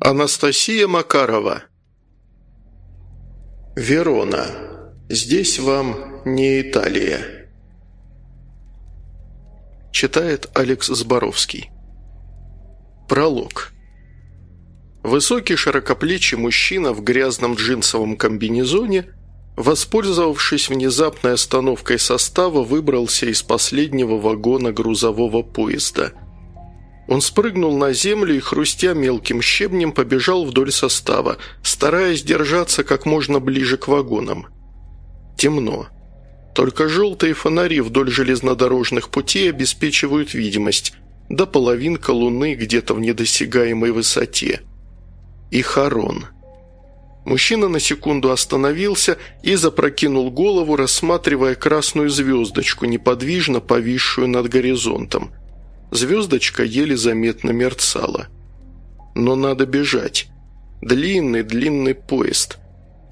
Анастасия Макарова Верона. Здесь вам не Италия. Читает Алекс Зборовский. Пролог. Высокий широкоплечий мужчина в грязном джинсовом комбинезоне, воспользовавшись внезапной остановкой состава, выбрался из последнего вагона грузового поезда – он спрыгнул на землю и, хрустя мелким щебнем, побежал вдоль состава, стараясь держаться как можно ближе к вагонам. Темно. Только желтые фонари вдоль железнодорожных путей обеспечивают видимость, да половинка луны где-то в недосягаемой высоте. И Харон. Мужчина на секунду остановился и запрокинул голову, рассматривая красную звездочку, неподвижно повисшую над горизонтом – Звездочка еле заметно мерцала. Но надо бежать. Длинный-длинный поезд.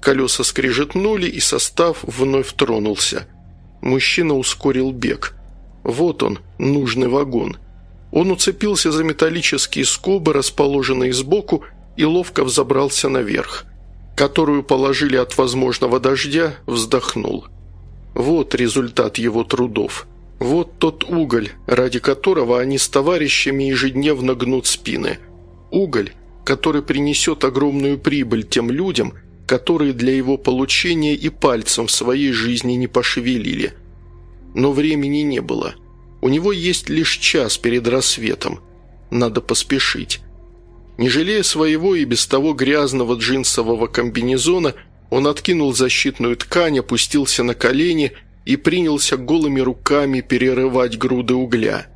Колеса скрежетнули, и состав вновь тронулся. Мужчина ускорил бег. Вот он, нужный вагон. Он уцепился за металлические скобы, расположенные сбоку, и ловко взобрался наверх. Которую положили от возможного дождя, вздохнул. Вот результат его трудов – вот тот уголь, ради которого они с товарищами ежедневно гнут спины. Уголь, который принесет огромную прибыль тем людям, которые для его получения и пальцем в своей жизни не пошевелили. Но времени не было. У него есть лишь час перед рассветом. Надо поспешить. Не жалея своего и без того грязного джинсового комбинезона, он откинул защитную ткань, опустился на колени и принялся голыми руками перерывать груды угля.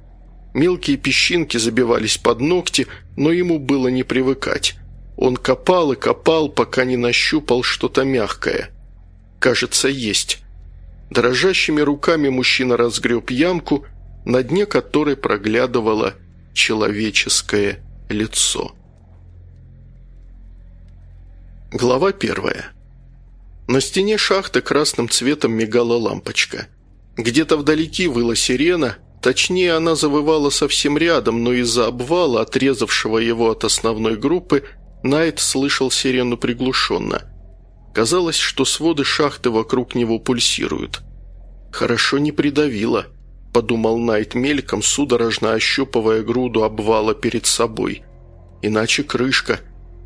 Мелкие песчинки забивались под ногти, но ему было не привыкать. Он копал и копал, пока не нащупал что-то мягкое. Кажется, есть. Дрожащими руками мужчина разгреб ямку, на дне которой проглядывало человеческое лицо. Глава первая. На стене шахты красным цветом мигала лампочка. Где-то вдалеке выла сирена, точнее она завывала совсем рядом, но из-за обвала, отрезавшего его от основной группы, Найт слышал сирену приглушенно. Казалось, что своды шахты вокруг него пульсируют. «Хорошо не придавило», – подумал Найт мельком, судорожно ощупывая груду обвала перед собой. «Иначе крышка.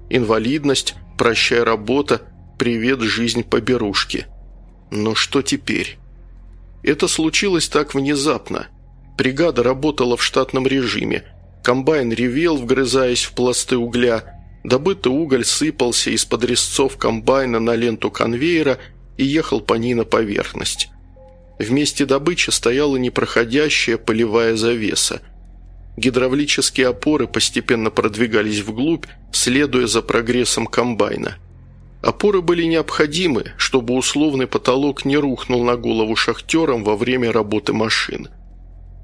Инвалидность, прощай работа, «Привет, жизнь поберушки». Но что теперь? Это случилось так внезапно. Бригада работала в штатном режиме. Комбайн ревел, вгрызаясь в пласты угля. Добытый уголь сыпался из-под резцов комбайна на ленту конвейера и ехал по ней на поверхность. В месте добычи стояла непроходящая полевая завеса. Гидравлические опоры постепенно продвигались вглубь, следуя за прогрессом комбайна – Опоры были необходимы, чтобы условный потолок не рухнул на голову шахтерам во время работы машин.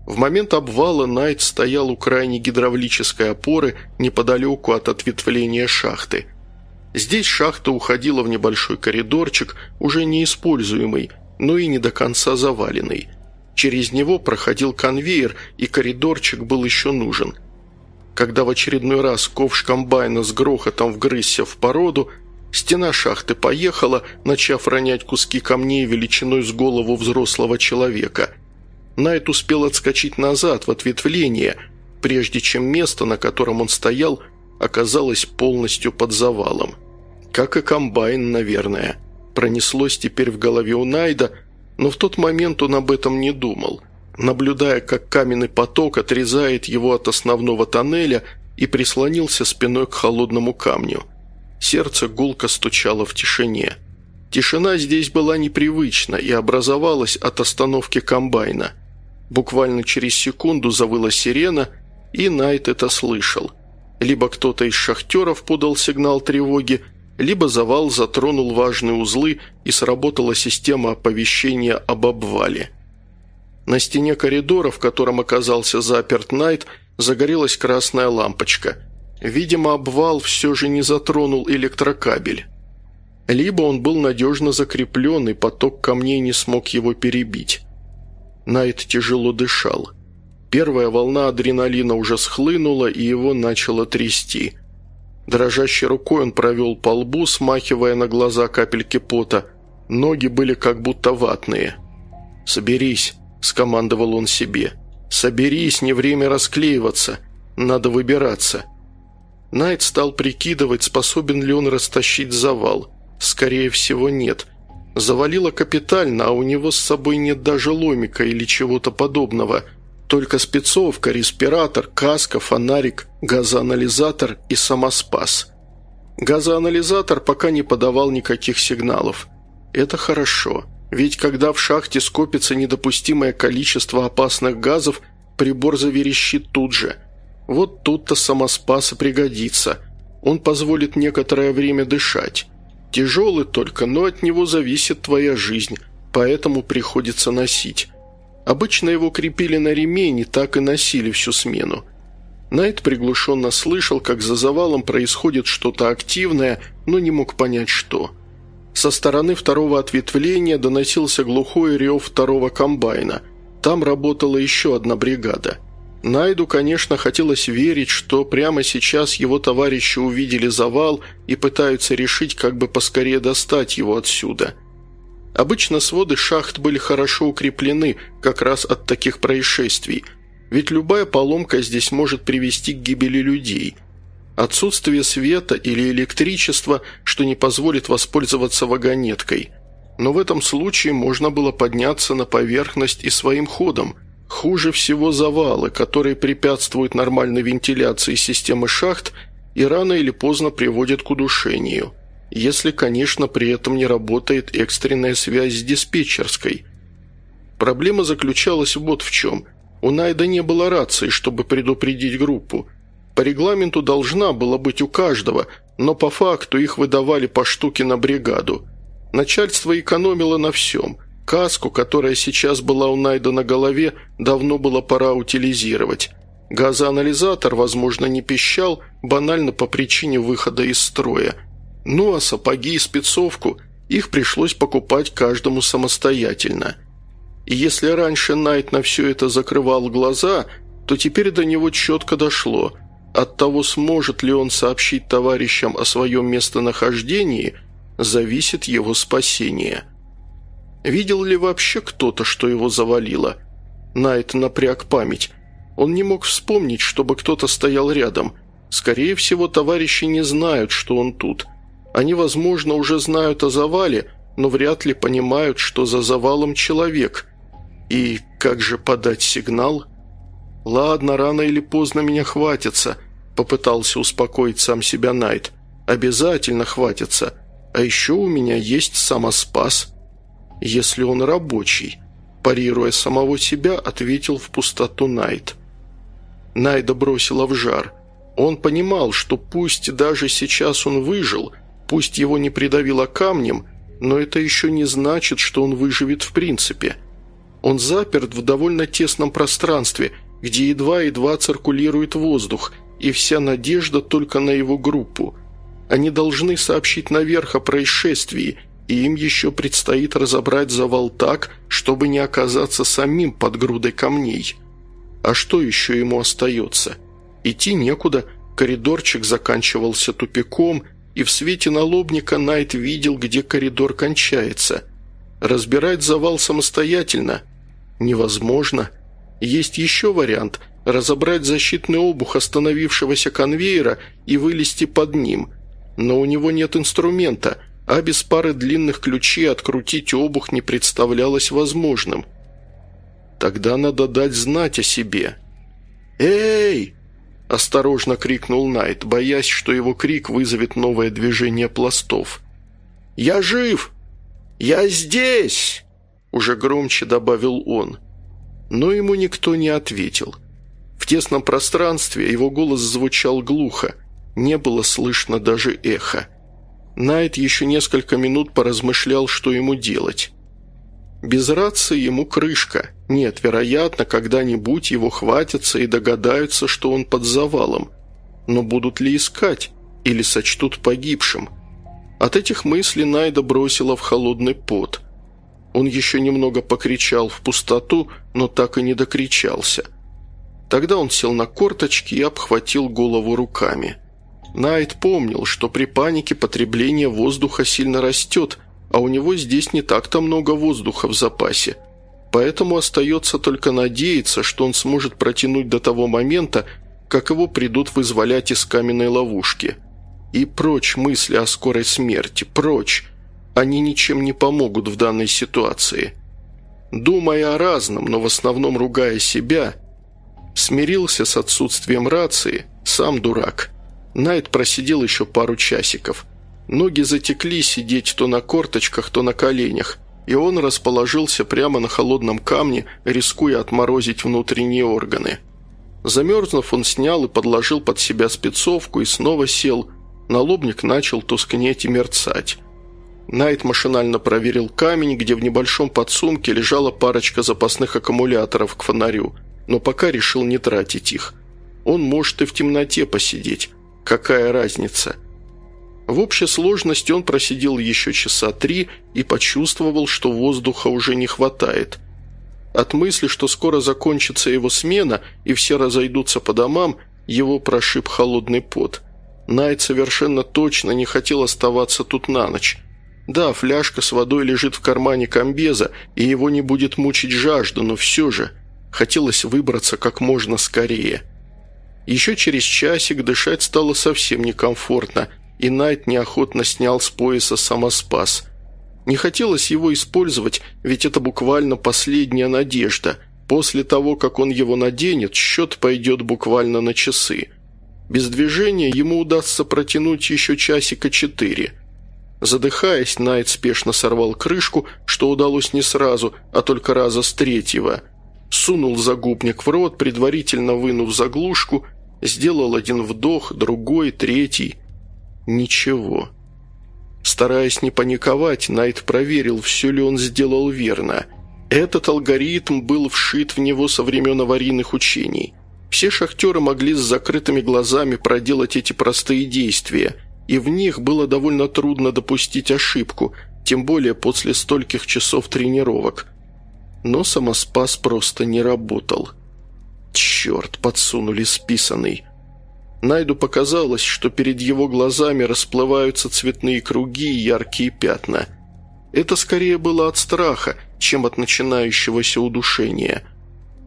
В момент обвала Найт стоял у крайней гидравлической опоры неподалеку от ответвления шахты. Здесь шахта уходила в небольшой коридорчик, уже неиспользуемый, но и не до конца заваленный. Через него проходил конвейер, и коридорчик был еще нужен. Когда в очередной раз ковш комбайна с грохотом вгрызся в породу, Стена шахты поехала, начав ронять куски камней величиной с голову взрослого человека. Найт успел отскочить назад в ответвление, прежде чем место, на котором он стоял, оказалось полностью под завалом. Как и комбайн, наверное. Пронеслось теперь в голове у Найда, но в тот момент он об этом не думал. Наблюдая, как каменный поток отрезает его от основного тоннеля и прислонился спиной к холодному камню – Сердце гулко стучало в тишине. Тишина здесь была непривычна и образовалась от остановки комбайна. Буквально через секунду завыла сирена, и Найт это слышал. Либо кто-то из шахтеров подал сигнал тревоги, либо завал затронул важные узлы и сработала система оповещения об обвале. На стене коридора, в котором оказался заперт Найт, загорелась красная лампочка – Видимо, обвал все же не затронул электрокабель. Либо он был надежно закреплен, и поток камней не смог его перебить. Найт тяжело дышал. Первая волна адреналина уже схлынула, и его начало трясти. Дрожащей рукой он провел по лбу, смахивая на глаза капельки пота. Ноги были как будто ватные. «Соберись», – скомандовал он себе. «Соберись, не время расклеиваться. Надо выбираться». Найт стал прикидывать, способен ли он растащить завал. Скорее всего, нет. Завалило капитально, а у него с собой нет даже ломика или чего-то подобного. Только спецовка, респиратор, каска, фонарик, газоанализатор и самоспас. Газоанализатор пока не подавал никаких сигналов. Это хорошо. Ведь когда в шахте скопится недопустимое количество опасных газов, прибор заверещит тут же. Вот тут-то самоспас и пригодится. Он позволит некоторое время дышать. Тяжелый только, но от него зависит твоя жизнь, поэтому приходится носить. Обычно его крепили на ремень и так и носили всю смену. Найт приглушенно слышал, как за завалом происходит что-то активное, но не мог понять, что. Со стороны второго ответвления доносился глухой рев второго комбайна. Там работала еще одна бригада. Найду, конечно, хотелось верить, что прямо сейчас его товарищи увидели завал и пытаются решить, как бы поскорее достать его отсюда. Обычно своды шахт были хорошо укреплены как раз от таких происшествий, ведь любая поломка здесь может привести к гибели людей – Отсутствие света или электричества, что не позволит воспользоваться вагонеткой. Но в этом случае можно было подняться на поверхность и своим ходом. Хуже всего завалы, которые препятствуют нормальной вентиляции системы шахт и рано или поздно приводят к удушению. Если, конечно, при этом не работает экстренная связь с диспетчерской. Проблема заключалась вот в чем. У Найда не было рации, чтобы предупредить группу – по регламенту должна была быть у каждого, но по факту их выдавали по штуке на бригаду. Начальство экономило на всем. Каску, которая сейчас была у Найда на голове, давно было пора утилизировать. Газоанализатор, возможно, не пищал, банально по причине выхода из строя. Ну а сапоги и спецовку, их пришлось покупать каждому самостоятельно. И если раньше Найт на все это закрывал глаза, то теперь до него четко дошло – от того, сможет ли он сообщить товарищам о своем местонахождении, зависит его спасение. Видел ли вообще кто-то, что его завалило? Найт напряг память. Он не мог вспомнить, чтобы кто-то стоял рядом. Скорее всего, товарищи не знают, что он тут. Они, возможно, уже знают о завале, но вряд ли понимают, что за завалом человек. И как же подать сигнал? «Ладно, рано или поздно меня хватится», Попытался успокоить сам себя Найт. «Обязательно хватится. А еще у меня есть самоспас. Если он рабочий». Парируя самого себя, ответил в пустоту Найт. Найда бросила в жар. Он понимал, что пусть даже сейчас он выжил, пусть его не придавило камнем, но это еще не значит, что он выживет в принципе. Он заперт в довольно тесном пространстве, где едва-едва циркулирует воздух – и вся надежда только на его группу. Они должны сообщить наверх о происшествии, и им еще предстоит разобрать завал так, чтобы не оказаться самим под грудой камней. А что еще ему остается? Идти некуда, коридорчик заканчивался тупиком, и в свете налобника Найт видел, где коридор кончается. Разбирать завал самостоятельно невозможно. Есть еще вариант – разобрать защитный обух остановившегося конвейера и вылезти под ним. Но у него нет инструмента, а без пары длинных ключей открутить обух не представлялось возможным. Тогда надо дать знать о себе. «Эй!» – осторожно крикнул Найт, боясь, что его крик вызовет новое движение пластов. «Я жив! Я здесь!» – уже громче добавил он. Но ему никто не ответил – в тесном пространстве его голос звучал глухо, не было слышно даже эха. Найт еще несколько минут поразмышлял, что ему делать. Без рации ему крышка. Нет, вероятно, когда-нибудь его хватятся и догадаются, что он под завалом. Но будут ли искать? Или сочтут погибшим? От этих мыслей Найда бросила в холодный пот. Он еще немного покричал в пустоту, но так и не докричался – Тогда он сел на корточки и обхватил голову руками. Найт помнил, что при панике потребление воздуха сильно растет, а у него здесь не так-то много воздуха в запасе. Поэтому остается только надеяться, что он сможет протянуть до того момента, как его придут вызволять из каменной ловушки. И прочь мысли о скорой смерти, прочь. Они ничем не помогут в данной ситуации. Думая о разном, но в основном ругая себя, смирился с отсутствием рации, сам дурак. Найт просидел еще пару часиков. Ноги затекли сидеть то на корточках, то на коленях, и он расположился прямо на холодном камне, рискуя отморозить внутренние органы. Замерзнув, он снял и подложил под себя спецовку и снова сел. Налобник начал тускнеть и мерцать. Найт машинально проверил камень, где в небольшом подсумке лежала парочка запасных аккумуляторов к фонарю, но пока решил не тратить их. Он может и в темноте посидеть. Какая разница? В общей сложности он просидел еще часа три и почувствовал, что воздуха уже не хватает. От мысли, что скоро закончится его смена и все разойдутся по домам, его прошиб холодный пот. Найт совершенно точно не хотел оставаться тут на ночь. Да, фляжка с водой лежит в кармане комбеза, и его не будет мучить жажда, но все же хотелось выбраться как можно скорее. Еще через часик дышать стало совсем некомфортно, и Найт неохотно снял с пояса самоспас. Не хотелось его использовать, ведь это буквально последняя надежда. После того, как он его наденет, счет пойдет буквально на часы. Без движения ему удастся протянуть еще часика четыре – Задыхаясь, Найт спешно сорвал крышку, что удалось не сразу, а только раза с третьего. Сунул загубник в рот, предварительно вынув заглушку, сделал один вдох, другой, третий. Ничего. Стараясь не паниковать, Найт проверил, все ли он сделал верно. Этот алгоритм был вшит в него со времен аварийных учений. Все шахтеры могли с закрытыми глазами проделать эти простые действия – и в них было довольно трудно допустить ошибку, тем более после стольких часов тренировок. Но самоспас просто не работал. Черт, подсунули списанный. Найду показалось, что перед его глазами расплываются цветные круги и яркие пятна. Это скорее было от страха, чем от начинающегося удушения.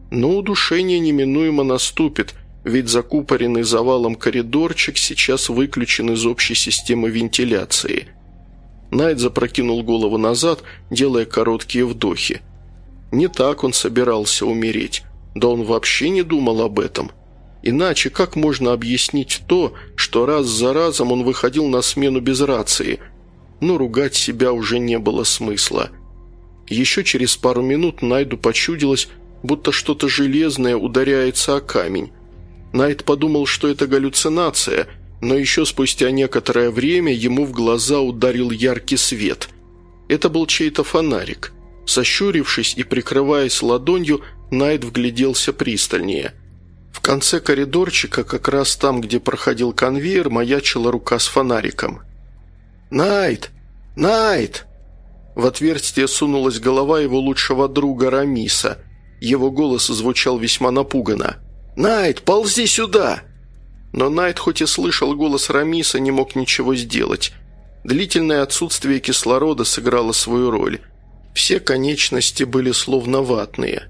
Но удушение неминуемо наступит, ведь закупоренный завалом коридорчик сейчас выключен из общей системы вентиляции. Найт запрокинул голову назад, делая короткие вдохи. Не так он собирался умереть, да он вообще не думал об этом. Иначе как можно объяснить то, что раз за разом он выходил на смену без рации, но ругать себя уже не было смысла. Еще через пару минут Найду почудилось, будто что-то железное ударяется о камень, Найт подумал, что это галлюцинация, но еще спустя некоторое время ему в глаза ударил яркий свет. Это был чей-то фонарик. Сощурившись и прикрываясь ладонью, Найт вгляделся пристальнее. В конце коридорчика, как раз там, где проходил конвейер, маячила рука с фонариком. «Найт! Найт!» В отверстие сунулась голова его лучшего друга Рамиса. Его голос звучал весьма напуганно. «Найт, ползи сюда!» Но Найт, хоть и слышал голос Рамиса, не мог ничего сделать. Длительное отсутствие кислорода сыграло свою роль. Все конечности были словно ватные.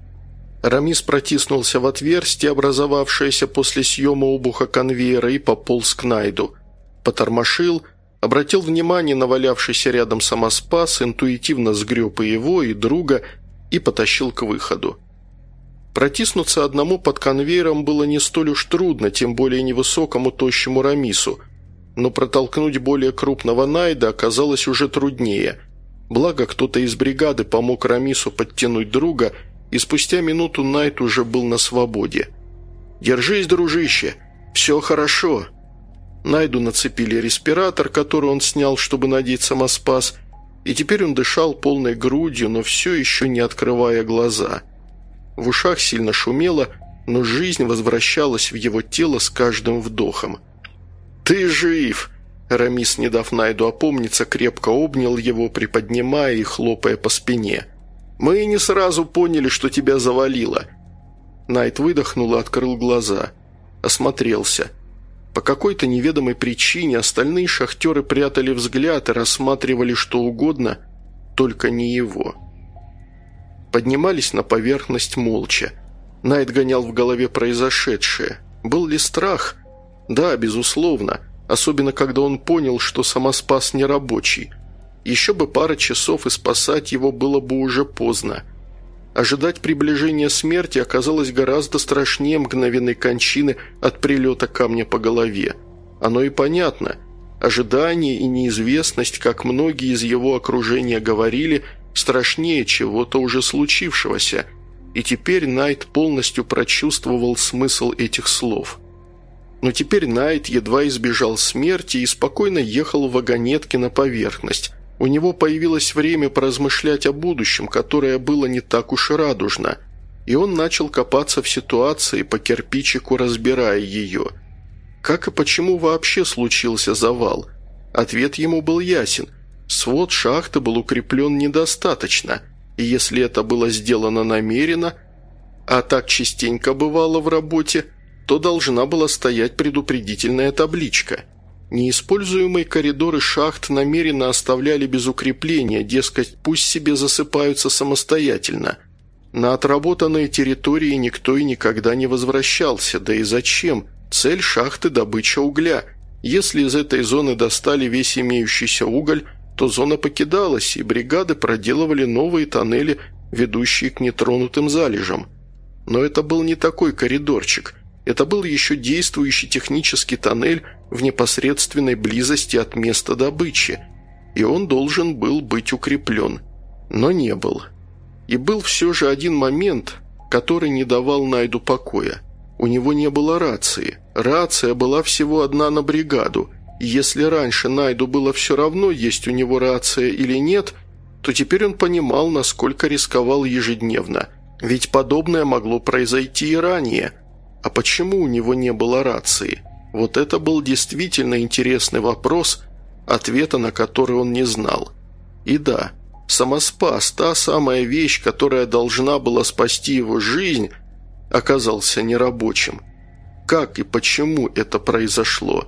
Рамис протиснулся в отверстие, образовавшееся после съема обуха конвейера, и пополз к Найду. Потормошил, обратил внимание на валявшийся рядом самоспас, интуитивно сгреб и его, и друга, и потащил к выходу. Протиснуться одному под конвейером было не столь уж трудно, тем более невысокому тощему Рамису, но протолкнуть более крупного Найда оказалось уже труднее. Благо, кто-то из бригады помог Рамису подтянуть друга, и спустя минуту Найд уже был на свободе. «Держись, дружище! Все хорошо!» Найду нацепили респиратор, который он снял, чтобы надеть самоспас, и теперь он дышал полной грудью, но все еще не открывая глаза – в ушах сильно шумело, но жизнь возвращалась в его тело с каждым вдохом. «Ты жив!» Рамис, не дав Найду опомниться, крепко обнял его, приподнимая и хлопая по спине. «Мы не сразу поняли, что тебя завалило». Найт выдохнул и открыл глаза. Осмотрелся. По какой-то неведомой причине остальные шахтеры прятали взгляд и рассматривали что угодно, только не его. Поднимались на поверхность молча. Найт гонял в голове произошедшее. Был ли страх? Да, безусловно, особенно когда он понял, что самоспас нерабочий. Еще бы пара часов и спасать его было бы уже поздно. Ожидать приближения смерти оказалось гораздо страшнее мгновенной кончины от прилета камня по голове. Оно и понятно. Ожидание и неизвестность, как многие из его окружения говорили, страшнее чего-то уже случившегося. И теперь Найт полностью прочувствовал смысл этих слов. Но теперь Найт едва избежал смерти и спокойно ехал в вагонетке на поверхность, у него появилось время поразмышлять о будущем, которое было не так уж и радужно, и он начал копаться в ситуации, по кирпичику разбирая ее. Как и почему вообще случился завал? Ответ ему был ясен. Свод шахты был укреплен недостаточно, и если это было сделано намеренно, а так частенько бывало в работе, то должна была стоять предупредительная табличка – Неиспользуемые коридоры шахт намеренно оставляли без укрепления, дескать, пусть себе засыпаются самостоятельно. На отработанные территории никто и никогда не возвращался, да и зачем? Цель шахты – добыча угля. Если из этой зоны достали весь имеющийся уголь, то зона покидалась, и бригады проделывали новые тоннели, ведущие к нетронутым залежам. Но это был не такой коридорчик – это был еще действующий технический тоннель в непосредственной близости от места добычи, и он должен был быть укреплен. Но не был. И был все же один момент, который не давал Найду покоя. У него не было рации. Рация была всего одна на бригаду, и если раньше Найду было все равно, есть у него рация или нет, то теперь он понимал, насколько рисковал ежедневно. Ведь подобное могло произойти и ранее – а почему у него не было рации? Вот это был действительно интересный вопрос, ответа на который он не знал. И да, самоспас, та самая вещь, которая должна была спасти его жизнь, оказался нерабочим. Как и почему это произошло?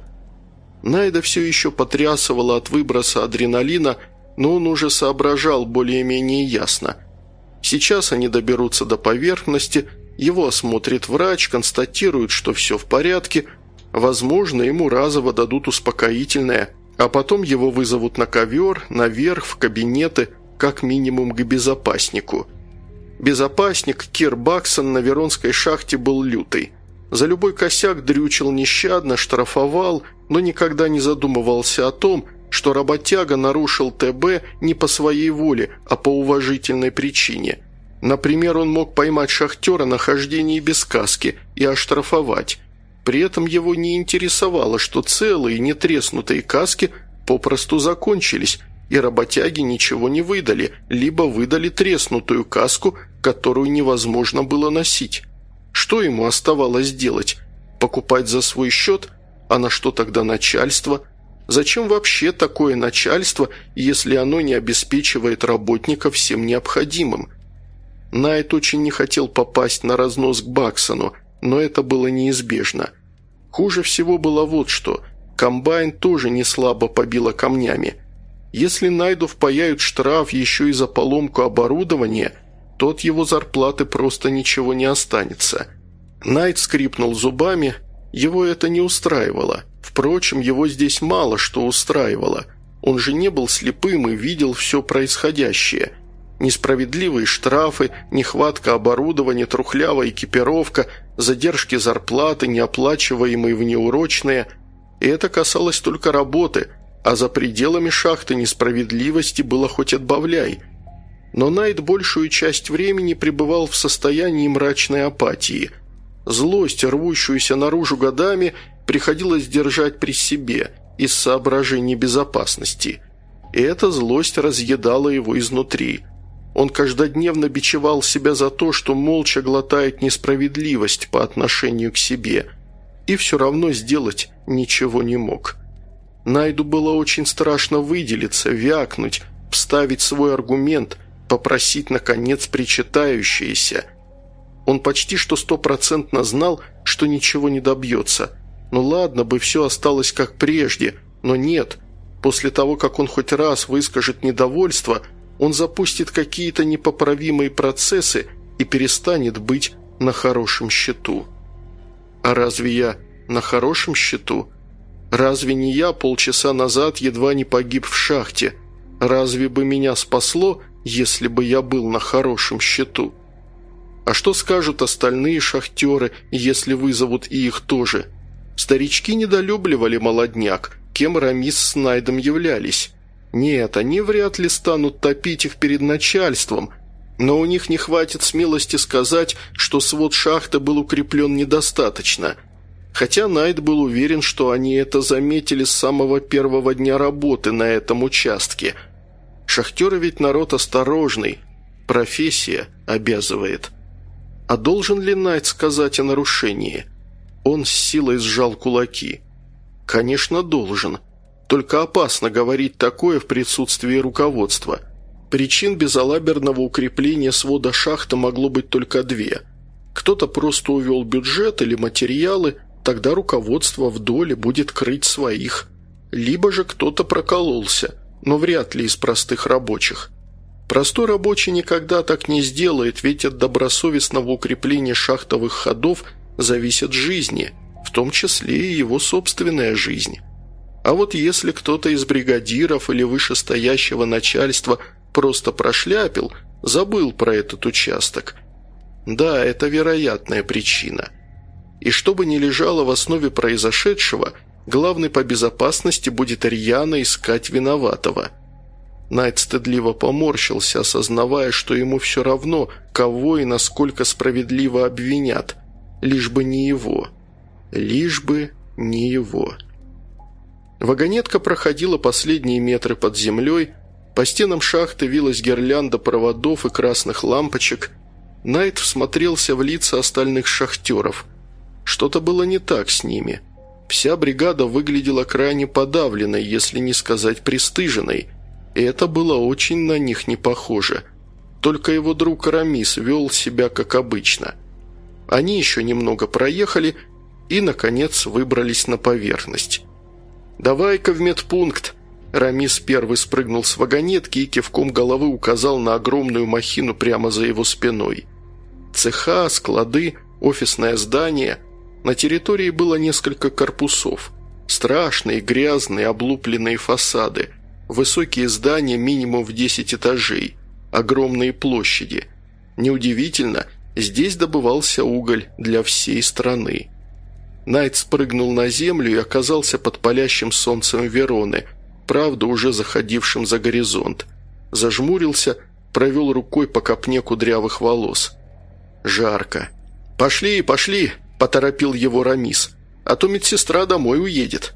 Найда все еще потрясывала от выброса адреналина, но он уже соображал более-менее ясно. Сейчас они доберутся до поверхности – его осмотрит врач, констатирует, что все в порядке. Возможно, ему разово дадут успокоительное, а потом его вызовут на ковер, наверх, в кабинеты, как минимум к безопаснику. Безопасник Кир Баксон на Веронской шахте был лютый. За любой косяк дрючил нещадно, штрафовал, но никогда не задумывался о том, что работяга нарушил ТБ не по своей воле, а по уважительной причине – Например, он мог поймать шахтера на хождении без каски и оштрафовать. При этом его не интересовало, что целые нетреснутые каски попросту закончились, и работяги ничего не выдали, либо выдали треснутую каску, которую невозможно было носить. Что ему оставалось делать? Покупать за свой счет? А на что тогда начальство? Зачем вообще такое начальство, если оно не обеспечивает работника всем необходимым? Найт очень не хотел попасть на разнос к Баксону, но это было неизбежно. Хуже всего было вот что. Комбайн тоже не слабо побило камнями. Если Найду впаяют штраф еще и за поломку оборудования, то от его зарплаты просто ничего не останется. Найт скрипнул зубами, его это не устраивало. Впрочем, его здесь мало что устраивало. Он же не был слепым и видел все происходящее – Несправедливые штрафы, нехватка оборудования, трухлявая экипировка, задержки зарплаты, неоплачиваемые внеурочные. И это касалось только работы, а за пределами шахты несправедливости было хоть отбавляй. Но Найт большую часть времени пребывал в состоянии мрачной апатии. Злость, рвущуюся наружу годами, приходилось держать при себе из соображений безопасности. И эта злость разъедала его изнутри – он каждодневно бичевал себя за то, что молча глотает несправедливость по отношению к себе, и все равно сделать ничего не мог. Найду было очень страшно выделиться, вякнуть, вставить свой аргумент, попросить, наконец, причитающееся. Он почти что стопроцентно знал, что ничего не добьется, Ну ладно бы, все осталось как прежде, но нет. После того, как он хоть раз выскажет недовольство, он запустит какие-то непоправимые процессы и перестанет быть на хорошем счету. А разве я на хорошем счету? Разве не я полчаса назад едва не погиб в шахте? Разве бы меня спасло, если бы я был на хорошем счету? А что скажут остальные шахтеры, если вызовут и их тоже? Старички недолюбливали молодняк, кем Рамис с Найдом являлись. Нет, они вряд ли станут топить их перед начальством, но у них не хватит смелости сказать, что свод шахты был укреплен недостаточно. Хотя Найд был уверен, что они это заметили с самого первого дня работы на этом участке. Шахтеры ведь народ осторожный, профессия обязывает. А должен ли Найд сказать о нарушении? Он с силой сжал кулаки. Конечно, должен. Только опасно говорить такое в присутствии руководства. Причин безалаберного укрепления свода шахты могло быть только две. Кто-то просто увел бюджет или материалы, тогда руководство в доле будет крыть своих. Либо же кто-то прокололся, но вряд ли из простых рабочих. Простой рабочий никогда так не сделает, ведь от добросовестного укрепления шахтовых ходов зависят жизни, в том числе и его собственная жизнь. А вот если кто-то из бригадиров или вышестоящего начальства просто прошляпил, забыл про этот участок. Да, это вероятная причина. И что бы ни лежало в основе произошедшего, главный по безопасности будет рьяно искать виноватого. Найт стыдливо поморщился, осознавая, что ему все равно, кого и насколько справедливо обвинят, лишь бы не его. Лишь бы не его. Вагонетка проходила последние метры под землей, по стенам шахты вилась гирлянда проводов и красных лампочек. Найт всмотрелся в лица остальных шахтеров. Что-то было не так с ними. Вся бригада выглядела крайне подавленной, если не сказать пристыженной, и это было очень на них не похоже. Только его друг Арамис вел себя как обычно. Они еще немного проехали и, наконец, выбрались на поверхность. «Давай-ка в медпункт!» Рамис первый спрыгнул с вагонетки и кивком головы указал на огромную махину прямо за его спиной. Цеха, склады, офисное здание. На территории было несколько корпусов. Страшные, грязные, облупленные фасады. Высокие здания минимум в 10 этажей. Огромные площади. Неудивительно, здесь добывался уголь для всей страны. Найт спрыгнул на землю и оказался под палящим солнцем Вероны, правда, уже заходившим за горизонт. Зажмурился, провел рукой по копне кудрявых волос. Жарко. «Пошли, пошли!» – поторопил его Рамис. «А то медсестра домой уедет».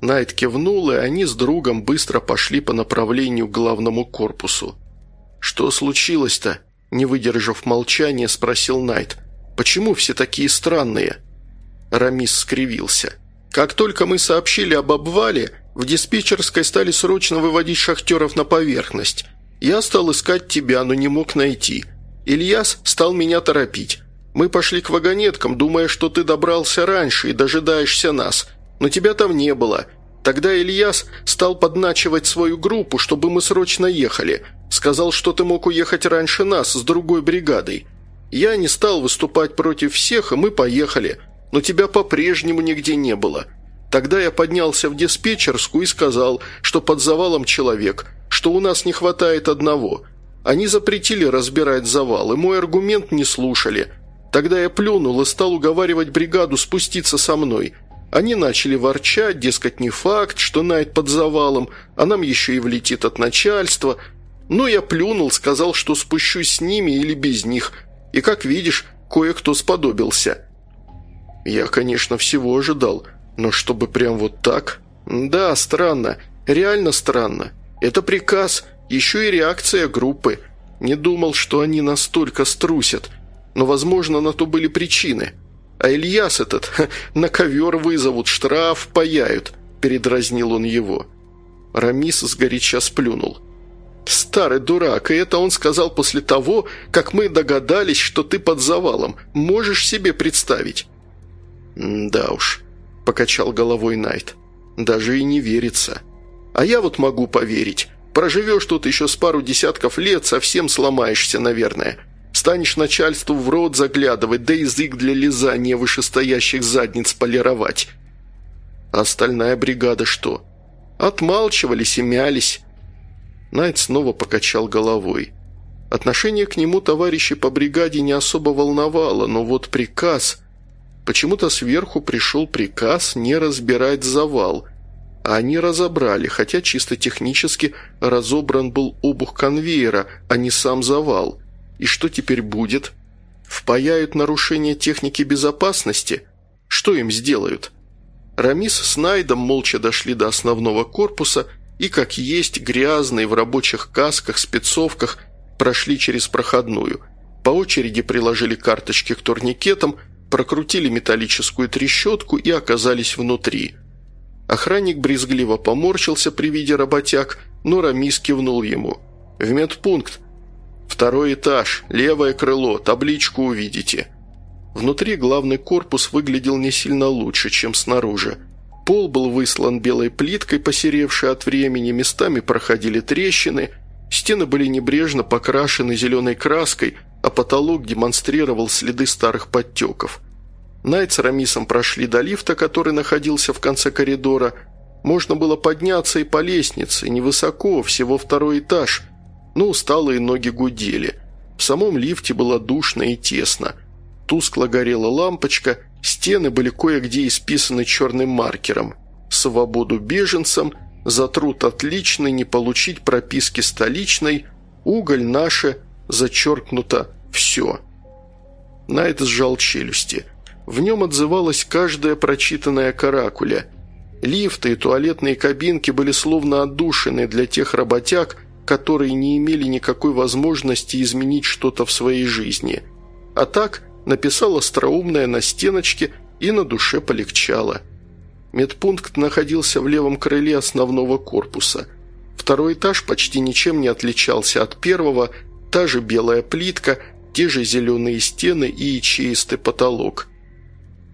Найт кивнул, и они с другом быстро пошли по направлению к главному корпусу. «Что случилось-то?» – не выдержав молчания, спросил Найт. «Почему все такие странные?» Рамис скривился. «Как только мы сообщили об обвале, в диспетчерской стали срочно выводить шахтеров на поверхность. Я стал искать тебя, но не мог найти. Ильяс стал меня торопить. Мы пошли к вагонеткам, думая, что ты добрался раньше и дожидаешься нас. Но тебя там не было. Тогда Ильяс стал подначивать свою группу, чтобы мы срочно ехали. Сказал, что ты мог уехать раньше нас с другой бригадой. Я не стал выступать против всех, и мы поехали но тебя по-прежнему нигде не было. Тогда я поднялся в диспетчерскую и сказал, что под завалом человек, что у нас не хватает одного. Они запретили разбирать завал, и мой аргумент не слушали. Тогда я плюнул и стал уговаривать бригаду спуститься со мной. Они начали ворчать, дескать, не факт, что Найт под завалом, а нам еще и влетит от начальства. Но я плюнул, сказал, что спущусь с ними или без них. И, как видишь, кое-кто сподобился». Я, конечно, всего ожидал, но чтобы прям вот так? Да, странно, реально странно. Это приказ, еще и реакция группы. Не думал, что они настолько струсят, но, возможно, на то были причины. А Ильяс этот, ха, на ковер вызовут, штраф паяют, передразнил он его. Рамис сгоряча сплюнул. «Старый дурак, и это он сказал после того, как мы догадались, что ты под завалом. Можешь себе представить?» «Да уж. покачал головой Найт. «Даже и не верится. А я вот могу поверить. Проживешь тут еще с пару десятков лет, совсем сломаешься, наверное. Станешь начальству в рот заглядывать, да язык для лизания вышестоящих задниц полировать. А остальная бригада что? Отмалчивались и мялись. Найт снова покачал головой. Отношение к нему товарищей по бригаде не особо волновало, но вот приказ... Почему-то сверху пришел приказ не разбирать завал. А они разобрали, хотя чисто технически разобран был обух конвейера, а не сам завал. И что теперь будет? Впаяют нарушение техники безопасности? Что им сделают? Рамис с Найдом молча дошли до основного корпуса и, как есть, грязные в рабочих касках, спецовках, прошли через проходную. По очереди приложили карточки к турникетам, прокрутили металлическую трещотку и оказались внутри. Охранник брезгливо поморщился при виде работяг, но Рамис кивнул ему. «В медпункт. Второй этаж, левое крыло, табличку увидите». Внутри главный корпус выглядел не сильно лучше, чем снаружи. Пол был выслан белой плиткой, посеревшей от времени, местами проходили трещины, стены были небрежно покрашены зеленой краской, а потолок демонстрировал следы старых подтеков. Найт с Рамисом прошли до лифта, который находился в конце коридора. Можно было подняться и по лестнице, невысоко, всего второй этаж, но усталые ноги гудели. В самом лифте было душно и тесно – Тускло горела лампочка, стены были кое-где исписаны черным маркером. «Свободу беженцам», «За труд отличный, не получить прописки столичной», «Уголь наше», зачеркнуто «все». Найт сжал челюсти. В нем отзывалась каждая прочитанная каракуля. Лифты и туалетные кабинки были словно отдушины для тех работяг, которые не имели никакой возможности изменить что-то в своей жизни. А так написал остроумное на стеночке и на душе полегчало. Медпункт находился в левом крыле основного корпуса. Второй этаж почти ничем не отличался от первого, та же белая плитка, те же зеленые стены и ячеистый потолок.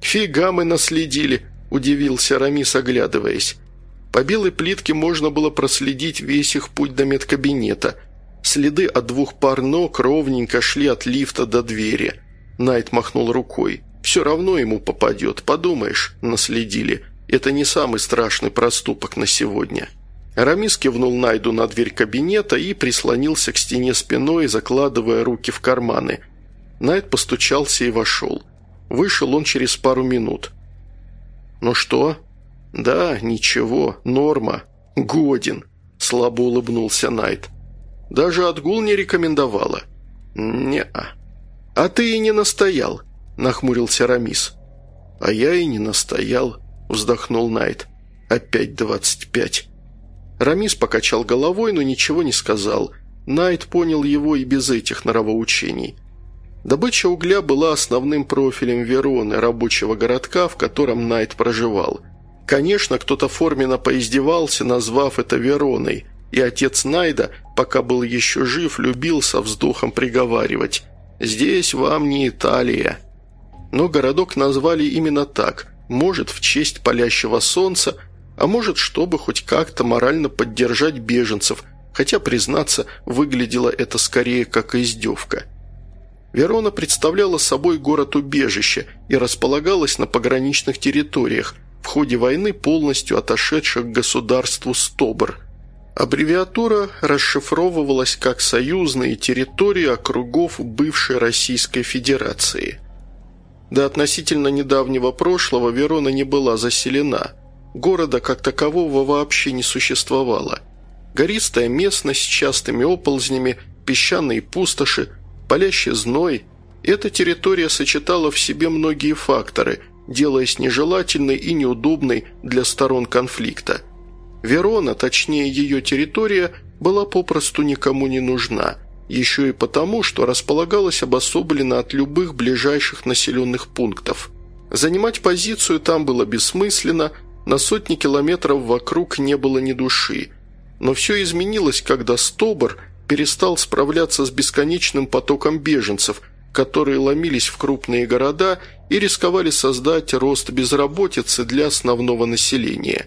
«Фига мы наследили», – удивился Рамис, оглядываясь. По белой плитке можно было проследить весь их путь до медкабинета. Следы от двух пар ног ровненько шли от лифта до двери – Найт махнул рукой. «Все равно ему попадет, подумаешь, наследили. Это не самый страшный проступок на сегодня». Рамис кивнул Найду на дверь кабинета и прислонился к стене спиной, закладывая руки в карманы. Найд постучался и вошел. Вышел он через пару минут. «Ну что?» «Да, ничего, норма. Годен», – слабо улыбнулся Найд. «Даже отгул не рекомендовала?» «Не-а». «А ты и не настоял», – нахмурился Рамис. «А я и не настоял», – вздохнул Найт. «Опять двадцать пять». Рамис покачал головой, но ничего не сказал. Найт понял его и без этих норовоучений. Добыча угля была основным профилем Вероны, рабочего городка, в котором Найт проживал. Конечно, кто-то форменно поиздевался, назвав это Вероной, и отец Найда, пока был еще жив, любил со вздохом приговаривать Здесь вам не Италия. Но городок назвали именно так, может, в честь палящего солнца, а может, чтобы хоть как-то морально поддержать беженцев, хотя, признаться, выглядело это скорее как издевка. Верона представляла собой город-убежище и располагалась на пограничных территориях, в ходе войны полностью отошедших к государству Стобр – Аббревиатура расшифровывалась как «Союзные территории округов бывшей Российской Федерации». До относительно недавнего прошлого Верона не была заселена. Города как такового вообще не существовало. Гористая местность с частыми оползнями, песчаные пустоши, палящий зной – эта территория сочетала в себе многие факторы, делаясь нежелательной и неудобной для сторон конфликта – Верона, точнее ее территория, была попросту никому не нужна, еще и потому, что располагалась обособлена от любых ближайших населенных пунктов. Занимать позицию там было бессмысленно, на сотни километров вокруг не было ни души. Но все изменилось, когда Стобор перестал справляться с бесконечным потоком беженцев, которые ломились в крупные города и рисковали создать рост безработицы для основного населения.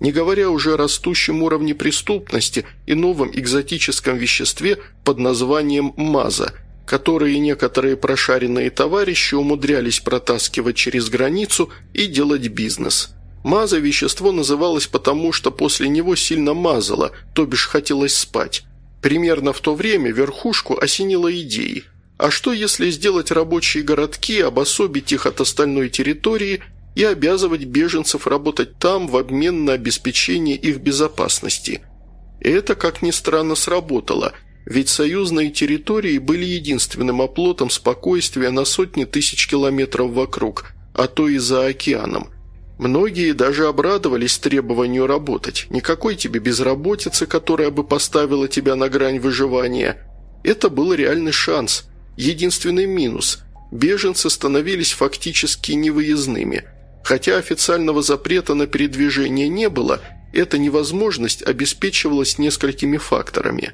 Не говоря уже о растущем уровне преступности и новом экзотическом веществе под названием «маза», которые некоторые прошаренные товарищи умудрялись протаскивать через границу и делать бизнес. Маза вещество называлось потому, что после него сильно мазало, то бишь хотелось спать. Примерно в то время верхушку осенило идеей – а что, если сделать рабочие городки, обособить их от остальной территории и обязывать беженцев работать там в обмен на обеспечение их безопасности? это, как ни странно, сработало, ведь союзные территории были единственным оплотом спокойствия на сотни тысяч километров вокруг, а то и за океаном. Многие даже обрадовались требованию работать. Никакой тебе безработицы, которая бы поставила тебя на грань выживания. Это был реальный шанс – Единственный минус – беженцы становились фактически невыездными. Хотя официального запрета на передвижение не было, эта невозможность обеспечивалась несколькими факторами.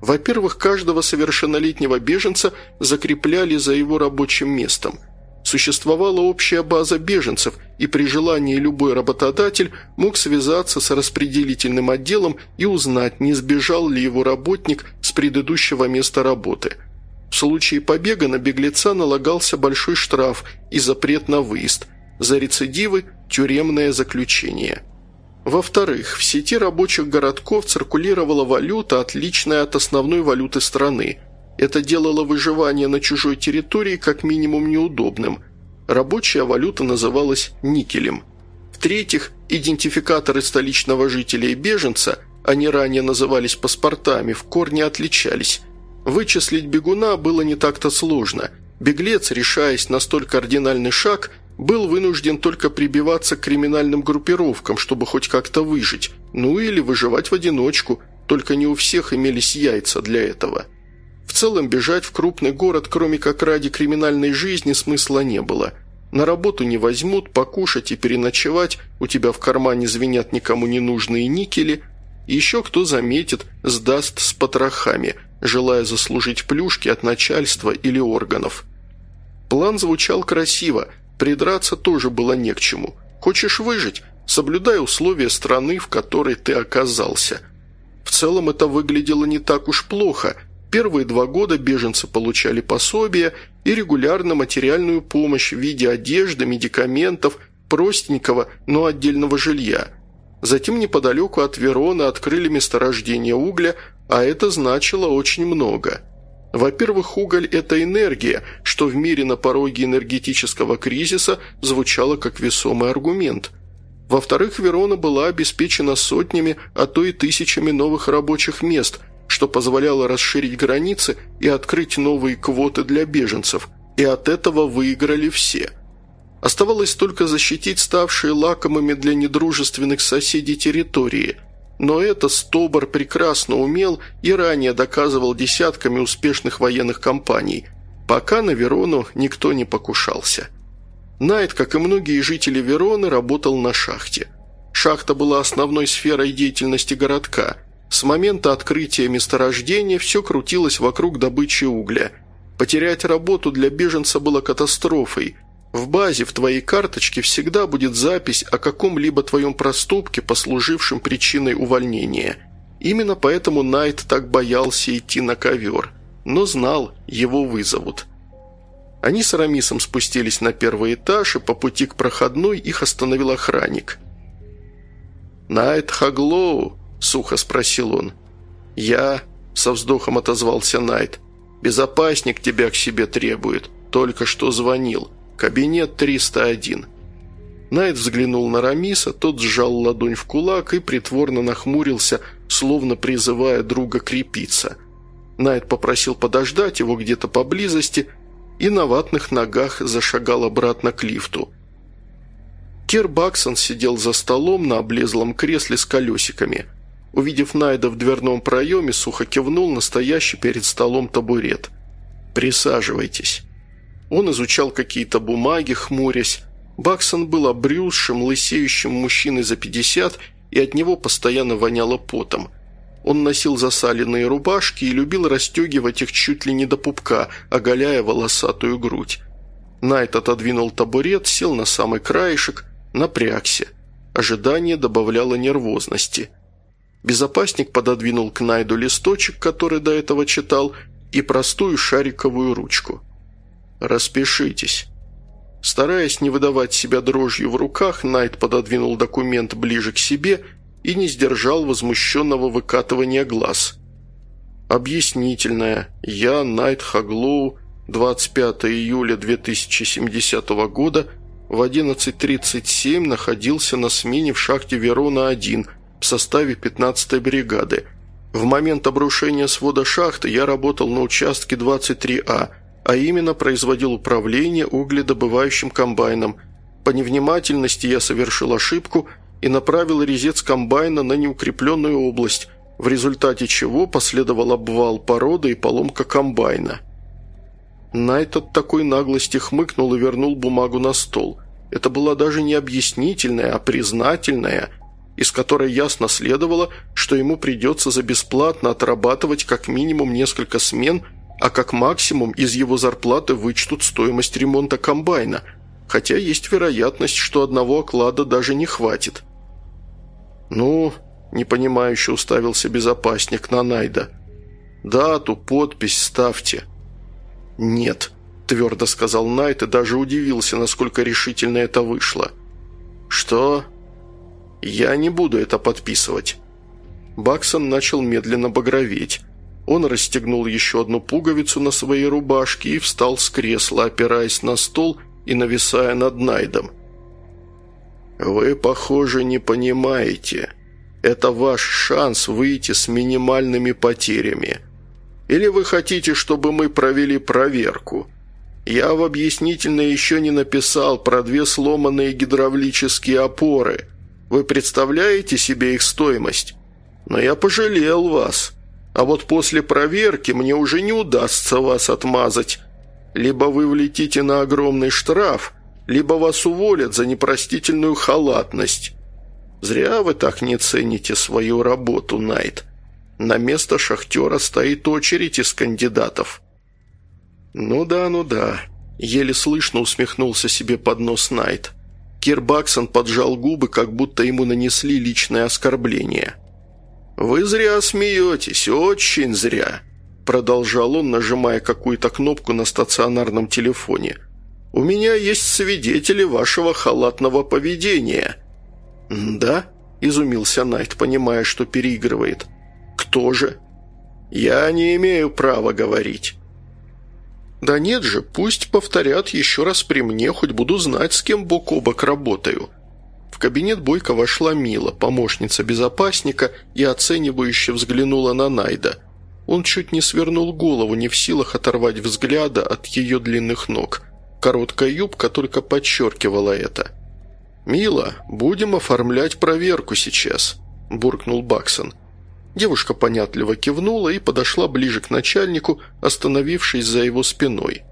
Во-первых, каждого совершеннолетнего беженца закрепляли за его рабочим местом. Существовала общая база беженцев, и при желании любой работодатель мог связаться с распределительным отделом и узнать, не сбежал ли его работник с предыдущего места работы – в случае побега на беглеца налагался большой штраф и запрет на выезд. За рецидивы – тюремное заключение. Во-вторых, в сети рабочих городков циркулировала валюта, отличная от основной валюты страны. Это делало выживание на чужой территории как минимум неудобным. Рабочая валюта называлась никелем. В-третьих, идентификаторы столичного жителя и беженца, они ранее назывались паспортами, в корне отличались – Вычислить бегуна было не так-то сложно. Беглец, решаясь на столь кардинальный шаг, был вынужден только прибиваться к криминальным группировкам, чтобы хоть как-то выжить, ну или выживать в одиночку, только не у всех имелись яйца для этого. В целом бежать в крупный город, кроме как ради криминальной жизни, смысла не было. На работу не возьмут, покушать и переночевать, у тебя в кармане звенят никому не нужные никели, еще кто заметит, сдаст с потрохами – желая заслужить плюшки от начальства или органов. План звучал красиво, придраться тоже было не к чему. Хочешь выжить? Соблюдай условия страны, в которой ты оказался. В целом это выглядело не так уж плохо. Первые два года беженцы получали пособия и регулярно материальную помощь в виде одежды, медикаментов, простенького, но отдельного жилья. Затем неподалеку от Верона открыли месторождение угля, а это значило очень много. Во-первых, уголь – это энергия, что в мире на пороге энергетического кризиса звучало как весомый аргумент. Во-вторых, Верона была обеспечена сотнями, а то и тысячами новых рабочих мест, что позволяло расширить границы и открыть новые квоты для беженцев. И от этого выиграли все. Оставалось только защитить ставшие лакомыми для недружественных соседей территории – но это Стобор прекрасно умел и ранее доказывал десятками успешных военных кампаний, пока на Верону никто не покушался. Найт, как и многие жители Вероны, работал на шахте. Шахта была основной сферой деятельности городка. С момента открытия месторождения все крутилось вокруг добычи угля. Потерять работу для беженца было катастрофой – в базе в твоей карточке всегда будет запись о каком-либо твоем проступке, послужившем причиной увольнения. Именно поэтому Найт так боялся идти на ковер, но знал, его вызовут. Они с Рамисом спустились на первый этаж, и по пути к проходной их остановил охранник. «Найт Хаглоу?» – сухо спросил он. «Я», – со вздохом отозвался Найт, – «безопасник тебя к себе требует, только что звонил». Кабинет 301. Найт взглянул на Рамиса, тот сжал ладонь в кулак и притворно нахмурился, словно призывая друга крепиться. Найт попросил подождать его где-то поблизости и на ватных ногах зашагал обратно к лифту. Кер Баксон сидел за столом на облезлом кресле с колесиками. Увидев Найда в дверном проеме, сухо кивнул настоящий перед столом табурет. «Присаживайтесь». Он изучал какие-то бумаги, хмурясь. Баксон был обрюзшим, лысеющим мужчиной за пятьдесят, и от него постоянно воняло потом. Он носил засаленные рубашки и любил расстегивать их чуть ли не до пупка, оголяя волосатую грудь. Найт отодвинул табурет, сел на самый краешек, напрягся. Ожидание добавляло нервозности. Безопасник пододвинул к Найду листочек, который до этого читал, и простую шариковую ручку. «Распишитесь». Стараясь не выдавать себя дрожью в руках, Найт пододвинул документ ближе к себе и не сдержал возмущенного выкатывания глаз. Объяснительная. Я, Найт Хаглоу, 25 июля 2070 года в 11.37 находился на смене в шахте Верона-1 в составе 15-й бригады. В момент обрушения свода шахты я работал на участке 23А, а именно производил управление угледобывающим комбайном. По невнимательности я совершил ошибку – и направил резец комбайна на неукрепленную область, в результате чего последовал обвал породы и поломка комбайна. Найт от такой наглости хмыкнул и вернул бумагу на стол. Это была даже не объяснительная, а признательная, из которой ясно следовало, что ему придется за бесплатно отрабатывать как минимум несколько смен, а как максимум из его зарплаты вычтут стоимость ремонта комбайна – хотя есть вероятность, что одного оклада даже не хватит. «Ну», – непонимающе уставился безопасник на Найда, – «дату, подпись ставьте». «Нет», – твердо сказал Найт и даже удивился, насколько решительно это вышло. «Что?» «Я не буду это подписывать». Баксон начал медленно багроветь. Он расстегнул еще одну пуговицу на своей рубашке и встал с кресла, опираясь на стол и нависая над Найдом. «Вы, похоже, не понимаете. Это ваш шанс выйти с минимальными потерями. Или вы хотите, чтобы мы провели проверку? Я в объяснительной еще не написал про две сломанные гидравлические опоры. Вы представляете себе их стоимость? Но я пожалел вас. А вот после проверки мне уже не удастся вас отмазать. Либо вы влетите на огромный штраф, либо вас уволят за непростительную халатность. Зря вы так не цените свою работу, Найт. На место шахтера стоит очередь из кандидатов». «Ну да, ну да», – еле слышно усмехнулся себе под нос Найт. Кир Баксон поджал губы, как будто ему нанесли личное оскорбление. «Вы зря смеетесь, очень зря», – продолжал он, нажимая какую-то кнопку на стационарном телефоне. У меня есть свидетели вашего халатного поведения». «Да?» – изумился Найт, понимая, что переигрывает. «Кто же?» «Я не имею права говорить». «Да нет же, пусть повторят еще раз при мне, хоть буду знать, с кем бок о бок работаю». В кабинет Бойко вошла Мила, помощница безопасника, и оценивающе взглянула на Найда. Он чуть не свернул голову, не в силах оторвать взгляда от ее длинных ног – Короткая юбка только подчеркивала это. «Мила, будем оформлять проверку сейчас», – буркнул Баксон. Девушка понятливо кивнула и подошла ближе к начальнику, остановившись за его спиной.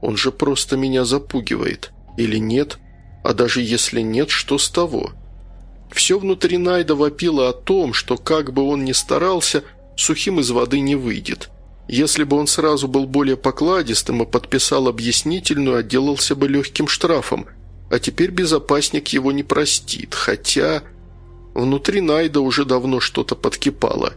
«Он же просто меня запугивает. Или нет? А даже если нет, что с того?» Все внутри Найда вопило о том, что как бы он ни старался, сухим из воды не выйдет – если бы он сразу был более покладистым и подписал объяснительную, отделался бы легким штрафом, а теперь безопасник его не простит, хотя... Внутри Найда уже давно что-то подкипало.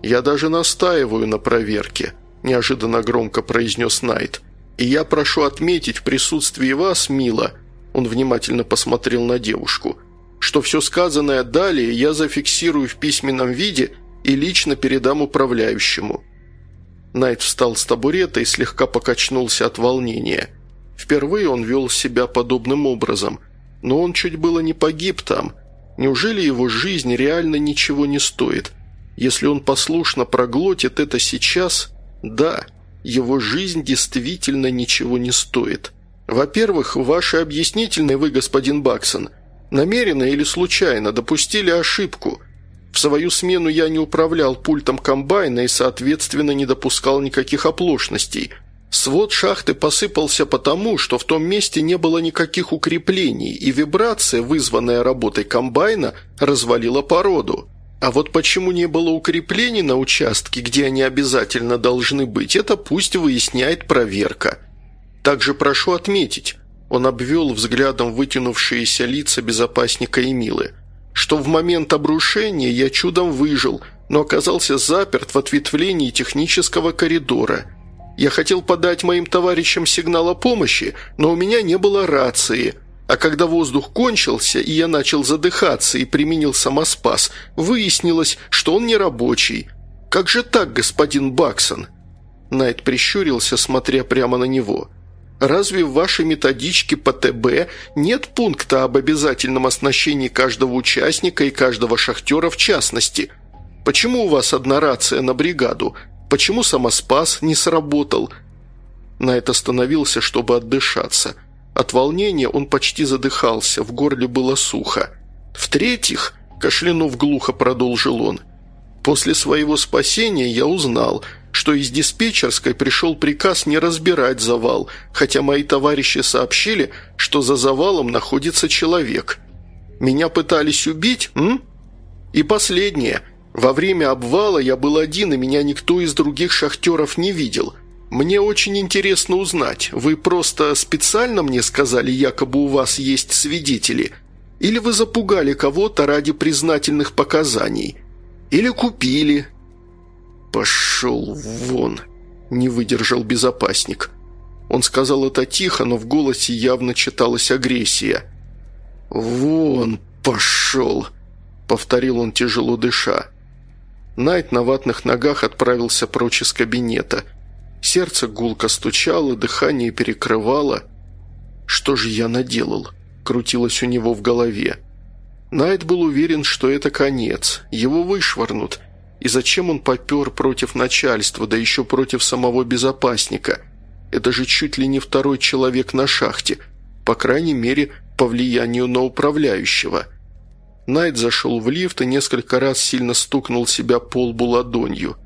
«Я даже настаиваю на проверке», – неожиданно громко произнес Найд. «И я прошу отметить в присутствии вас, Мила», – он внимательно посмотрел на девушку, – «что все сказанное далее я зафиксирую в письменном виде и лично передам управляющему». Найт встал с табурета и слегка покачнулся от волнения. Впервые он вел себя подобным образом, но он чуть было не погиб там. Неужели его жизнь реально ничего не стоит? Если он послушно проглотит это сейчас, да, его жизнь действительно ничего не стоит. Во-первых, ваши объяснительные вы, господин Баксон, намеренно или случайно допустили ошибку – в свою смену я не управлял пультом комбайна и, соответственно, не допускал никаких оплошностей. Свод шахты посыпался потому, что в том месте не было никаких укреплений, и вибрация, вызванная работой комбайна, развалила породу. А вот почему не было укреплений на участке, где они обязательно должны быть, это пусть выясняет проверка. Также прошу отметить, он обвел взглядом вытянувшиеся лица безопасника Милы, что в момент обрушения я чудом выжил, но оказался заперт в ответвлении технического коридора. Я хотел подать моим товарищам сигнал о помощи, но у меня не было рации – а когда воздух кончился, и я начал задыхаться и применил самоспас, выяснилось, что он не рабочий. «Как же так, господин Баксон?» Найт прищурился, смотря прямо на него. «Разве в вашей методичке по ТБ нет пункта об обязательном оснащении каждого участника и каждого шахтера в частности? Почему у вас одна рация на бригаду? Почему самоспас не сработал?» Найт остановился, чтобы отдышаться – от волнения он почти задыхался, в горле было сухо. «В-третьих», – кашлянув глухо продолжил он, – «после своего спасения я узнал, что из диспетчерской пришел приказ не разбирать завал, хотя мои товарищи сообщили, что за завалом находится человек. Меня пытались убить, м? И последнее. Во время обвала я был один, и меня никто из других шахтеров не видел». «Мне очень интересно узнать, вы просто специально мне сказали, якобы у вас есть свидетели, или вы запугали кого-то ради признательных показаний, или купили?» «Пошел вон!» – не выдержал безопасник. Он сказал это тихо, но в голосе явно читалась агрессия. «Вон пошел!» – повторил он тяжело дыша. Найт на ватных ногах отправился прочь из кабинета – Сердце гулко стучало, дыхание перекрывало. «Что же я наделал?» – крутилось у него в голове. Найт был уверен, что это конец, его вышвырнут. И зачем он попер против начальства, да еще против самого безопасника? Это же чуть ли не второй человек на шахте, по крайней мере, по влиянию на управляющего. Найт зашел в лифт и несколько раз сильно стукнул себя по лбу ладонью.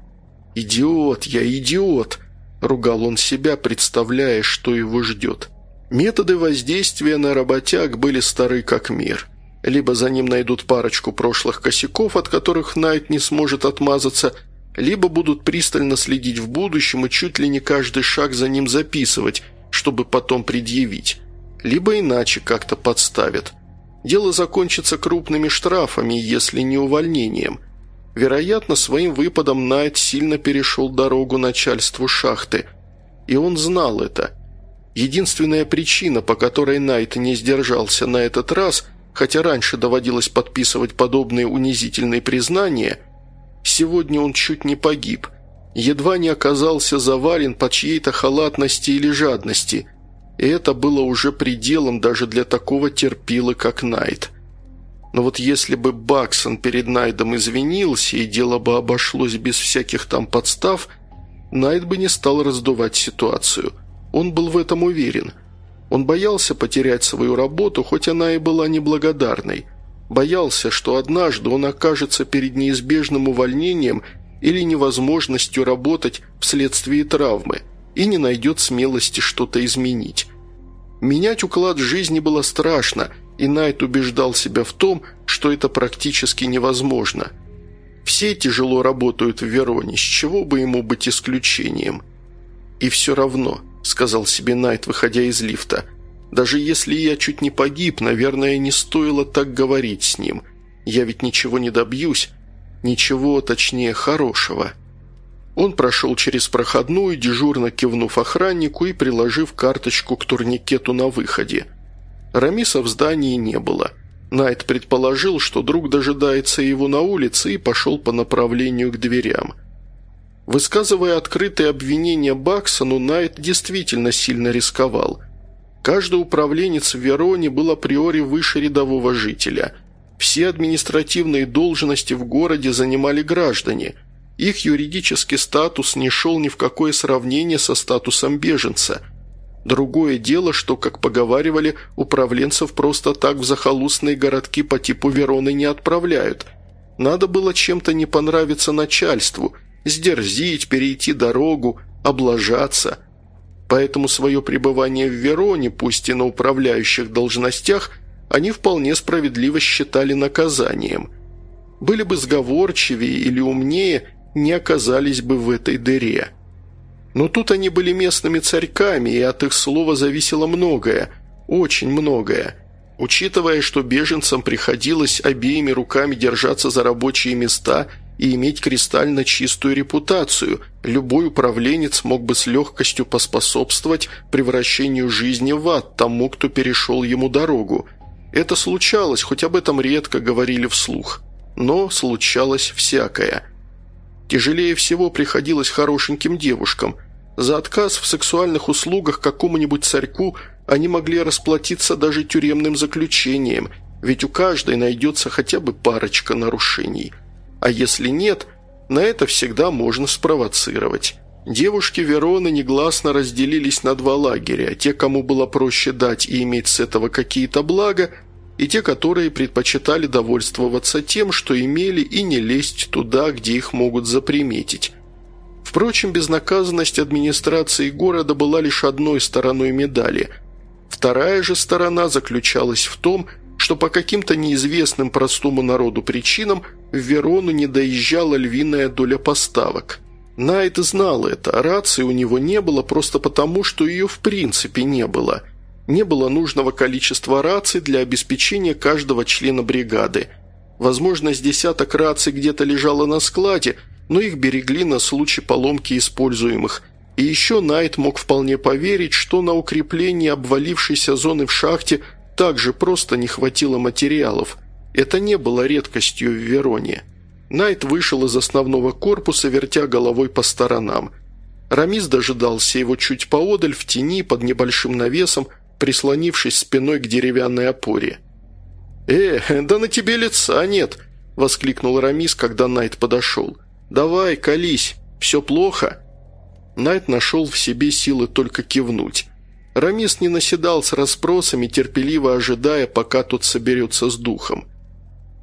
«Идиот, я идиот!» Ругал он себя, представляя, что его ждет. Методы воздействия на работяг были стары как мир. Либо за ним найдут парочку прошлых косяков, от которых Найт не сможет отмазаться, либо будут пристально следить в будущем и чуть ли не каждый шаг за ним записывать, чтобы потом предъявить. Либо иначе как-то подставят. Дело закончится крупными штрафами, если не увольнением – Вероятно, своим выпадом Найт сильно перешел дорогу начальству шахты. И он знал это. Единственная причина, по которой Найт не сдержался на этот раз, хотя раньше доводилось подписывать подобные унизительные признания, сегодня он чуть не погиб. Едва не оказался заварен по чьей-то халатности или жадности. И это было уже пределом даже для такого терпила, как Найт. Но вот если бы Баксон перед Найдом извинился, и дело бы обошлось без всяких там подстав, Найд бы не стал раздувать ситуацию. Он был в этом уверен. Он боялся потерять свою работу, хоть она и была неблагодарной. Боялся, что однажды он окажется перед неизбежным увольнением или невозможностью работать вследствие травмы и не найдет смелости что-то изменить. Менять уклад жизни было страшно – и Найт убеждал себя в том, что это практически невозможно. Все тяжело работают в Вероне, с чего бы ему быть исключением? «И все равно», — сказал себе Найт, выходя из лифта, «даже если я чуть не погиб, наверное, не стоило так говорить с ним. Я ведь ничего не добьюсь, ничего, точнее, хорошего». Он прошел через проходную, дежурно кивнув охраннику и приложив карточку к турникету на выходе – Рамиса в здании не было. Найт предположил, что друг дожидается его на улице и пошел по направлению к дверям. Высказывая открытые обвинения Баксону, Найт действительно сильно рисковал. Каждый управленец в Вероне был априори выше рядового жителя. Все административные должности в городе занимали граждане. Их юридический статус не шел ни в какое сравнение со статусом беженца – Другое дело, что, как поговаривали, управленцев просто так в захолустные городки по типу Вероны не отправляют. Надо было чем-то не понравиться начальству, сдерзить, перейти дорогу, облажаться. Поэтому свое пребывание в Вероне, пусть и на управляющих должностях, они вполне справедливо считали наказанием. были бы сговорчивее или умнее, не оказались бы в этой дыре. Но тут они были местными царьками, и от их слова зависело многое, очень многое. Учитывая, что беженцам приходилось обеими руками держаться за рабочие места и иметь кристально чистую репутацию, любой управленец мог бы с легкостью поспособствовать превращению жизни в ад тому, кто перешел ему дорогу. Это случалось, хоть об этом редко говорили вслух. Но случалось всякое. Тяжелее всего приходилось хорошеньким девушкам. За отказ в сексуальных услугах какому-нибудь царьку они могли расплатиться даже тюремным заключением, ведь у каждой найдется хотя бы парочка нарушений. А если нет, на это всегда можно спровоцировать. Девушки Вероны негласно разделились на два лагеря, те, кому было проще дать и иметь с этого какие-то блага, и те, которые предпочитали довольствоваться тем, что имели, и не лезть туда, где их могут заприметить. Впрочем, безнаказанность администрации города была лишь одной стороной медали – Вторая же сторона заключалась в том, что по каким-то неизвестным простому народу причинам в Верону не доезжала львиная доля поставок. Найт знал это, рации у него не было просто потому, что ее в принципе не было. Не было нужного количества раций для обеспечения каждого члена бригады. Возможно, с десяток раций где-то лежало на складе, но их берегли на случай поломки используемых – и еще Найт мог вполне поверить, что на укрепление обвалившейся зоны в шахте также просто не хватило материалов. Это не было редкостью в Вероне. Найт вышел из основного корпуса, вертя головой по сторонам. Рамис дожидался его чуть поодаль, в тени, под небольшим навесом, прислонившись спиной к деревянной опоре. «Э, да на тебе лица нет!» – воскликнул Рамис, когда Найт подошел. «Давай, колись, все плохо?» Найт нашел в себе силы только кивнуть. Рамис не наседал с расспросами, терпеливо ожидая, пока тот соберется с духом.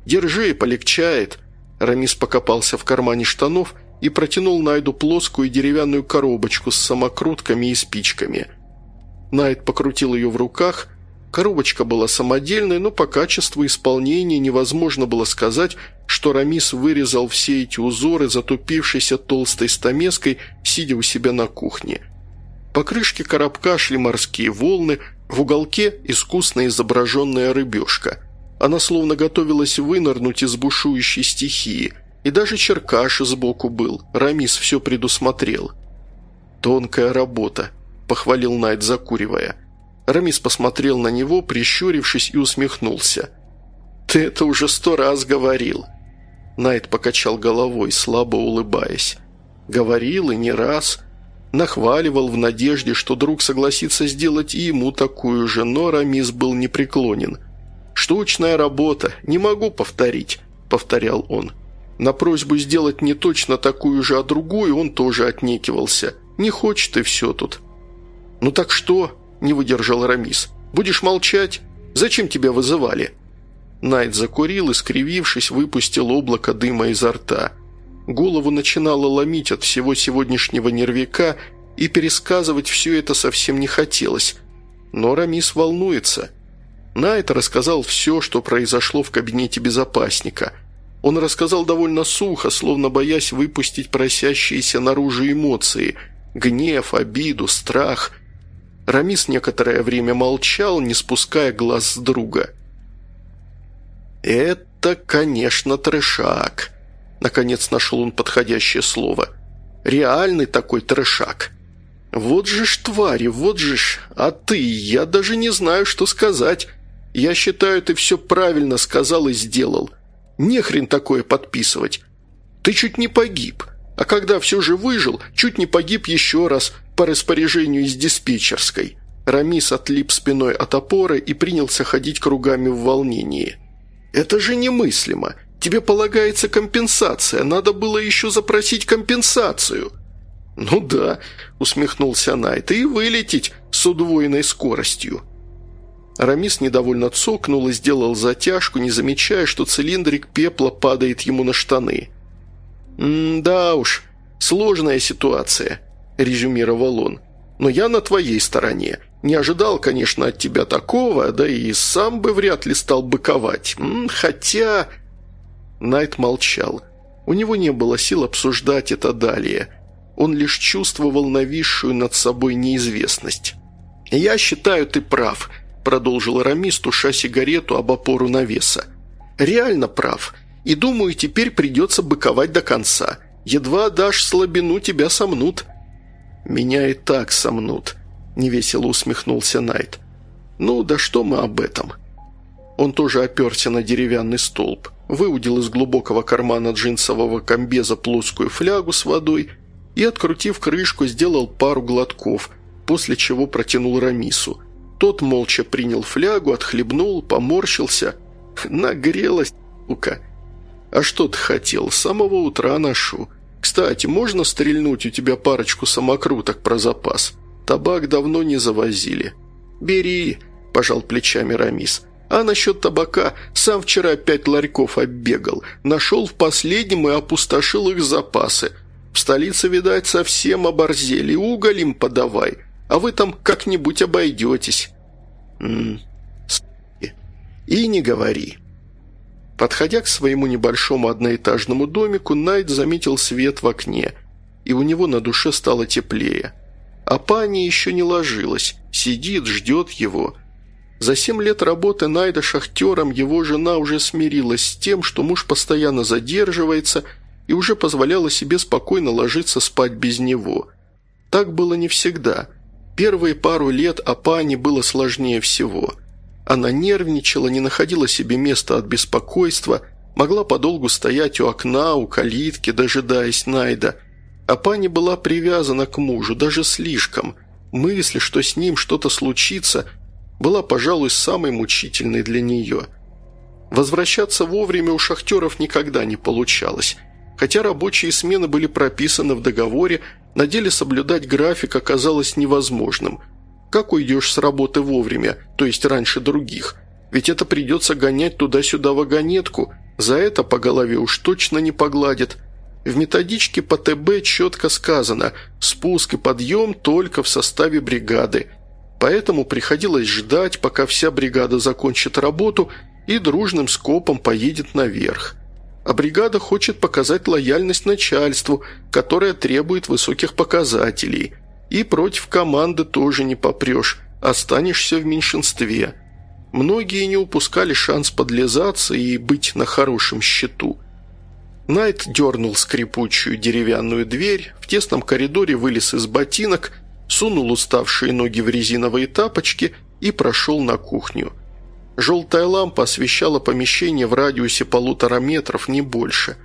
«Держи, полегчает!» Рамис покопался в кармане штанов и протянул Найду плоскую деревянную коробочку с самокрутками и спичками. Найд покрутил ее в руках, Коробочка была самодельной, но по качеству исполнения невозможно было сказать, что Рамис вырезал все эти узоры, затупившейся толстой стамеской, сидя у себя на кухне. По крышке коробка шли морские волны, в уголке искусно изображенная рыбешка. Она словно готовилась вынырнуть из бушующей стихии, и даже черкаш сбоку был, Рамис все предусмотрел. «Тонкая работа», – похвалил Найт, закуривая – Рамис посмотрел на него, прищурившись, и усмехнулся. «Ты это уже сто раз говорил». Найт покачал головой, слабо улыбаясь. «Говорил и не раз. Нахваливал в надежде, что друг согласится сделать и ему такую же, но Рамис был непреклонен. «Штучная работа, не могу повторить», — повторял он. На просьбу сделать не точно такую же, а другую он тоже отнекивался. «Не хочет и все тут». «Ну так что?» – не выдержал Рамис. «Будешь молчать? Зачем тебя вызывали?» Найт закурил и, скривившись, выпустил облако дыма изо рта. Голову начинало ломить от всего сегодняшнего нервяка, и пересказывать все это совсем не хотелось. Но Рамис волнуется. Найт рассказал все, что произошло в кабинете безопасника. Он рассказал довольно сухо, словно боясь выпустить просящиеся наружу эмоции – гнев, обиду, страх – Рамис некоторое время молчал, не спуская глаз с друга. «Это, конечно, трешак», — наконец нашел он подходящее слово. «Реальный такой трешак. Вот же ж твари, вот же ж, а ты, я даже не знаю, что сказать. Я считаю, ты все правильно сказал и сделал. Не хрен такое подписывать. Ты чуть не погиб, а когда все же выжил, чуть не погиб еще раз, по распоряжению из диспетчерской. Рамис отлип спиной от опоры и принялся ходить кругами в волнении. «Это же немыслимо! Тебе полагается компенсация, надо было еще запросить компенсацию!» «Ну да», — усмехнулся Найт, — «и вылететь с удвоенной скоростью». Рамис недовольно цокнул и сделал затяжку, не замечая, что цилиндрик пепла падает ему на штаны. «Да уж, сложная ситуация. – резюмировал он. «Но я на твоей стороне. Не ожидал, конечно, от тебя такого, да и сам бы вряд ли стал быковать. Хотя...» Найт молчал. У него не было сил обсуждать это далее. Он лишь чувствовал нависшую над собой неизвестность. «Я считаю, ты прав», – продолжил Рамис, туша сигарету об опору навеса. «Реально прав. И думаю, теперь придется быковать до конца. Едва дашь слабину, тебя сомнут». «Меня и так сомнут», – невесело усмехнулся Найт. «Ну, да что мы об этом?» Он тоже оперся на деревянный столб, выудил из глубокого кармана джинсового комбеза плоскую флягу с водой и, открутив крышку, сделал пару глотков, после чего протянул Рамису. Тот молча принял флягу, отхлебнул, поморщился. «Нагрелась, сука!» «А что ты хотел? С самого утра ношу. Кстати, можно стрельнуть у тебя парочку самокруток про запас? Табак давно не завозили». «Бери», – пожал плечами Рамис. А насчет табака, сам вчера пять ларьков оббегал, нашел в последнем и опустошил их запасы. В столице, видать, совсем оборзели, уголь им подавай, а вы там как-нибудь обойдетесь. М -м, и не говори. Подходя к своему небольшому одноэтажному домику, Найт заметил свет в окне, и у него на душе стало теплее. А пани еще не ложилась, сидит, ждет его – за семь лет работы Найда шахтером его жена уже смирилась с тем, что муж постоянно задерживается и уже позволяла себе спокойно ложиться спать без него. Так было не всегда. Первые пару лет Апане было сложнее всего. Она нервничала, не находила себе места от беспокойства, могла подолгу стоять у окна, у калитки, дожидаясь Найда. Апане была привязана к мужу, даже слишком. Мысль, что с ним что-то случится – была, пожалуй, самой мучительной для нее. Возвращаться вовремя у шахтеров никогда не получалось. Хотя рабочие смены были прописаны в договоре, на деле соблюдать график оказалось невозможным. Как уйдешь с работы вовремя, то есть раньше других? Ведь это придется гонять туда-сюда вагонетку, за это по голове уж точно не погладят. В методичке по ТБ четко сказано «спуск и подъем только в составе бригады», Поэтому приходилось ждать, пока вся бригада закончит работу и дружным скопом поедет наверх. А бригада хочет показать лояльность начальству, которое требует высоких показателей. И против команды тоже не попрешь, останешься в меньшинстве. Многие не упускали шанс подлизаться и быть на хорошем счету. Найт дернул скрипучую деревянную дверь, в тесном коридоре вылез из ботинок – сунул уставшие ноги в резиновые тапочки и прошел на кухню. Желтая лампа освещала помещение в радиусе полутора метров, не больше.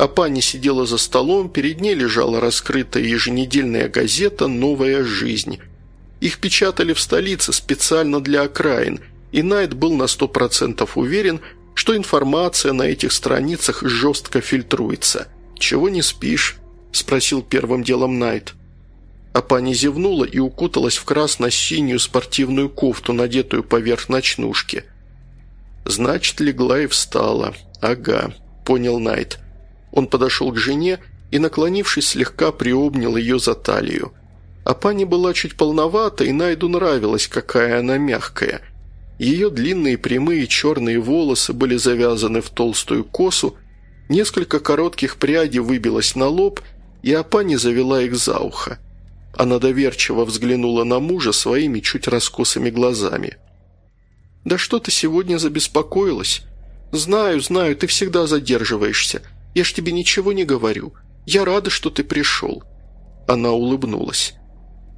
А пани сидела за столом, перед ней лежала раскрытая еженедельная газета «Новая жизнь». Их печатали в столице специально для окраин, и Найт был на сто процентов уверен, что информация на этих страницах жестко фильтруется. «Чего не спишь?» – спросил первым делом Найт. А пани зевнула и укуталась в красно-синюю спортивную кофту, надетую поверх ночнушки. «Значит, легла и встала. Ага», – понял Найт. Он подошел к жене и, наклонившись, слегка приобнял ее за талию. А пани была чуть полновата, и Найду нравилось, какая она мягкая. Ее длинные прямые черные волосы были завязаны в толстую косу, несколько коротких прядей выбилось на лоб, и Апани завела их за ухо. Она доверчиво взглянула на мужа своими чуть раскосыми глазами. «Да что ты сегодня забеспокоилась? Знаю, знаю, ты всегда задерживаешься. Я ж тебе ничего не говорю. Я рада, что ты пришел». Она улыбнулась.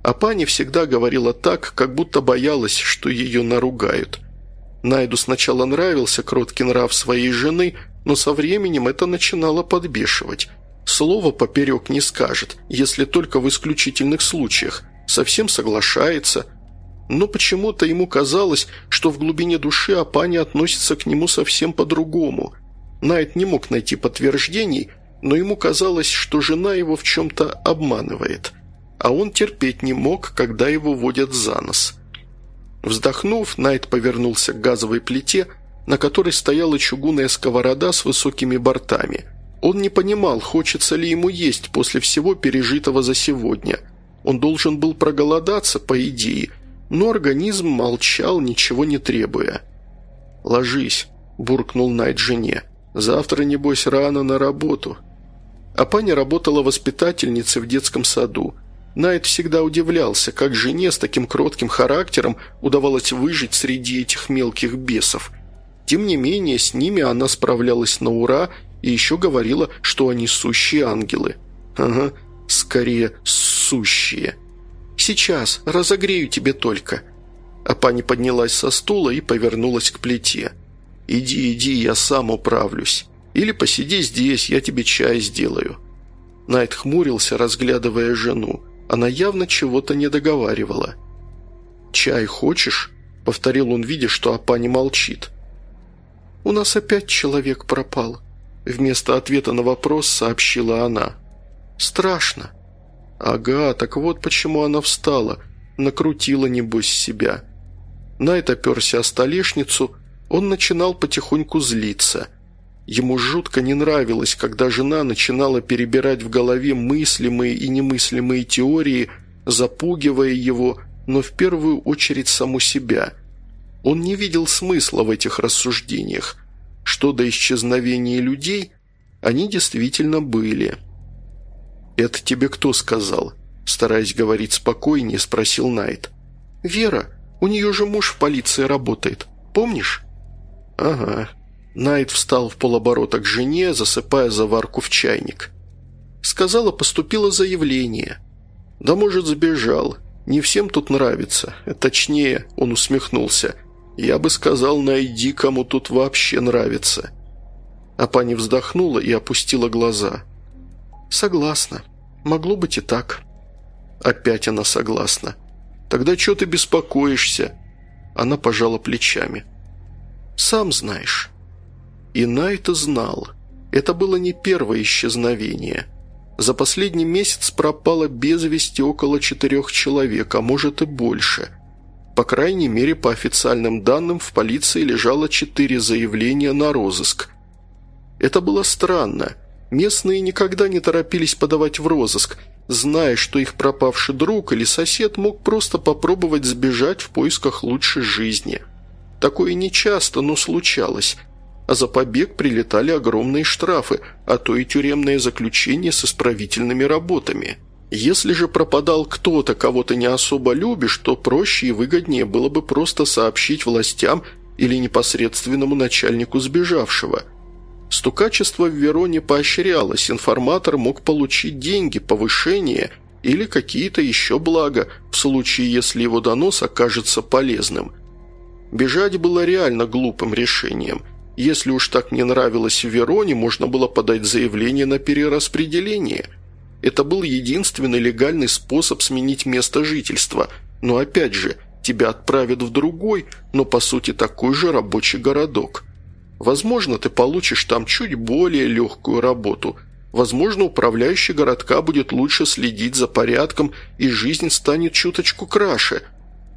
А пани всегда говорила так, как будто боялась, что ее наругают. Найду сначала нравился кроткий нрав своей жены, но со временем это начинало подбешивать – Слово поперек не скажет, если только в исключительных случаях. Совсем соглашается. Но почему-то ему казалось, что в глубине души Апани относится к нему совсем по-другому. Найт не мог найти подтверждений, но ему казалось, что жена его в чем-то обманывает. А он терпеть не мог, когда его водят за нос. Вздохнув, Найт повернулся к газовой плите, на которой стояла чугунная сковорода с высокими бортами – он не понимал, хочется ли ему есть после всего пережитого за сегодня. Он должен был проголодаться, по идее, но организм молчал, ничего не требуя. «Ложись», – буркнул Найт жене. Завтра, небось, рано на работу». А Паня работала воспитательницей в детском саду. Найт всегда удивлялся, как жене с таким кротким характером удавалось выжить среди этих мелких бесов. Тем не менее, с ними она справлялась на ура и еще говорила, что они сущие ангелы. Ага, скорее, сущие. «Сейчас, разогрею тебе только». А пани поднялась со стула и повернулась к плите. «Иди, иди, я сам управлюсь. Или посиди здесь, я тебе чай сделаю». Найт хмурился, разглядывая жену. Она явно чего-то не договаривала. «Чай хочешь?» – повторил он, видя, что Апа молчит. «У нас опять человек пропал», – вместо ответа на вопрос сообщила она. «Страшно». «Ага, так вот почему она встала. Накрутила, небось, себя». Найт оперся о столешницу, он начинал потихоньку злиться. Ему жутко не нравилось, когда жена начинала перебирать в голове мыслимые и немыслимые теории, запугивая его, но в первую очередь саму себя. Он не видел смысла в этих рассуждениях. Что до исчезновения людей, они действительно были. «Это тебе кто сказал?» Стараясь говорить спокойнее, спросил Найт. «Вера, у нее же муж в полиции работает. Помнишь?» «Ага». Найт встал в полоборота к жене, засыпая заварку в чайник. Сказала, поступило заявление. «Да, может, сбежал. Не всем тут нравится. Точнее, он усмехнулся. Я бы сказал, найди, кому тут вообще нравится». А пани вздохнула и опустила глаза. «Согласна. Могло быть и так». Опять она согласна. «Тогда что ты беспокоишься?» Она пожала плечами. «Сам знаешь». И Найта знал. Это было не первое исчезновение. За последний месяц пропало без вести около четырех человек, а может и больше. По крайней мере, по официальным данным, в полиции лежало четыре заявления на розыск. Это было странно. Местные никогда не торопились подавать в розыск, зная, что их пропавший друг или сосед мог просто попробовать сбежать в поисках лучшей жизни. Такое нечасто, но случалось – а за побег прилетали огромные штрафы, а то и тюремное заключение с исправительными работами. Если же пропадал кто-то, кого ты не особо любишь, то проще и выгоднее было бы просто сообщить властям или непосредственному начальнику сбежавшего. Стукачество в Вероне поощрялось, информатор мог получить деньги, повышение или какие-то еще блага, в случае, если его донос окажется полезным. Бежать было реально глупым решением – если уж так не нравилось в Вероне, можно было подать заявление на перераспределение. Это был единственный легальный способ сменить место жительства. Но опять же, тебя отправят в другой, но по сути такой же рабочий городок. Возможно, ты получишь там чуть более легкую работу. Возможно, управляющий городка будет лучше следить за порядком, и жизнь станет чуточку краше.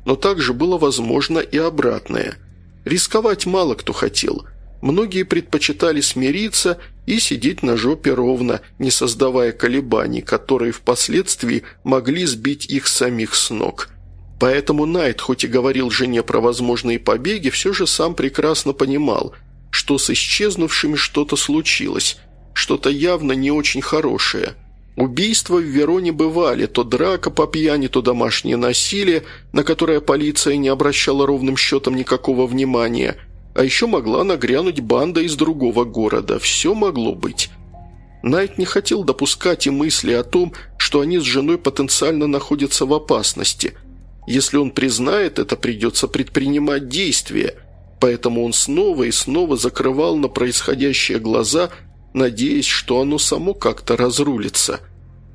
Но также было возможно и обратное. Рисковать мало кто хотел – Многие предпочитали смириться и сидеть на жопе ровно, не создавая колебаний, которые впоследствии могли сбить их самих с ног. Поэтому Найт, хоть и говорил жене про возможные побеги, все же сам прекрасно понимал, что с исчезнувшими что-то случилось, что-то явно не очень хорошее. Убийства в Вероне бывали, то драка по пьяни, то домашнее насилие, на которое полиция не обращала ровным счетом никакого внимания – а еще могла нагрянуть банда из другого города. Все могло быть. Найт не хотел допускать и мысли о том, что они с женой потенциально находятся в опасности. Если он признает это, придется предпринимать действия. Поэтому он снова и снова закрывал на происходящее глаза, надеясь, что оно само как-то разрулится.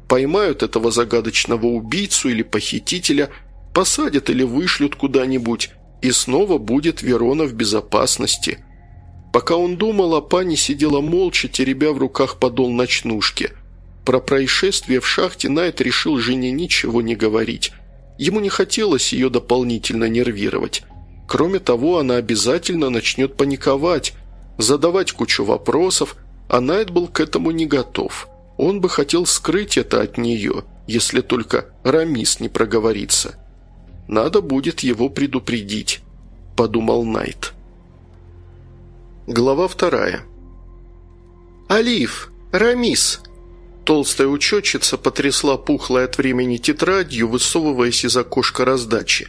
Поймают этого загадочного убийцу или похитителя, посадят или вышлют куда-нибудь, и снова будет Верона в безопасности. Пока он думал, а пани сидела молча, теребя в руках подол ночнушки. Про происшествие в шахте Найт решил жене ничего не говорить. Ему не хотелось ее дополнительно нервировать. Кроме того, она обязательно начнет паниковать, задавать кучу вопросов, а Найт был к этому не готов. Он бы хотел скрыть это от нее, если только Рамис не проговорится. Надо будет его предупредить», – подумал Найт. Глава вторая. «Алиф! Рамис!» Толстая учетчица потрясла пухлой от времени тетрадью, высовываясь из окошка раздачи.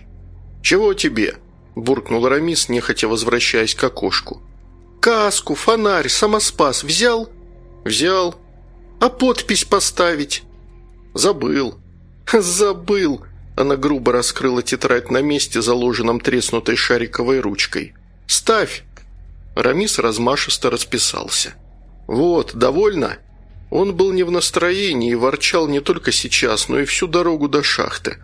«Чего тебе?» – буркнул Рамис, нехотя возвращаясь к окошку. «Каску, фонарь, самоспас взял?» «Взял». «А подпись поставить?» «Забыл». «Забыл!» Она грубо раскрыла тетрадь на месте, заложенном треснутой шариковой ручкой. «Ставь!» Рамис размашисто расписался. «Вот, довольно?» Он был не в настроении и ворчал не только сейчас, но и всю дорогу до шахты.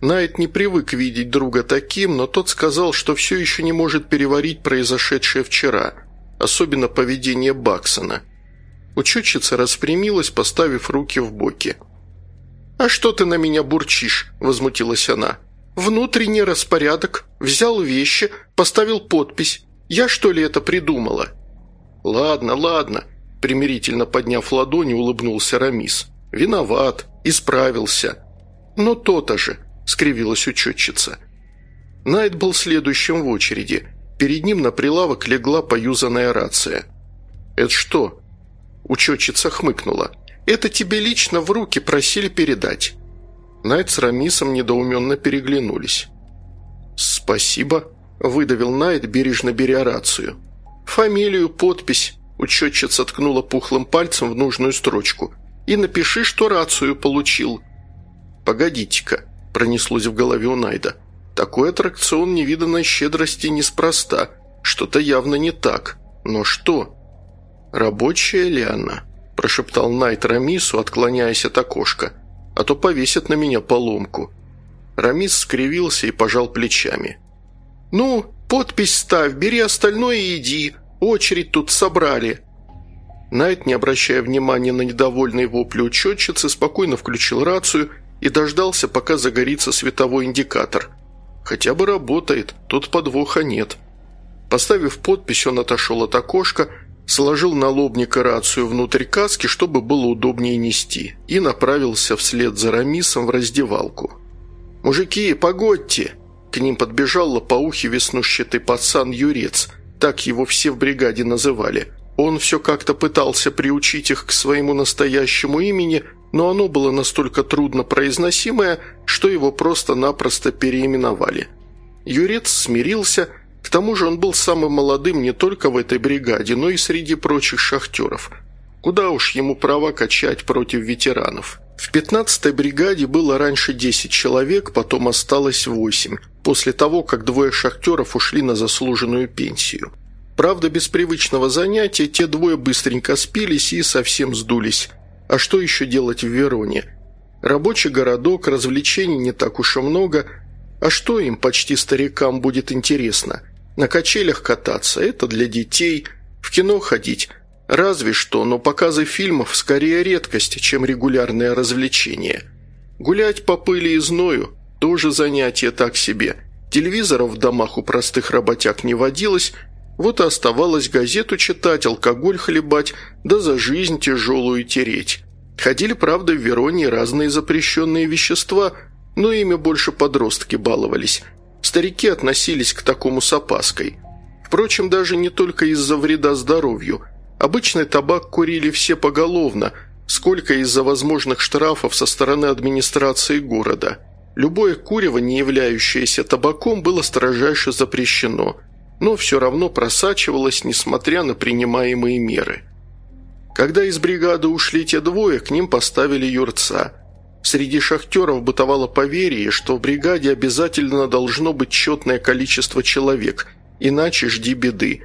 Найт не привык видеть друга таким, но тот сказал, что все еще не может переварить произошедшее вчера, особенно поведение Баксона. Учетчица распрямилась, поставив руки в боки. «А что ты на меня бурчишь?» – возмутилась она. «Внутренний распорядок. Взял вещи, поставил подпись. Я что ли это придумала?» «Ладно, ладно», – примирительно подняв ладони, улыбнулся Рамис. «Виноват. Исправился». «Но то-то же», – скривилась учетчица. Найт был следующим в очереди. Перед ним на прилавок легла поюзанная рация. «Это что?» Учетчица хмыкнула. «Это тебе лично в руки просили передать». Найт с Рамисом недоуменно переглянулись. «Спасибо», – выдавил Найт, бережно беря рацию. «Фамилию, подпись», – учетчица ткнула пухлым пальцем в нужную строчку. «И напиши, что рацию получил». «Погодите-ка», – пронеслось в голове у Найда. «Такой аттракцион невиданной щедрости неспроста. Что-то явно не так. Но что?» «Рабочая ли она?» – прошептал Найт Рамису, отклоняясь от окошка. «А то повесят на меня поломку». Рамис скривился и пожал плечами. «Ну, подпись ставь, бери остальное и иди. Очередь тут собрали». Найт, не обращая внимания на недовольные вопли учетчицы, спокойно включил рацию и дождался, пока загорится световой индикатор. Хотя бы работает, тут подвоха нет. Поставив подпись, он отошел от окошка, сложил налобника рацию внутрь каски, чтобы было удобнее нести, и направился вслед за Рамисом в раздевалку. «Мужики, погодьте!» К ним подбежал лопоухий веснущатый пацан Юрец, так его все в бригаде называли. Он все как-то пытался приучить их к своему настоящему имени, но оно было настолько трудно произносимое, что его просто-напросто переименовали. Юрец смирился – к тому же он был самым молодым не только в этой бригаде, но и среди прочих шахтеров. Куда уж ему права качать против ветеранов. В 15-й бригаде было раньше 10 человек, потом осталось 8, после того, как двое шахтеров ушли на заслуженную пенсию. Правда, без привычного занятия те двое быстренько спились и совсем сдулись. А что еще делать в Вероне? Рабочий городок, развлечений не так уж и много. А что им, почти старикам, будет интересно – на качелях кататься – это для детей, в кино ходить – разве что, но показы фильмов скорее редкость, чем регулярное развлечение. Гулять по пыли и зною – тоже занятие так себе. Телевизоров в домах у простых работяг не водилось, вот и оставалось газету читать, алкоголь хлебать, да за жизнь тяжелую тереть. Ходили, правда, в Вероне разные запрещенные вещества, но ими больше подростки баловались – Старики относились к такому с опаской. Впрочем, даже не только из-за вреда здоровью. Обычный табак курили все поголовно, сколько из-за возможных штрафов со стороны администрации города. Любое курево, не являющееся табаком, было строжайше запрещено, но все равно просачивалось, несмотря на принимаемые меры. Когда из бригады ушли те двое, к ним поставили юрца – Среди шахтеров бытовало поверье, что в бригаде обязательно должно быть четное количество человек, иначе жди беды.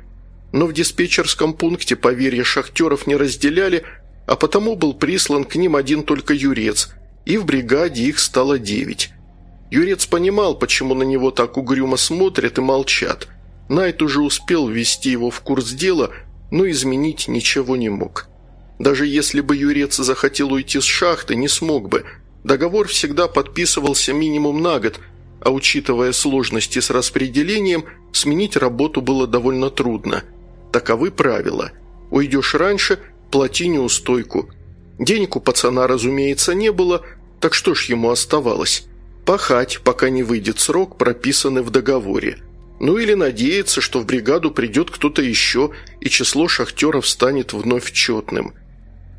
Но в диспетчерском пункте поверья шахтеров не разделяли, а потому был прислан к ним один только Юрец, и в бригаде их стало девять. Юрец понимал, почему на него так угрюмо смотрят и молчат. Найт уже успел ввести его в курс дела, но изменить ничего не мог. Даже если бы Юрец захотел уйти с шахты, не смог бы – Договор всегда подписывался минимум на год, а учитывая сложности с распределением, сменить работу было довольно трудно. Таковы правила. Уйдешь раньше – плати неустойку. Денег у пацана, разумеется, не было, так что ж ему оставалось? Пахать, пока не выйдет срок, прописанный в договоре. Ну или надеяться, что в бригаду придет кто-то еще, и число шахтеров станет вновь четным.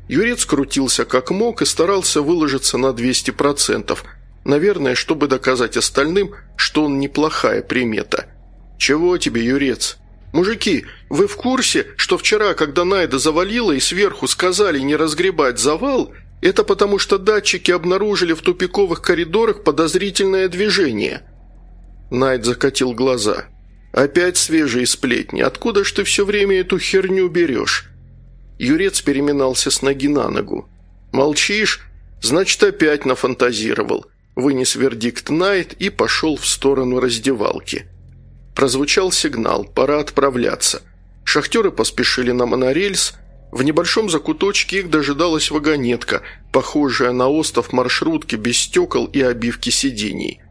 Юрец крутился как мог и старался выложиться на 200%, наверное, чтобы доказать остальным, что он неплохая примета. «Чего тебе, Юрец?» «Мужики, вы в курсе, что вчера, когда Найда завалила и сверху сказали не разгребать завал, это потому что датчики обнаружили в тупиковых коридорах подозрительное движение?» Найд закатил глаза. «Опять свежие сплетни. Откуда ж ты все время эту херню берешь?» Юрец переминался с ноги на ногу. «Молчишь? Значит, опять нафантазировал». Вынес вердикт Найт и пошел в сторону раздевалки. Прозвучал сигнал, пора отправляться. Шахтеры поспешили на монорельс. В небольшом закуточке их дожидалась вагонетка, похожая на остов маршрутки без стекол и обивки сидений.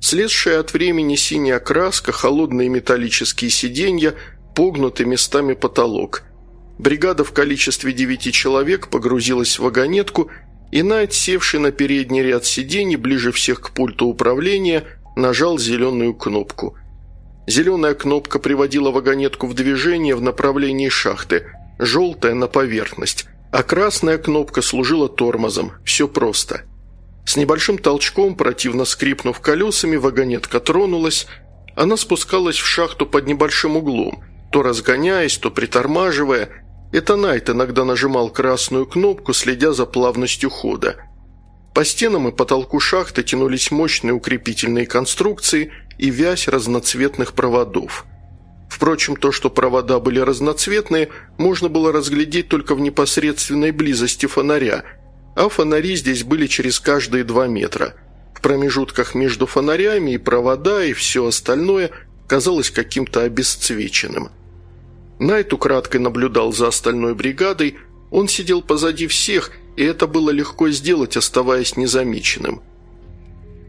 Слезшая от времени синяя краска, холодные металлические сиденья, погнутый местами потолок. Бригада в количестве девяти человек погрузилась в вагонетку, и Найт, севший на передний ряд сидений ближе всех к пульту управления, нажал зеленую кнопку. Зеленая кнопка приводила вагонетку в движение в направлении шахты, желтая – на поверхность, а красная кнопка служила тормозом. Все просто – с небольшим толчком, противно скрипнув колесами, вагонетка тронулась. Она спускалась в шахту под небольшим углом, то разгоняясь, то притормаживая. Это Найт иногда нажимал красную кнопку, следя за плавностью хода. По стенам и потолку шахты тянулись мощные укрепительные конструкции и вязь разноцветных проводов. Впрочем, то, что провода были разноцветные, можно было разглядеть только в непосредственной близости фонаря – а фонари здесь были через каждые два метра. В промежутках между фонарями и провода и все остальное казалось каким-то обесцвеченным. Найт украдкой наблюдал за остальной бригадой, он сидел позади всех, и это было легко сделать, оставаясь незамеченным.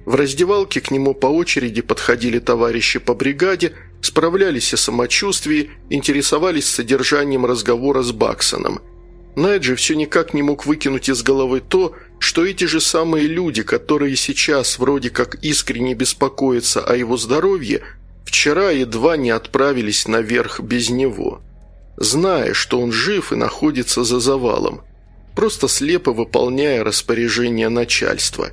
В раздевалке к нему по очереди подходили товарищи по бригаде, справлялись о самочувствии, интересовались содержанием разговора с Баксоном – Найджи все никак не мог выкинуть из головы то, что эти же самые люди, которые сейчас вроде как искренне беспокоятся о его здоровье, вчера едва не отправились наверх без него. Зная, что он жив и находится за завалом, просто слепо выполняя распоряжение начальства.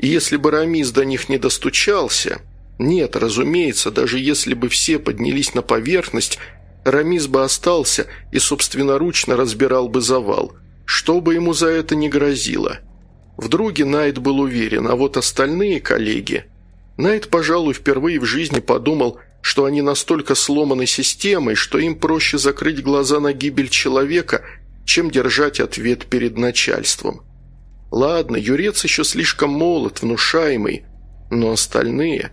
И если бы Рамис до них не достучался... Нет, разумеется, даже если бы все поднялись на поверхность Рамис бы остался и собственноручно разбирал бы завал, что бы ему за это не грозило. В друге Найт был уверен, а вот остальные коллеги... Найт, пожалуй, впервые в жизни подумал, что они настолько сломаны системой, что им проще закрыть глаза на гибель человека, чем держать ответ перед начальством. Ладно, Юрец еще слишком молод, внушаемый, но остальные...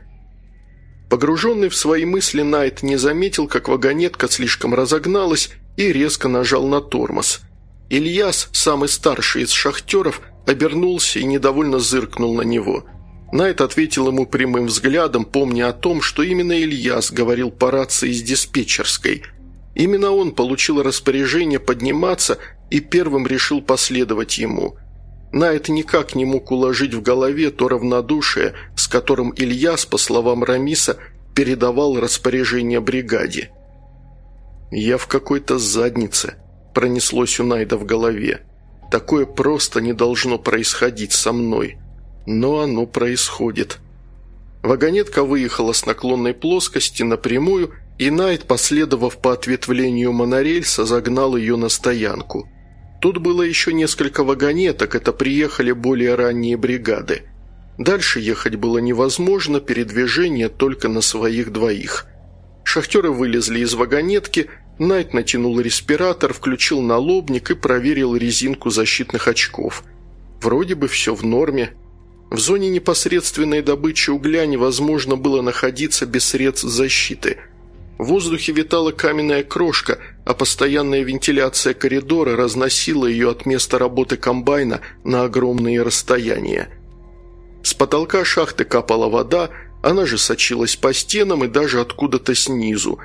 Погруженный в свои мысли, Найт не заметил, как вагонетка слишком разогналась и резко нажал на тормоз. Ильяс, самый старший из шахтеров, обернулся и недовольно зыркнул на него. Найт ответил ему прямым взглядом, помня о том, что именно Ильяс говорил по рации из диспетчерской. Именно он получил распоряжение подниматься и первым решил последовать ему – Найт никак не мог уложить в голове то равнодушие, с которым Ильяс, по словам Рамиса, передавал распоряжение бригаде. «Я в какой-то заднице», – пронеслось у Найда в голове. «Такое просто не должно происходить со мной. Но оно происходит». Вагонетка выехала с наклонной плоскости напрямую, и Найт, последовав по ответвлению монорельса, загнал ее на стоянку – Тут было еще несколько вагонеток, это приехали более ранние бригады. Дальше ехать было невозможно, передвижение только на своих двоих. Шахтеры вылезли из вагонетки, Найт натянул респиратор, включил налобник и проверил резинку защитных очков. Вроде бы все в норме. В зоне непосредственной добычи угля невозможно было находиться без средств защиты – в воздухе витала каменная крошка, а постоянная вентиляция коридора разносила ее от места работы комбайна на огромные расстояния. Потолка шахты капала вода, она же сочилась по стенам и даже откуда-то снизу.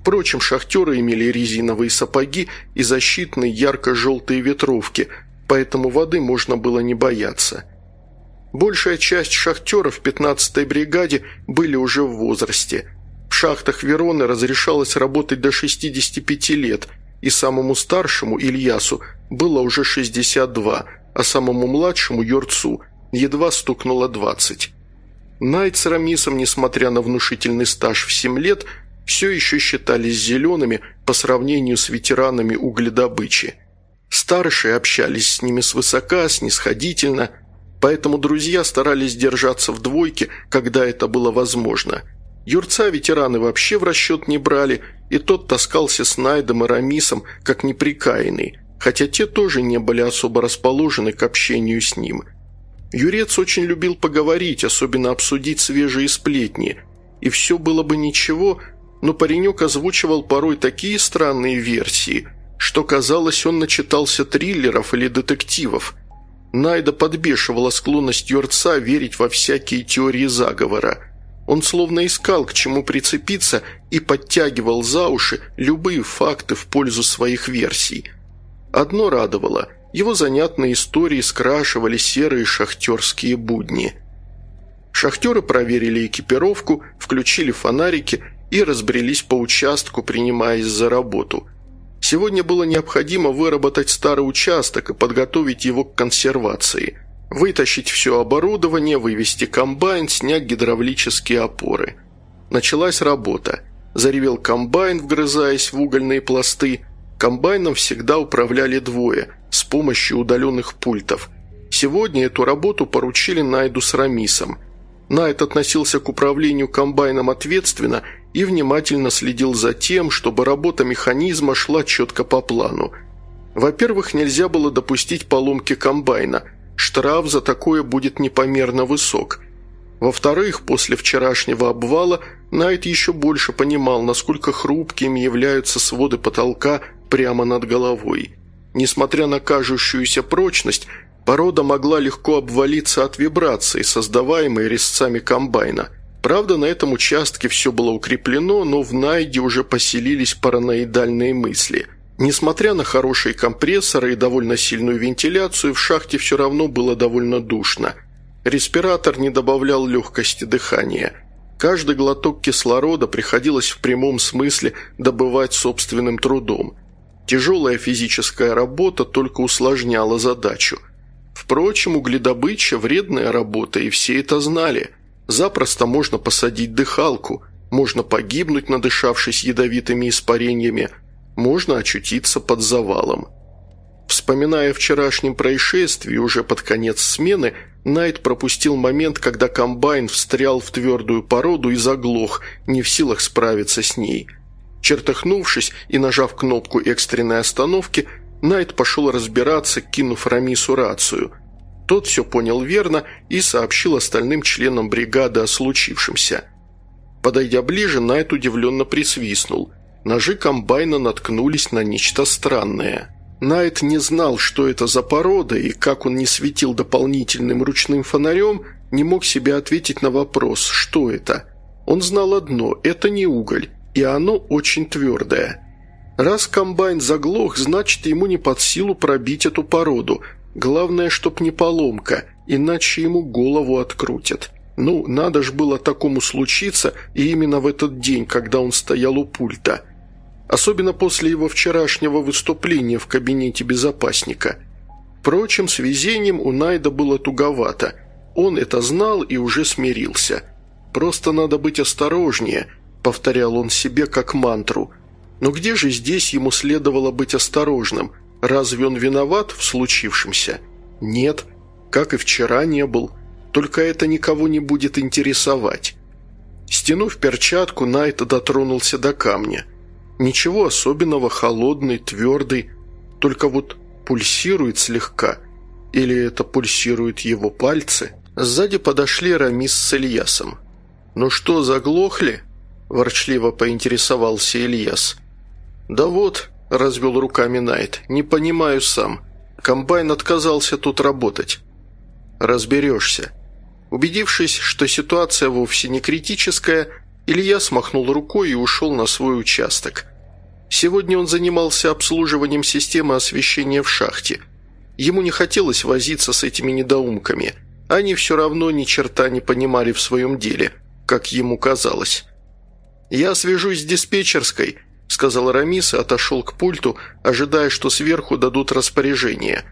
Впрочем, шахтеры имели резиновые сапоги и защитные ярко-желтые ветровки, поэтому воды можно было не бояться. Большая часть шахтеров в 15-й бригаде были уже в возрасте – В шахтах Вероны разрешалось работать до 65 лет, и самому старшему, Ильясу, было уже 62, а самому младшему, Юрцу, едва стукнуло 20. Найт с Рамисом, несмотря на внушительный стаж в 7 лет, все еще считались зелеными по сравнению с ветеранами угледобычи. Старшие общались с ними свысока, снисходительно, поэтому друзья старались держаться в двойке, когда это было возможно. Юрца ветераны вообще в расчет не брали, и тот таскался с Найдом и Рамисом, как неприкаянный, хотя те тоже не были особо расположены к общению с ним. Юрец очень любил поговорить, особенно обсудить свежие сплетни, и все было бы ничего, но паренек озвучивал порой такие странные версии, что казалось, он начитался триллеров или детективов. Найда подбешивала склонность Юрца верить во всякие теории заговора. Он словно искал, к чему прицепиться, и подтягивал за уши любые факты в пользу своих версий. Одно радовало – его занятные истории скрашивали серые шахтерские будни. Шахтеры проверили экипировку, включили фонарики и разбрелись по участку, принимаясь за работу. Сегодня было необходимо выработать старый участок и подготовить его к консервации, вытащить все оборудование, вывести комбайн, снять гидравлические опоры. Началась работа. Заревел комбайн, вгрызаясь в угольные пласты. Комбайном всегда управляли двое, с помощью удаленных пультов. Сегодня эту работу поручили Найду с Рамисом. Найд относился к управлению комбайном ответственно и внимательно следил за тем, чтобы работа механизма шла четко по плану. Во-первых, нельзя было допустить поломки комбайна. Штраф за такое будет непомерно высок. Во-вторых, после вчерашнего обвала Найт еще больше понимал, насколько хрупкими являются своды потолка прямо над головой. Несмотря на кажущуюся прочность, порода могла легко обвалиться от вибраций, создаваемой резцами комбайна – Правда, на этом участке все было укреплено, но в Найде уже поселились параноидальные мысли. Несмотря на хорошие компрессоры и довольно сильную вентиляцию, в шахте все равно было довольно душно. Респиратор не добавлял легкости дыхания. Каждый глоток кислорода приходилось в прямом смысле добывать собственным трудом. Тяжелая физическая работа только усложняла задачу. Впрочем, угледобыча – вредная работа, и все это знали – Запросто можно посадить дыхалку, можно погибнуть, надышавшись ядовитыми испарениями, можно очутиться под завалом. Вспоминая вчерашнем происшествии уже под конец смены, Найт пропустил момент, когда комбайн встрял в твердую породу и заглох, не в силах справиться с ней. Чертыхнувшись и нажав кнопку экстренной остановки, Найт пошел разбираться, кинув Рамису рацию. Тот все понял верно и сообщил остальным членам бригады о случившемся. Подойдя ближе, Найт удивленно присвистнул. Ножи комбайна наткнулись на нечто странное. Найт не знал, что это за порода, и как он не светил дополнительным ручным фонарем, не мог себе ответить на вопрос, что это. Он знал одно – это не уголь, и оно очень твердое. Раз комбайн заглох, значит, ему не под силу пробить эту породу – Главное, чтоб не поломка, иначе ему голову открутят. Ну, надо ж было такому случиться, и именно в этот день, когда он стоял у пульта. Особенно после его вчерашнего выступления в кабинете безопасника. Впрочем, с везением у Найда было туговато. Он это знал и уже смирился. «Просто надо быть осторожнее», — повторял он себе как мантру. «Но где же здесь ему следовало быть осторожным?» Разве он виноват в случившемся? Нет, как и вчера не был. Только это никого не будет интересовать. Стянув перчатку, Найт дотронулся до камня. Ничего особенного, холодный, твердый, только вот пульсирует слегка. Или это пульсируют его пальцы? Сзади подошли Рамис с Ильясом. «Ну что, заглохли?» – ворчливо поинтересовался Ильяс. «Да вот, – развел руками Найт. «Не понимаю сам. Комбайн отказался тут работать». «Разберешься». Убедившись, что ситуация вовсе не критическая, Илья смахнул рукой и ушел на свой участок. Сегодня он занимался обслуживанием системы освещения в шахте. Ему не хотелось возиться с этими недоумками. Они все равно ни черта не понимали в своем деле, как ему казалось. «Я свяжусь с диспетчерской», – сказал Рамис и отошел к пульту, ожидая, что сверху дадут распоряжение.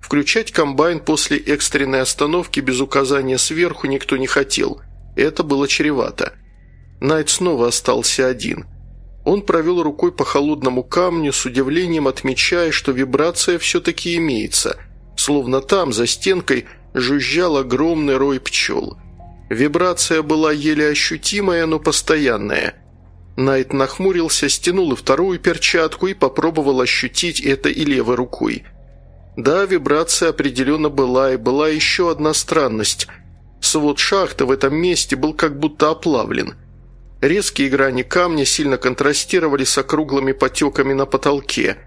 Включать комбайн после экстренной остановки без указания сверху никто не хотел. Это было чревато. Найт снова остался один. Он провел рукой по холодному камню, с удивлением отмечая, что вибрация все-таки имеется, словно там, за стенкой, жужжал огромный рой пчел. Вибрация была еле ощутимая, но постоянная. Найт нахмурился, стянул и вторую перчатку и попробовал ощутить это и левой рукой. Да, вибрация определенно была, и была еще одна странность. Свод шахты в этом месте был как будто оплавлен. Резкие грани камня сильно контрастировали с округлыми потеками на потолке.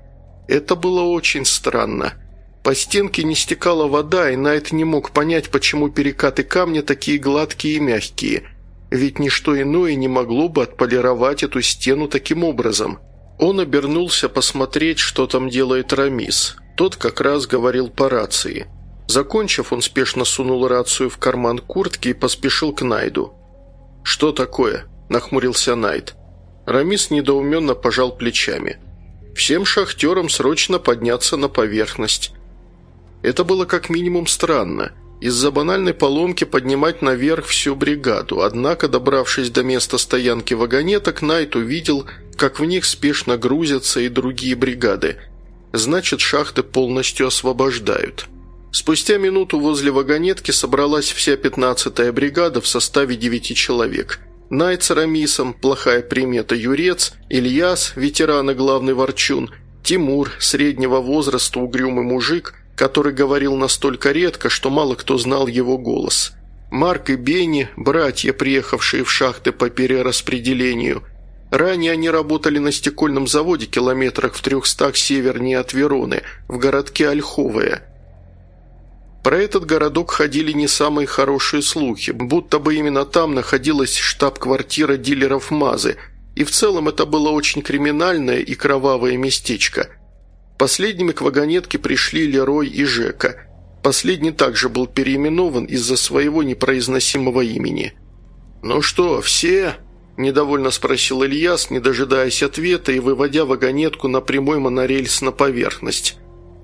Это было очень странно. По стенке не стекала вода, и Найт не мог понять, почему перекаты камня такие гладкие и мягкие. Ведь ничто иное не могло бы отполировать эту стену таким образом. Он обернулся посмотреть, что там делает Рамис. Тот как раз говорил по рации. Закончив, он спешно сунул рацию в карман куртки и поспешил к Найду. «Что такое?» – нахмурился Найд. Рамис недоуменно пожал плечами. «Всем шахтерам срочно подняться на поверхность. Это было как минимум странно. Из-за банальной поломки поднимать наверх всю бригаду, однако, добравшись до места стоянки вагонеток, Найт увидел, как в них спешно грузятся и другие бригады. Значит, шахты полностью освобождают. Спустя минуту возле вагонетки собралась вся 15-я бригада в составе 9 человек. Найт с Рамисом, плохая примета Юрец, Ильяс, ветеран и главный ворчун, Тимур, среднего возраста угрюмый мужик – который говорил настолько редко, что мало кто знал его голос. Марк и Бенни, братья, приехавшие в шахты по перераспределению. Ранее они работали на стекольном заводе километрах в трехстах севернее от Вероны, в городке Ольховое. Про этот городок ходили не самые хорошие слухи, будто бы именно там находилась штаб-квартира дилеров Мазы, и в целом это было очень криминальное и кровавое местечко – Последними к вагонетке пришли Лерой и Жека. Последний также был переименован из-за своего непроизносимого имени. «Ну что, все?» – недовольно спросил Ильяс, не дожидаясь ответа и выводя вагонетку на прямой монорельс на поверхность.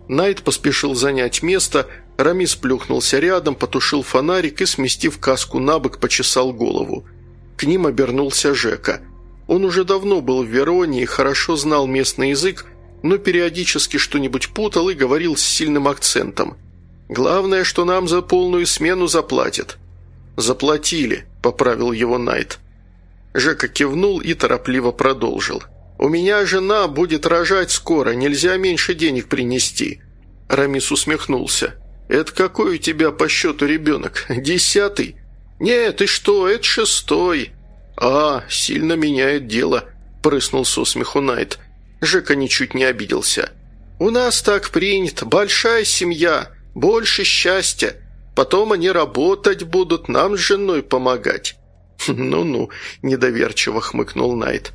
Найт поспешил занять место, Рамис плюхнулся рядом, потушил фонарик и, сместив каску на бок, почесал голову. К ним обернулся Жека. Он уже давно был в Вероне и хорошо знал местный язык, но периодически что-нибудь путал и говорил с сильным акцентом. «Главное, что нам за полную смену заплатят». «Заплатили», – поправил его Найт. Жека кивнул и торопливо продолжил. «У меня жена будет рожать скоро, нельзя меньше денег принести». Рамис усмехнулся. «Это какой у тебя по счету ребенок? Десятый?» «Нет, ты что, это шестой». «А, сильно меняет дело», – прыснул со смеху Найт. Жека ничуть не обиделся. «У нас так принято. Большая семья. Больше счастья. Потом они работать будут, нам с женой помогать». «Ну-ну», – недоверчиво хмыкнул Найт.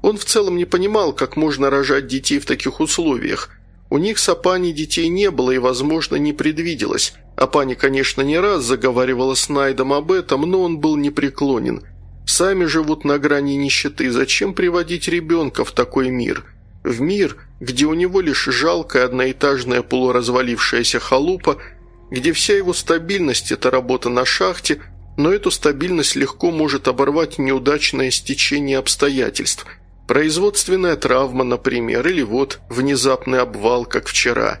Он в целом не понимал, как можно рожать детей в таких условиях. У них с Апани детей не было и, возможно, не предвиделось. Апани, конечно, не раз заговаривала с Найдом об этом, но он был непреклонен. Сами живут на грани нищеты, зачем приводить ребенка в такой мир – в мир, где у него лишь жалкая одноэтажная полуразвалившаяся халупа, где вся его стабильность – это работа на шахте, но эту стабильность легко может оборвать неудачное стечение обстоятельств. Производственная травма, например, или вот внезапный обвал, как вчера.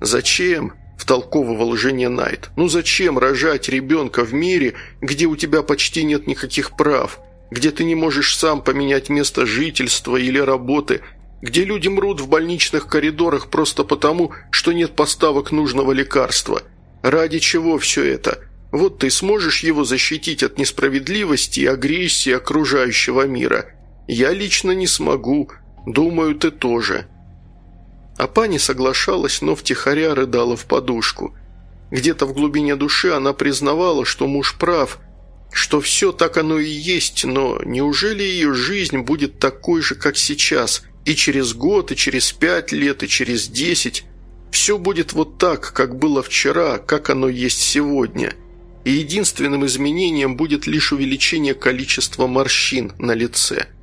«Зачем?» – втолковывал жене Найт. «Ну зачем рожать ребенка в мире, где у тебя почти нет никаких прав?» где ты не можешь сам поменять место жительства или работы, где люди мрут в больничных коридорах просто потому, что нет поставок нужного лекарства. Ради чего все это? Вот ты сможешь его защитить от несправедливости и агрессии окружающего мира. Я лично не смогу. Думаю, ты тоже». А пани соглашалась, но втихаря рыдала в подушку. Где-то в глубине души она признавала, что муж прав, что все так оно и есть, но неужели ее жизнь будет такой же, как сейчас – и через год, и через пять лет, и через десять. Все будет вот так, как было вчера, как оно есть сегодня. И единственным изменением будет лишь увеличение количества морщин на лице –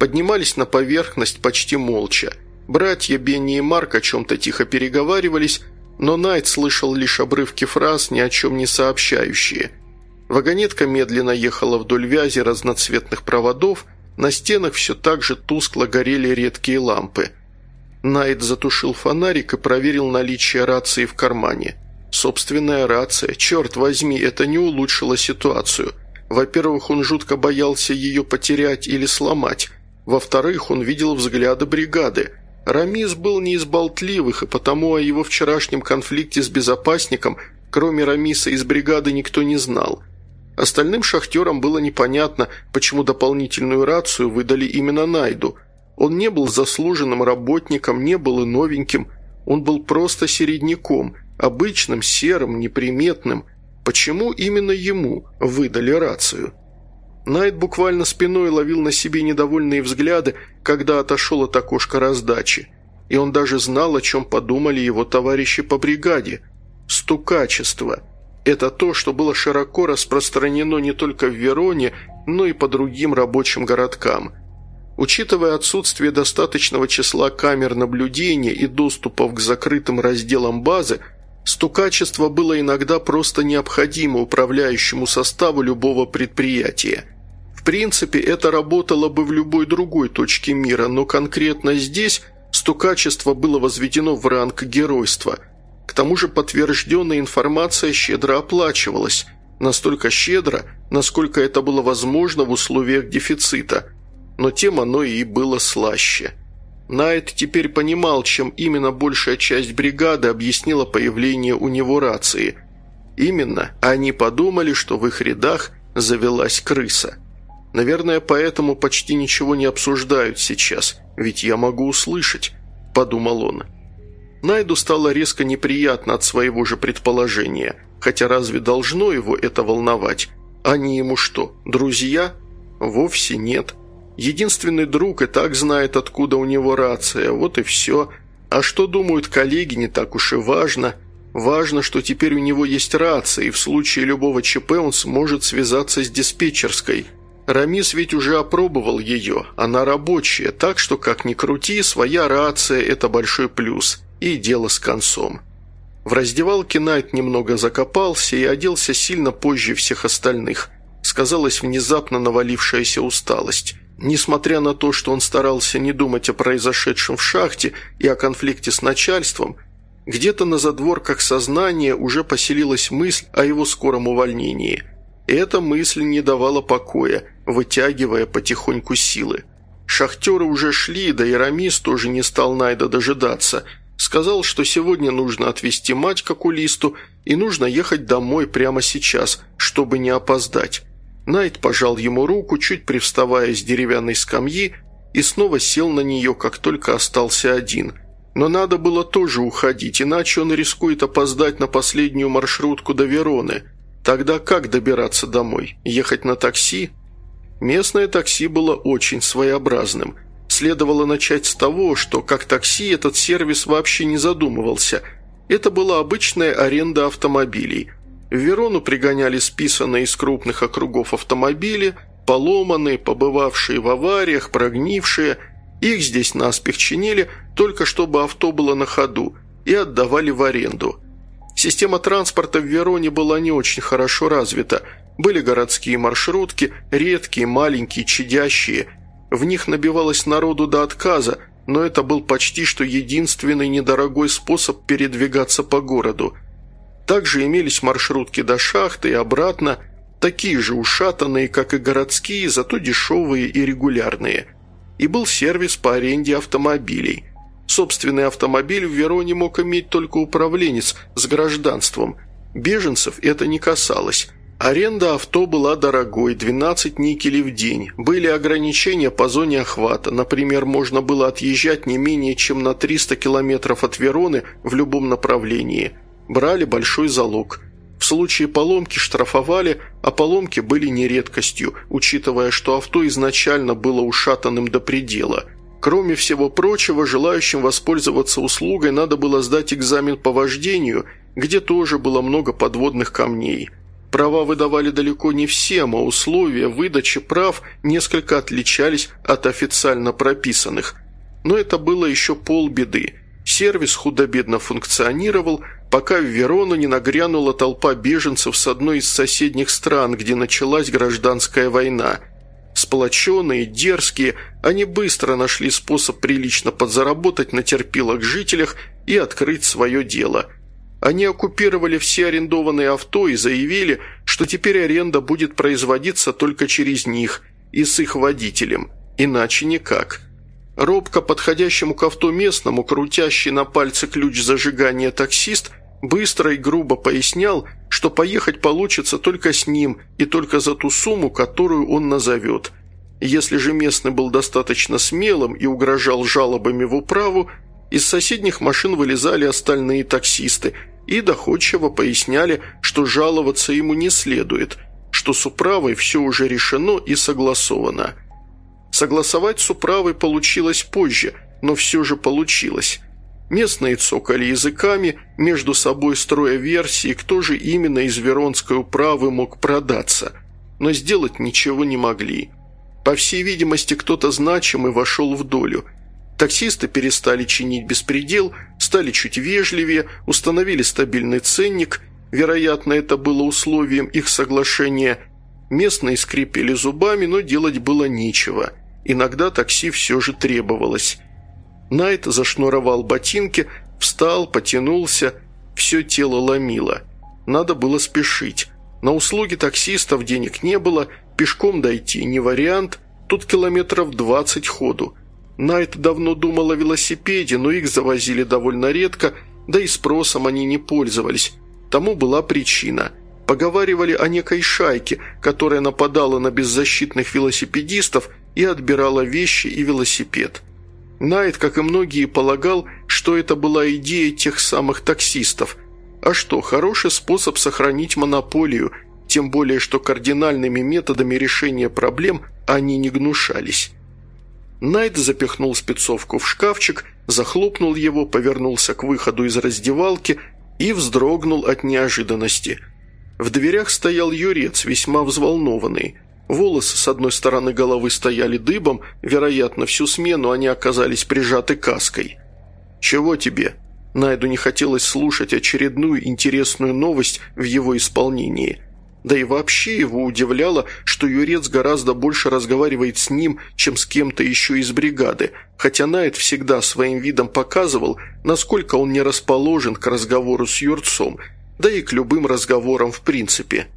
поднимались на поверхность почти молча. Братья Бенни и Марк о чем-то тихо переговаривались, но Найт слышал лишь обрывки фраз, ни о чем не сообщающие. Вагонетка медленно ехала вдоль вязи разноцветных проводов, на стенах все так же тускло горели редкие лампы. Найт затушил фонарик и проверил наличие рации в кармане. Собственная рация, черт возьми, это не улучшило ситуацию. Во-первых, он жутко боялся ее потерять или сломать. Во-вторых, он видел взгляды бригады. Рамис был не из болтливых, и потому о его вчерашнем конфликте с безопасником, кроме Рамиса из бригады, никто не знал. Остальным шахтерам было непонятно, почему дополнительную рацию выдали именно Найду. Он не был заслуженным работником, не был и новеньким. Он был просто середняком, обычным, серым, неприметным. Почему именно ему выдали рацию? Найт буквально спиной ловил на себе недовольные взгляды, когда отошел от окошка раздачи. И он даже знал, о чем подумали его товарищи по бригаде. Стукачество. Это то, что было широко распространено не только в Вероне, но и по другим рабочим городкам. Учитывая отсутствие достаточного числа камер наблюдения и доступов к закрытым разделам базы, Стукачество было иногда просто необходимо управляющему составу любого предприятия. В принципе, это работало бы в любой другой точке мира, но конкретно здесь стукачество было возведено в ранг геройства. К тому же подтвержденная информация щедро оплачивалась, настолько щедро, насколько это было возможно в условиях дефицита, но тем оно и было слаще – Найт теперь понимал, чем именно большая часть бригады объяснила появление у него рации. Именно они подумали, что в их рядах завелась крыса. Наверное, поэтому почти ничего не обсуждают сейчас, ведь я могу услышать, подумал он. Найду стало резко неприятно от своего же предположения, хотя разве должно его это волновать? Они ему что, друзья? Вовсе нет. Единственный друг и так знает, откуда у него рация, вот и все. А что думают коллеги, не так уж и важно. Важно, что теперь у него есть рация, и в случае любого ЧП он сможет связаться с диспетчерской. Рамис ведь уже опробовал ее, она рабочая, так что, как ни крути, своя рация – это большой плюс, и дело с концом. В раздевалке Найт немного закопался и оделся сильно позже всех остальных. Сказалась внезапно навалившаяся усталость. Несмотря на то, что он старался не думать о произошедшем в шахте и о конфликте с начальством, где-то на задворках сознания уже поселилась мысль о его скором увольнении. Эта мысль не давала покоя, вытягивая потихоньку силы. Шахтеры уже шли, да и Рамис тоже не стал Найда дожидаться. Сказал, что сегодня нужно отвезти мать к окулисту и нужно ехать домой прямо сейчас, чтобы не опоздать. Найт пожал ему руку, чуть привставая с деревянной скамьи, и снова сел на нее, как только остался один. Но надо было тоже уходить, иначе он рискует опоздать на последнюю маршрутку до Вероны. Тогда как добираться домой? Ехать на такси? Местное такси было очень своеобразным. Следовало начать с того, что как такси этот сервис вообще не задумывался. Это была обычная аренда автомобилей – в Верону пригоняли списанные из крупных округов автомобили, поломанные, побывавшие в авариях, прогнившие. Их здесь наспех чинили, только чтобы авто было на ходу, и отдавали в аренду. Система транспорта в Вероне была не очень хорошо развита. Были городские маршрутки, редкие, маленькие, чадящие. В них набивалось народу до отказа, но это был почти что единственный недорогой способ передвигаться по городу – также имелись маршрутки до шахты и обратно, такие же ушатанные, как и городские, зато дешевые и регулярные. И был сервис по аренде автомобилей. Собственный автомобиль в Вероне мог иметь только управленец с гражданством. Беженцев это не касалось. Аренда авто была дорогой, 12 никелей в день. Были ограничения по зоне охвата. Например, можно было отъезжать не менее чем на 300 километров от Вероны в любом направлении – брали большой залог. В случае поломки штрафовали, а поломки были не редкостью, учитывая, что авто изначально было ушатанным до предела. Кроме всего прочего, желающим воспользоваться услугой надо было сдать экзамен по вождению, где тоже было много подводных камней. Права выдавали далеко не всем, а условия выдачи прав несколько отличались от официально прописанных. Но это было еще полбеды. Сервис худо-бедно функционировал, пока в Верону не нагрянула толпа беженцев с одной из соседних стран, где началась гражданская война. Сплоченные, дерзкие, они быстро нашли способ прилично подзаработать на терпилах жителях и открыть свое дело – они оккупировали все арендованные авто и заявили, что теперь аренда будет производиться только через них и с их водителем, иначе никак. Робко подходящему к авто местному, крутящий на пальце ключ зажигания таксист, быстро и грубо пояснял, что поехать получится только с ним и только за ту сумму, которую он назовет. Если же местный был достаточно смелым и угрожал жалобами в управу, из соседних машин вылезали остальные таксисты – и доходчиво поясняли, что жаловаться ему не следует, что с управой все уже решено и согласовано. Согласовать с управой получилось позже, но все же получилось. Местные цокали языками, между собой строя версии, кто же именно из Веронской управы мог продаться, но сделать ничего не могли. По всей видимости, кто-то значимый вошел в долю – Таксисты перестали чинить беспредел, стали чуть вежливее, установили стабильный ценник, вероятно, это было условием их соглашения. Местные скрипели зубами, но делать было нечего. Иногда такси все же требовалось. Найт зашнуровал ботинки, встал, потянулся, все тело ломило. Надо было спешить. На услуги таксистов денег не было, пешком дойти не вариант, тут километров двадцать ходу – Найт давно думал о велосипеде, но их завозили довольно редко, да и спросом они не пользовались. Тому была причина. Поговаривали о некой шайке, которая нападала на беззащитных велосипедистов и отбирала вещи и велосипед. Найт, как и многие, полагал, что это была идея тех самых таксистов. А что, хороший способ сохранить монополию, тем более, что кардинальными методами решения проблем они не гнушались. Найт запихнул спецовку в шкафчик, захлопнул его, повернулся к выходу из раздевалки и вздрогнул от неожиданности. В дверях стоял юрец, весьма взволнованный. Волосы с одной стороны головы стояли дыбом, вероятно, всю смену они оказались прижаты каской. «Чего тебе?» Найду не хотелось слушать очередную интересную новость в его исполнении – да и вообще его удивляло, что Юрец гораздо больше разговаривает с ним, чем с кем-то еще из бригады, хотя Найт всегда своим видом показывал, насколько он не расположен к разговору с Юрцом, да и к любым разговорам в принципе.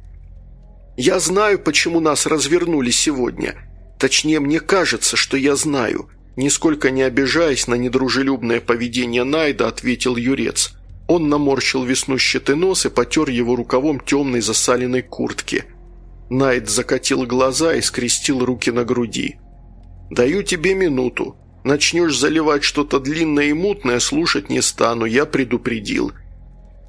«Я знаю, почему нас развернули сегодня. Точнее, мне кажется, что я знаю», нисколько не обижаясь на недружелюбное поведение Найда, ответил Юрец – он наморщил веснущатый нос и потер его рукавом темной засаленной куртки. Найт закатил глаза и скрестил руки на груди. «Даю тебе минуту. Начнешь заливать что-то длинное и мутное, слушать не стану, я предупредил».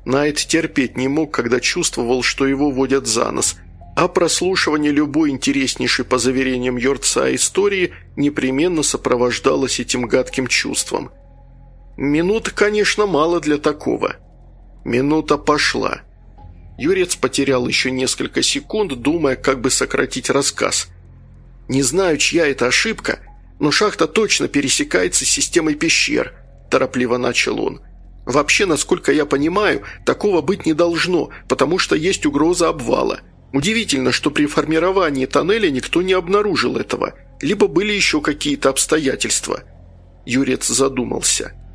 Найт терпеть не мог, когда чувствовал, что его водят за нос, а прослушивание любой интереснейшей по заверениям Йорца истории непременно сопровождалось этим гадким чувством – Минута, конечно, мало для такого. Минута пошла. Юрец потерял еще несколько секунд, думая, как бы сократить рассказ. «Не знаю, чья это ошибка, но шахта точно пересекается с системой пещер», – торопливо начал он. «Вообще, насколько я понимаю, такого быть не должно, потому что есть угроза обвала. Удивительно, что при формировании тоннеля никто не обнаружил этого, либо были еще какие-то обстоятельства». Юрец задумался –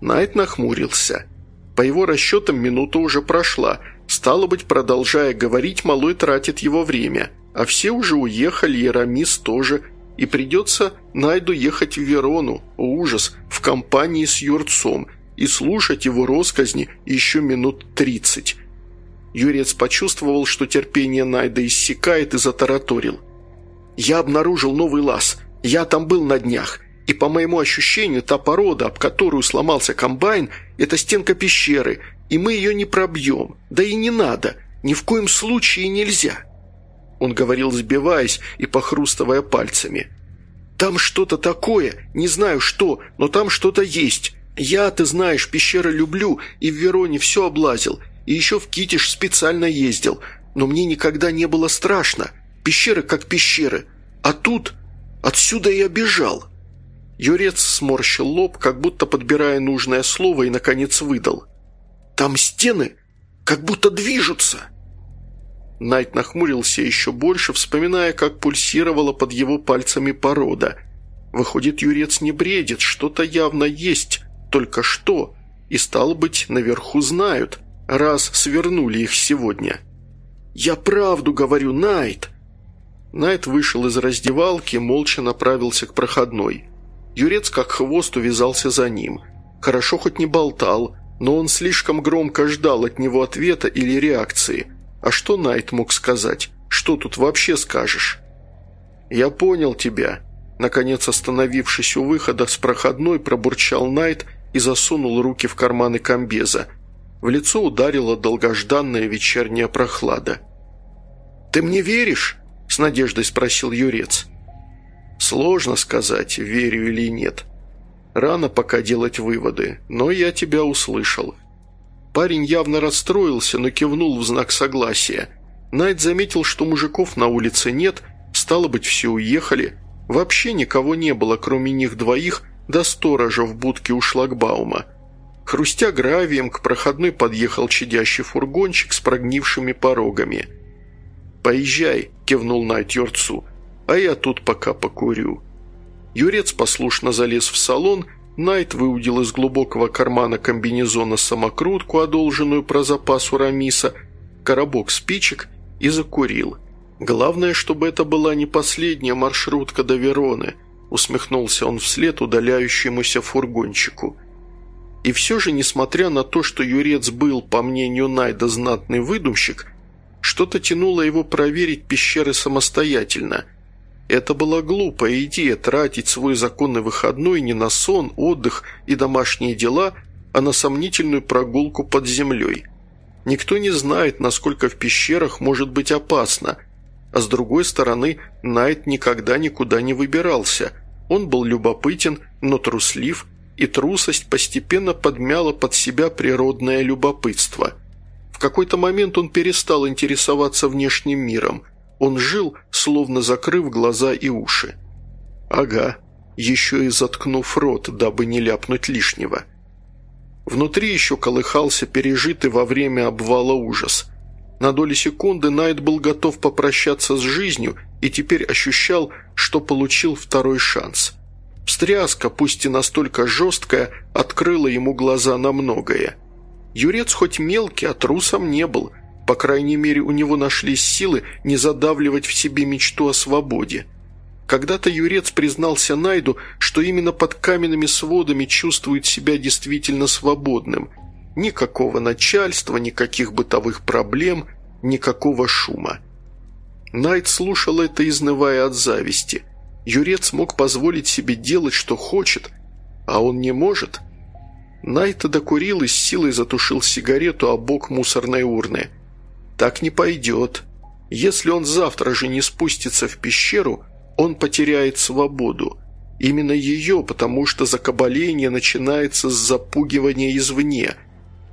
Найт нахмурился. По его расчетам минута уже прошла. Стало быть, продолжая говорить, малой тратит его время. А все уже уехали, и Рамис тоже. И придется Найду ехать в Верону, ужас, в компании с Юрцом, и слушать его росказни еще минут тридцать. Юрец почувствовал, что терпение Найда иссякает и затараторил. «Я обнаружил новый лаз. Я там был на днях. И по моему ощущению, та порода, об которую сломался комбайн, это стенка пещеры, и мы ее не пробьем. Да и не надо. Ни в коем случае нельзя». Он говорил, сбиваясь и похрустывая пальцами. «Там что-то такое, не знаю что, но там что-то есть. Я, ты знаешь, пещеры люблю и в Вероне все облазил, и еще в Китиш специально ездил. но мне никогда не было страшно. Пещеры как пещеры. А тут... Отсюда я бежал». Юрец сморщил лоб, как будто подбирая нужное слово, и, наконец, выдал. «Там стены как будто движутся!» Найт нахмурился еще больше, вспоминая, как пульсировала под его пальцами порода. Выходит, Юрец не бредит, что-то явно есть, только что, и, стало быть, наверху знают, раз свернули их сегодня. «Я правду говорю, Найт!» Найт вышел из раздевалки, молча направился к проходной. Юрец как хвост увязался за ним. Хорошо хоть не болтал, но он слишком громко ждал от него ответа или реакции. А что Найт мог сказать? Что тут вообще скажешь? «Я понял тебя», – наконец остановившись у выхода с проходной, пробурчал Найт и засунул руки в карманы комбеза. В лицо ударила долгожданная вечерняя прохлада. «Ты мне веришь?» – с надеждой спросил Юрец. «Сложно сказать, верю или нет. Рано пока делать выводы, но я тебя услышал». Парень явно расстроился, но кивнул в знак согласия. Найт заметил, что мужиков на улице нет, стало быть, все уехали. Вообще никого не было, кроме них двоих, до сторожа в будке у шлагбаума. Хрустя гравием, к проходной подъехал чадящий фургончик с прогнившими порогами – «Поезжай», – кивнул Найт Юрцу, – «а я тут пока покурю». Юрец послушно залез в салон, Найт выудил из глубокого кармана комбинезона самокрутку, одолженную про запас у Рамиса, коробок спичек и закурил. «Главное, чтобы это была не последняя маршрутка до Вероны», – усмехнулся он вслед удаляющемуся фургончику. И все же, несмотря на то, что Юрец был, по мнению Найда, знатный выдумщик – что-то тянуло его проверить пещеры самостоятельно. Это была глупая идея тратить свой законный выходной не на сон, отдых и домашние дела, а на сомнительную прогулку под землей. Никто не знает, насколько в пещерах может быть опасно. А с другой стороны, Найт никогда никуда не выбирался. Он был любопытен, но труслив, и трусость постепенно подмяла под себя природное любопытство – в какой-то момент он перестал интересоваться внешним миром. Он жил, словно закрыв глаза и уши. Ага, еще и заткнув рот, дабы не ляпнуть лишнего. Внутри еще колыхался пережитый во время обвала ужас. На доли секунды Найт был готов попрощаться с жизнью и теперь ощущал, что получил второй шанс. Встряска, пусть и настолько жесткая, открыла ему глаза на многое – Юрец хоть мелкий, а трусом не был. По крайней мере, у него нашлись силы не задавливать в себе мечту о свободе. Когда-то Юрец признался Найду, что именно под каменными сводами чувствует себя действительно свободным. Никакого начальства, никаких бытовых проблем, никакого шума. Найд слушал это, изнывая от зависти. Юрец мог позволить себе делать, что хочет, а он не может – Найта докурил и с силой затушил сигарету о бок мусорной урны. «Так не пойдет. Если он завтра же не спустится в пещеру, он потеряет свободу. Именно ее, потому что закабаление начинается с запугивания извне.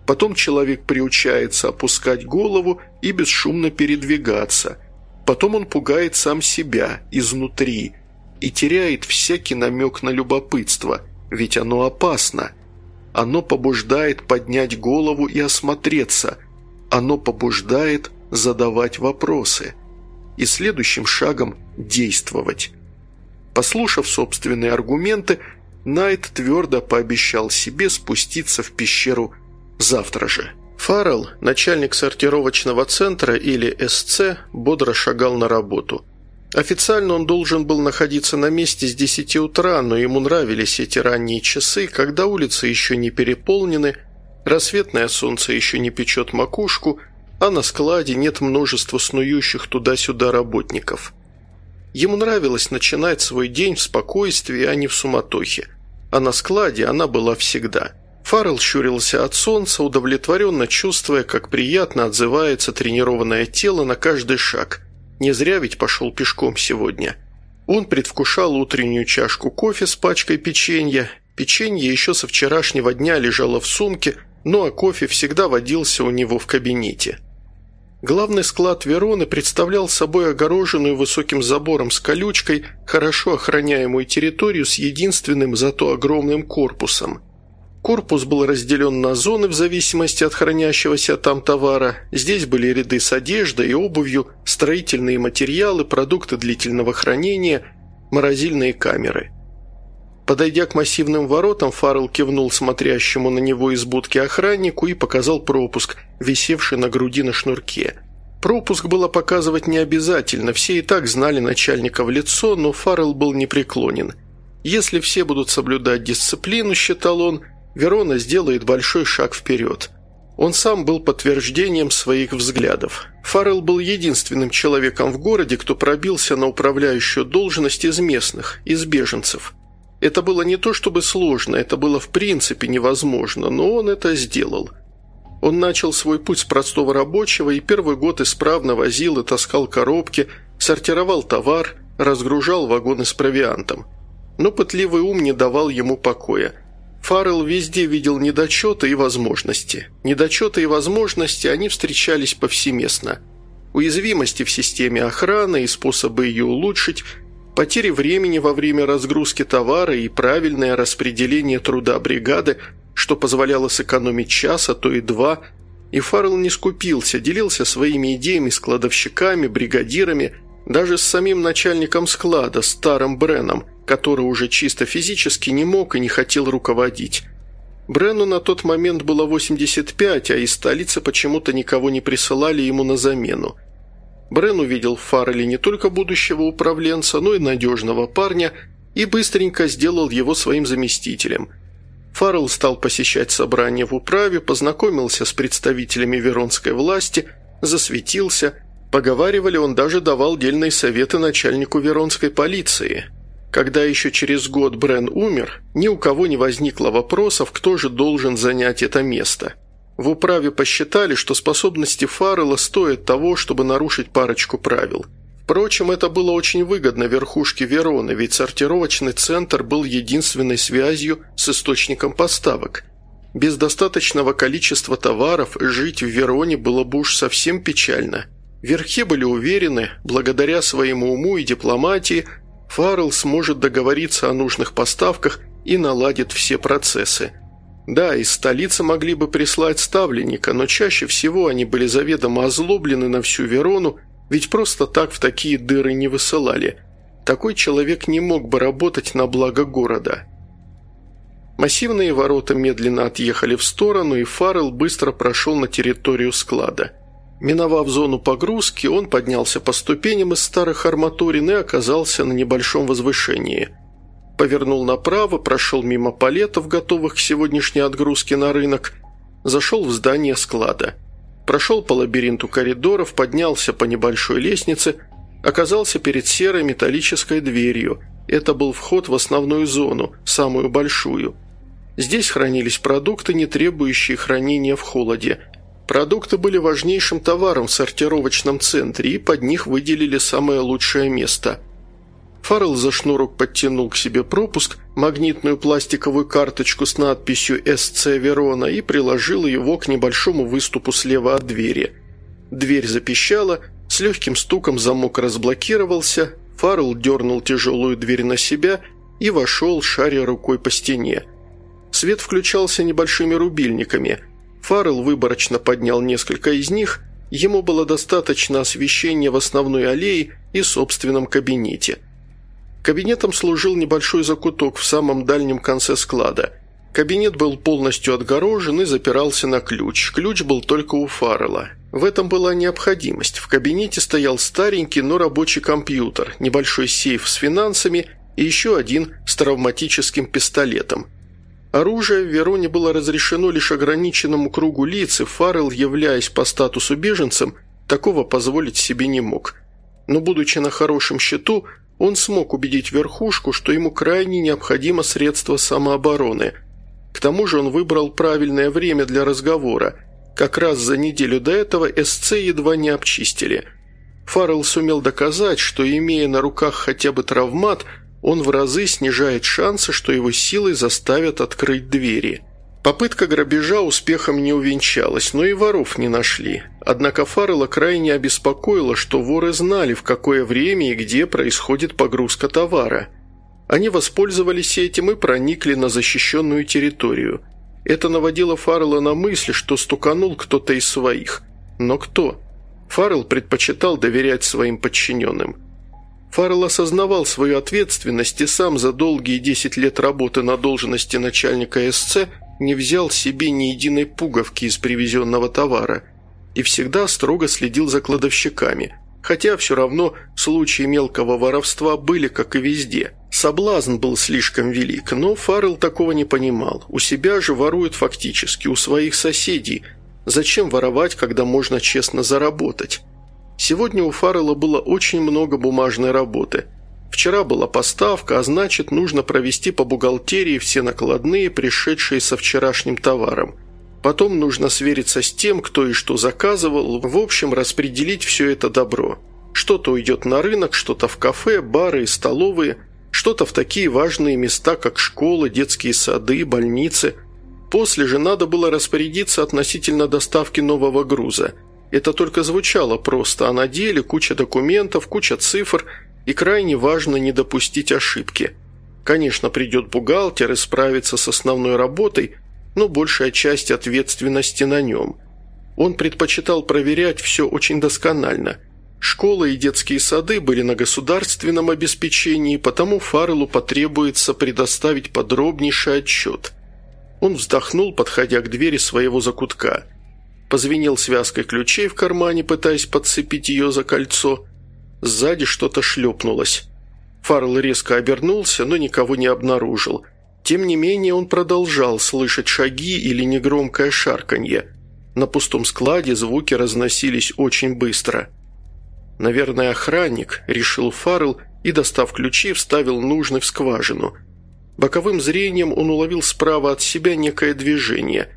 Потом человек приучается опускать голову и бесшумно передвигаться. Потом он пугает сам себя изнутри и теряет всякий намек на любопытство, ведь оно опасно». Оно побуждает поднять голову и осмотреться. Оно побуждает задавать вопросы. И следующим шагом действовать. Послушав собственные аргументы, Найт твердо пообещал себе спуститься в пещеру завтра же. Фаррелл, начальник сортировочного центра или СЦ, бодро шагал на работу – Официально он должен был находиться на месте с 10 утра, но ему нравились эти ранние часы, когда улицы еще не переполнены, рассветное солнце еще не печет макушку, а на складе нет множества снующих туда-сюда работников. Ему нравилось начинать свой день в спокойствии, а не в суматохе. А на складе она была всегда. Фаррелл щурился от солнца, удовлетворенно чувствуя, как приятно отзывается тренированное тело на каждый шаг – не зря ведь пошел пешком сегодня. Он предвкушал утреннюю чашку кофе с пачкой печенья. Печенье еще со вчерашнего дня лежало в сумке, ну а кофе всегда водился у него в кабинете. Главный склад Вероны представлял собой огороженную высоким забором с колючкой, хорошо охраняемую территорию с единственным, зато огромным корпусом. Корпус был разделен на зоны в зависимости от хранящегося там товара. Здесь были ряды с одеждой и обувью, строительные материалы, продукты длительного хранения, морозильные камеры. Подойдя к массивным воротам, Фаррелл кивнул смотрящему на него из будки охраннику и показал пропуск, висевший на груди на шнурке. Пропуск было показывать не обязательно, все и так знали начальника в лицо, но Фаррелл был непреклонен. Если все будут соблюдать дисциплину, считал он, Верона сделает большой шаг вперед. Он сам был подтверждением своих взглядов. Фаррелл был единственным человеком в городе, кто пробился на управляющую должность из местных, из беженцев – это было не то чтобы сложно, это было в принципе невозможно, но он это сделал. Он начал свой путь с простого рабочего и первый год исправно возил и таскал коробки, сортировал товар, разгружал вагоны с провиантом. Но пытливый ум не давал ему покоя. Фаррелл везде видел недочеты и возможности. Недочеты и возможности они встречались повсеместно. Уязвимости в системе охраны и способы ее улучшить – Потери времени во время разгрузки товара и правильное распределение труда бригады, что позволяло сэкономить час, а то и два. И Фаррелл не скупился, делился своими идеями с кладовщиками, бригадирами, даже с самим начальником склада, старым Бреном, который уже чисто физически не мог и не хотел руководить. Брену на тот момент было 85, а из столицы почему-то никого не присылали ему на замену – Брен увидел в Фарреле не только будущего управленца, но и надежного парня и быстренько сделал его своим заместителем. Фаррелл стал посещать собрания в управе, познакомился с представителями веронской власти, засветился. Поговаривали, он даже давал дельные советы начальнику веронской полиции. Когда еще через год Брен умер, ни у кого не возникло вопросов, кто же должен занять это место – в управе посчитали, что способности Фаррелла стоят того, чтобы нарушить парочку правил. Впрочем, это было очень выгодно верхушке Вероны, ведь сортировочный центр был единственной связью с источником поставок. Без достаточного количества товаров жить в Вероне было бы уж совсем печально. Верхи были уверены, благодаря своему уму и дипломатии, Фаррелл сможет договориться о нужных поставках и наладит все процессы – да, из столицы могли бы прислать ставленника, но чаще всего они были заведомо озлоблены на всю Верону, ведь просто так в такие дыры не высылали. Такой человек не мог бы работать на благо города. Массивные ворота медленно отъехали в сторону, и Фаррелл быстро прошел на территорию склада. Миновав зону погрузки, он поднялся по ступеням из старых арматурин и оказался на небольшом возвышении – повернул направо, прошел мимо палетов, готовых к сегодняшней отгрузке на рынок, зашел в здание склада. Прошел по лабиринту коридоров, поднялся по небольшой лестнице, оказался перед серой металлической дверью. Это был вход в основную зону, самую большую. Здесь хранились продукты, не требующие хранения в холоде. Продукты были важнейшим товаром в сортировочном центре, и под них выделили самое лучшее место – Фаррелл за шнурок подтянул к себе пропуск, магнитную пластиковую карточку с надписью «СЦ Верона» и приложил его к небольшому выступу слева от двери. Дверь запищала, с легким стуком замок разблокировался, Фаррелл дернул тяжелую дверь на себя и вошел, шаря рукой по стене. Свет включался небольшими рубильниками. Фаррелл выборочно поднял несколько из них, ему было достаточно освещения в основной аллее и собственном кабинете – Кабинетом служил небольшой закуток в самом дальнем конце склада. Кабинет был полностью отгорожен и запирался на ключ. Ключ был только у Фаррелла. В этом была необходимость. В кабинете стоял старенький, но рабочий компьютер, небольшой сейф с финансами и еще один с травматическим пистолетом. Оружие в Вероне было разрешено лишь ограниченному кругу лиц, и Фаррелл, являясь по статусу беженцем, такого позволить себе не мог. Но, будучи на хорошем счету, он смог убедить верхушку, что ему крайне необходимо средство самообороны. К тому же он выбрал правильное время для разговора. Как раз за неделю до этого СЦ едва не обчистили. Фаррелл сумел доказать, что, имея на руках хотя бы травмат, он в разы снижает шансы, что его силой заставят открыть двери. Попытка грабежа успехом не увенчалась, но и воров не нашли. Однако Фаррелла крайне обеспокоило, что воры знали, в какое время и где происходит погрузка товара. Они воспользовались этим и проникли на защищенную территорию. Это наводило Фаррелла на мысль, что стуканул кто-то из своих. Но кто? Фаррелл предпочитал доверять своим подчиненным. Фаррелл осознавал свою ответственность и сам за долгие 10 лет работы на должности начальника СЦ – не взял себе ни единой пуговки из привезенного товара и всегда строго следил за кладовщиками, хотя все равно случаи мелкого воровства были, как и везде. Соблазн был слишком велик, но Фаррелл такого не понимал. У себя же воруют фактически, у своих соседей. Зачем воровать, когда можно честно заработать? Сегодня у Фаррелла было очень много бумажной работы – Вчера была поставка, а значит, нужно провести по бухгалтерии все накладные, пришедшие со вчерашним товаром. Потом нужно свериться с тем, кто и что заказывал, в общем, распределить все это добро. Что-то уйдет на рынок, что-то в кафе, бары и столовые, что-то в такие важные места, как школы, детские сады, больницы. После же надо было распорядиться относительно доставки нового груза. Это только звучало просто, а на деле куча документов, куча цифр – и крайне важно не допустить ошибки. Конечно, придет бухгалтер и справится с основной работой, но большая часть ответственности на нем. Он предпочитал проверять все очень досконально. Школы и детские сады были на государственном обеспечении, потому Фарреллу потребуется предоставить подробнейший отчет. Он вздохнул, подходя к двери своего закутка. Позвенел связкой ключей в кармане, пытаясь подцепить ее за кольцо – Сзади что-то шлепнулось. Фаррелл резко обернулся, но никого не обнаружил. Тем не менее он продолжал слышать шаги или негромкое шарканье. На пустом складе звуки разносились очень быстро. «Наверное, охранник», – решил Фаррелл и, достав ключи, вставил нужный в скважину. Боковым зрением он уловил справа от себя некое движение.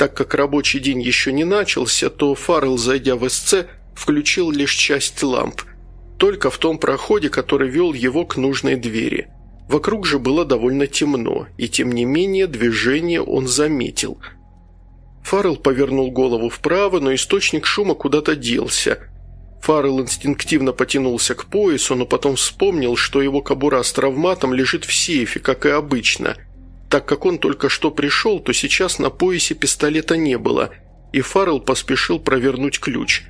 Так как рабочий день еще не начался, то Фаррелл, зайдя в СЦ, включил лишь часть ламп – только в том проходе, который вел его к нужной двери. Вокруг же было довольно темно, и тем не менее движение он заметил. Фаррелл повернул голову вправо, но источник шума куда-то делся. Фаррелл инстинктивно потянулся к поясу, но потом вспомнил, что его кобура с травматом лежит в сейфе, как и обычно. Так как он только что пришел, то сейчас на поясе пистолета не было, и Фаррелл поспешил провернуть ключ.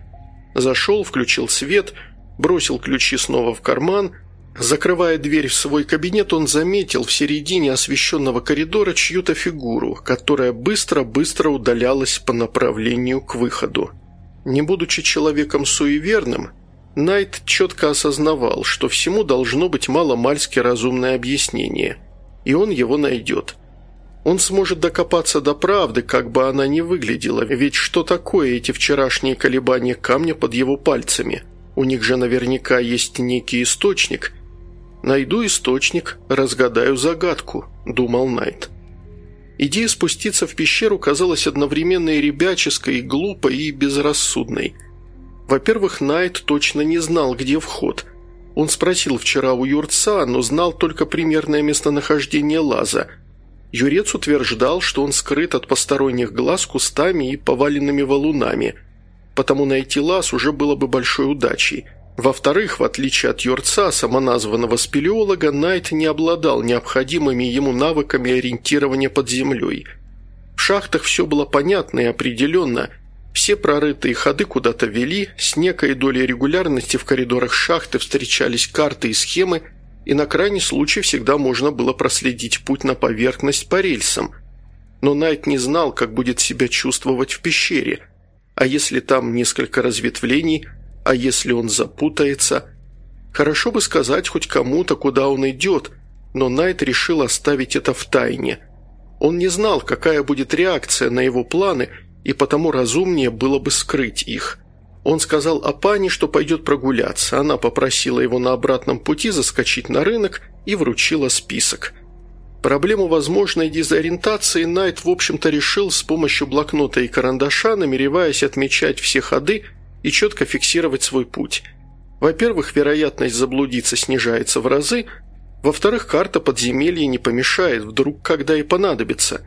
Зашел, включил свет – бросил ключи снова в карман. Закрывая дверь в свой кабинет, он заметил в середине освещенного коридора чью-то фигуру, которая быстро-быстро удалялась по направлению к выходу. Не будучи человеком суеверным, Найт четко осознавал, что всему должно быть мало-мальски разумное объяснение, и он его найдет. Он сможет докопаться до правды, как бы она ни выглядела, ведь что такое эти вчерашние колебания камня под его пальцами – у них же наверняка есть некий источник. Найду источник, разгадаю загадку», – думал Найт. Идея спуститься в пещеру казалась одновременно и ребяческой, и глупой, и безрассудной. Во-первых, Найт точно не знал, где вход. Он спросил вчера у Юрца, но знал только примерное местонахождение лаза. Юрец утверждал, что он скрыт от посторонних глаз кустами и поваленными валунами – потому найти лаз уже было бы большой удачей. Во-вторых, в отличие от Йорца, самоназванного спелеолога, Найт не обладал необходимыми ему навыками ориентирования под землей. В шахтах все было понятно и определенно. Все прорытые ходы куда-то вели, с некой долей регулярности в коридорах шахты встречались карты и схемы, и на крайний случай всегда можно было проследить путь на поверхность по рельсам. Но Найт не знал, как будет себя чувствовать в пещере – а если там несколько разветвлений? А если он запутается? Хорошо бы сказать хоть кому-то, куда он идет, но Найт решил оставить это в тайне. Он не знал, какая будет реакция на его планы, и потому разумнее было бы скрыть их. Он сказал Апане, что пойдет прогуляться. Она попросила его на обратном пути заскочить на рынок и вручила список – Проблему возможной дезориентации Найт, в общем-то, решил с помощью блокнота и карандаша, намереваясь отмечать все ходы и четко фиксировать свой путь. Во-первых, вероятность заблудиться снижается в разы, во-вторых, карта подземелья не помешает, вдруг когда и понадобится.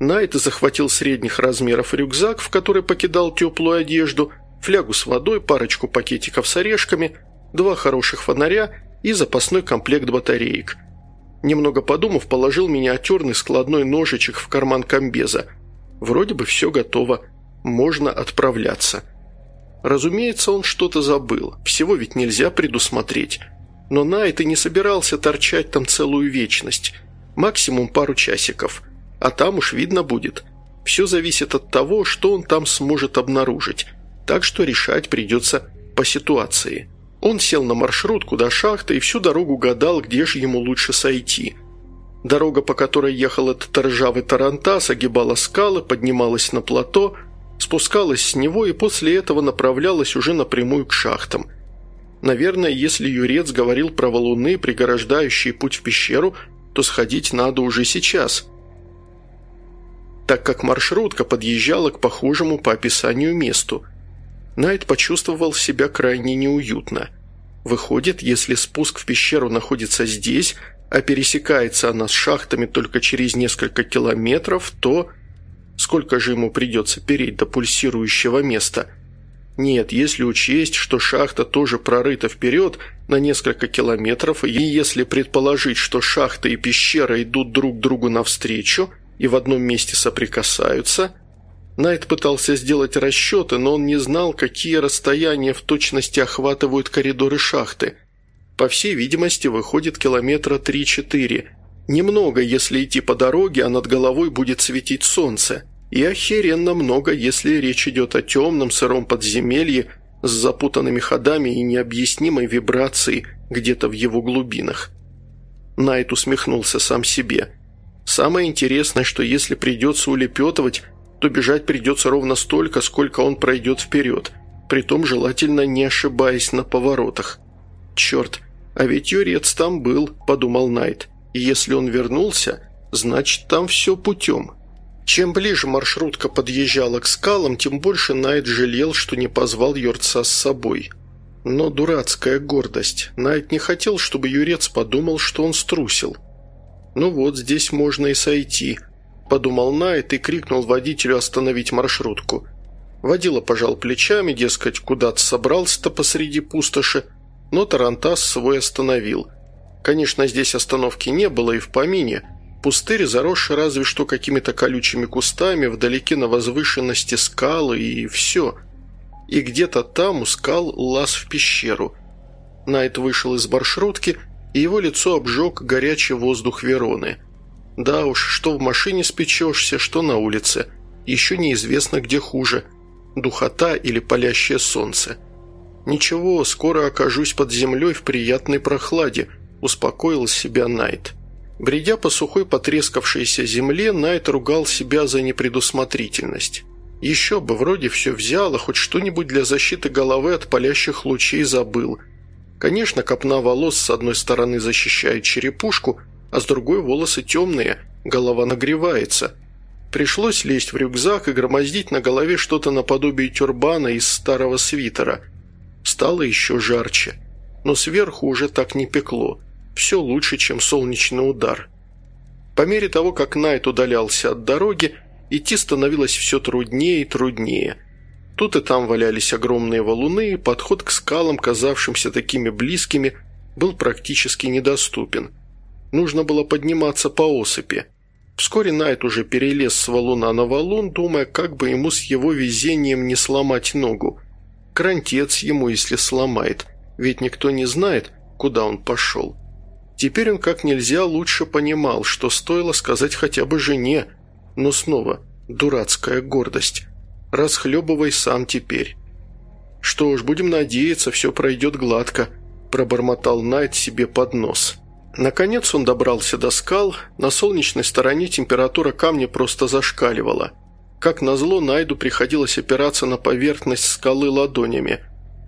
Найт захватил средних размеров рюкзак, в который покидал теплую одежду, флягу с водой, парочку пакетиков с орешками, два хороших фонаря и запасной комплект батареек. Немного подумав, положил миниатюрный складной ножичек в карман комбеза. Вроде бы все готово, можно отправляться. Разумеется, он что-то забыл, всего ведь нельзя предусмотреть. Но Найт и не собирался торчать там целую вечность, максимум пару часиков – а там уж видно будет. Все зависит от того, что он там сможет обнаружить, так что решать придется по ситуации. Он сел на маршрутку до шахты и всю дорогу гадал, где же ему лучше сойти. Дорога, по которой ехал этот ржавый тарантас, огибала скалы, поднималась на плато, спускалась с него и после этого направлялась уже напрямую к шахтам. Наверное, если Юрец говорил про валуны, преграждающие путь в пещеру, то сходить надо уже сейчас – так как маршрутка подъезжала к похожему по описанию месту. Найт почувствовал себя крайне неуютно. Выходит, если спуск в пещеру находится здесь, а пересекается она с шахтами только через несколько километров, то... Сколько же ему придется переть до пульсирующего места? Нет, если учесть, что шахта тоже прорыта вперед на несколько километров, и если предположить, что шахта и пещера идут друг другу навстречу, и в одном месте соприкасаются. Найт пытался сделать расчеты, но он не знал, какие расстояния в точности охватывают коридоры шахты. По всей видимости, выходит километра 3-4. Немного, если идти по дороге, а над головой будет светить солнце. И охеренно много, если речь идет о темном сыром подземелье с запутанными ходами и необъяснимой вибрацией где-то в его глубинах. Найт усмехнулся сам себе – Самое интересное, что если придется улепетывать, то бежать придется ровно столько, сколько он пройдет вперед, притом желательно не ошибаясь на поворотах. «Черт, а ведь Юрец там был», – подумал Найт. «И если он вернулся, значит, там все путем». Чем ближе маршрутка подъезжала к скалам, тем больше Найт жалел, что не позвал Юрца с собой. Но дурацкая гордость. Найт не хотел, чтобы Юрец подумал, что он струсил – «Ну вот, здесь можно и сойти», – подумал Найт и крикнул водителю остановить маршрутку. Водила пожал плечами, дескать, куда-то собрался-то посреди пустоши, но Тарантас свой остановил. Конечно, здесь остановки не было и в помине. Пустырь заросший разве что какими-то колючими кустами, вдалеке на возвышенности скалы и все. И где-то там у скал лаз в пещеру. Найт вышел из маршрутки – и его лицо обжег горячий воздух Вероны. Да уж, что в машине спечешься, что на улице. Еще неизвестно, где хуже – духота или палящее солнце. «Ничего, скоро окажусь под землей в приятной прохладе», – успокоил себя Найт. Бредя по сухой потрескавшейся земле, Найт ругал себя за непредусмотрительность. Еще бы, вроде все взял, а хоть что-нибудь для защиты головы от палящих лучей забыл – Конечно, копна волос с одной стороны защищает черепушку, а с другой волосы темные, голова нагревается. Пришлось лезть в рюкзак и громоздить на голове что-то наподобие тюрбана из старого свитера. Стало еще жарче. Но сверху уже так не пекло. Все лучше, чем солнечный удар. По мере того, как Найт удалялся от дороги, идти становилось все труднее и труднее – Тут и там валялись огромные валуны, и подход к скалам, казавшимся такими близкими, был практически недоступен. Нужно было подниматься по осыпи. Вскоре Найт уже перелез с валуна на валун, думая, как бы ему с его везением не сломать ногу. Крантец ему, если сломает, ведь никто не знает, куда он пошел. Теперь он как нельзя лучше понимал, что стоило сказать хотя бы жене, но снова дурацкая гордость. Расхлебывай сам теперь». «Что ж, будем надеяться, все пройдет гладко», – пробормотал Найт себе под нос. Наконец он добрался до скал, на солнечной стороне температура камня просто зашкаливала. Как назло, Найду приходилось опираться на поверхность скалы ладонями.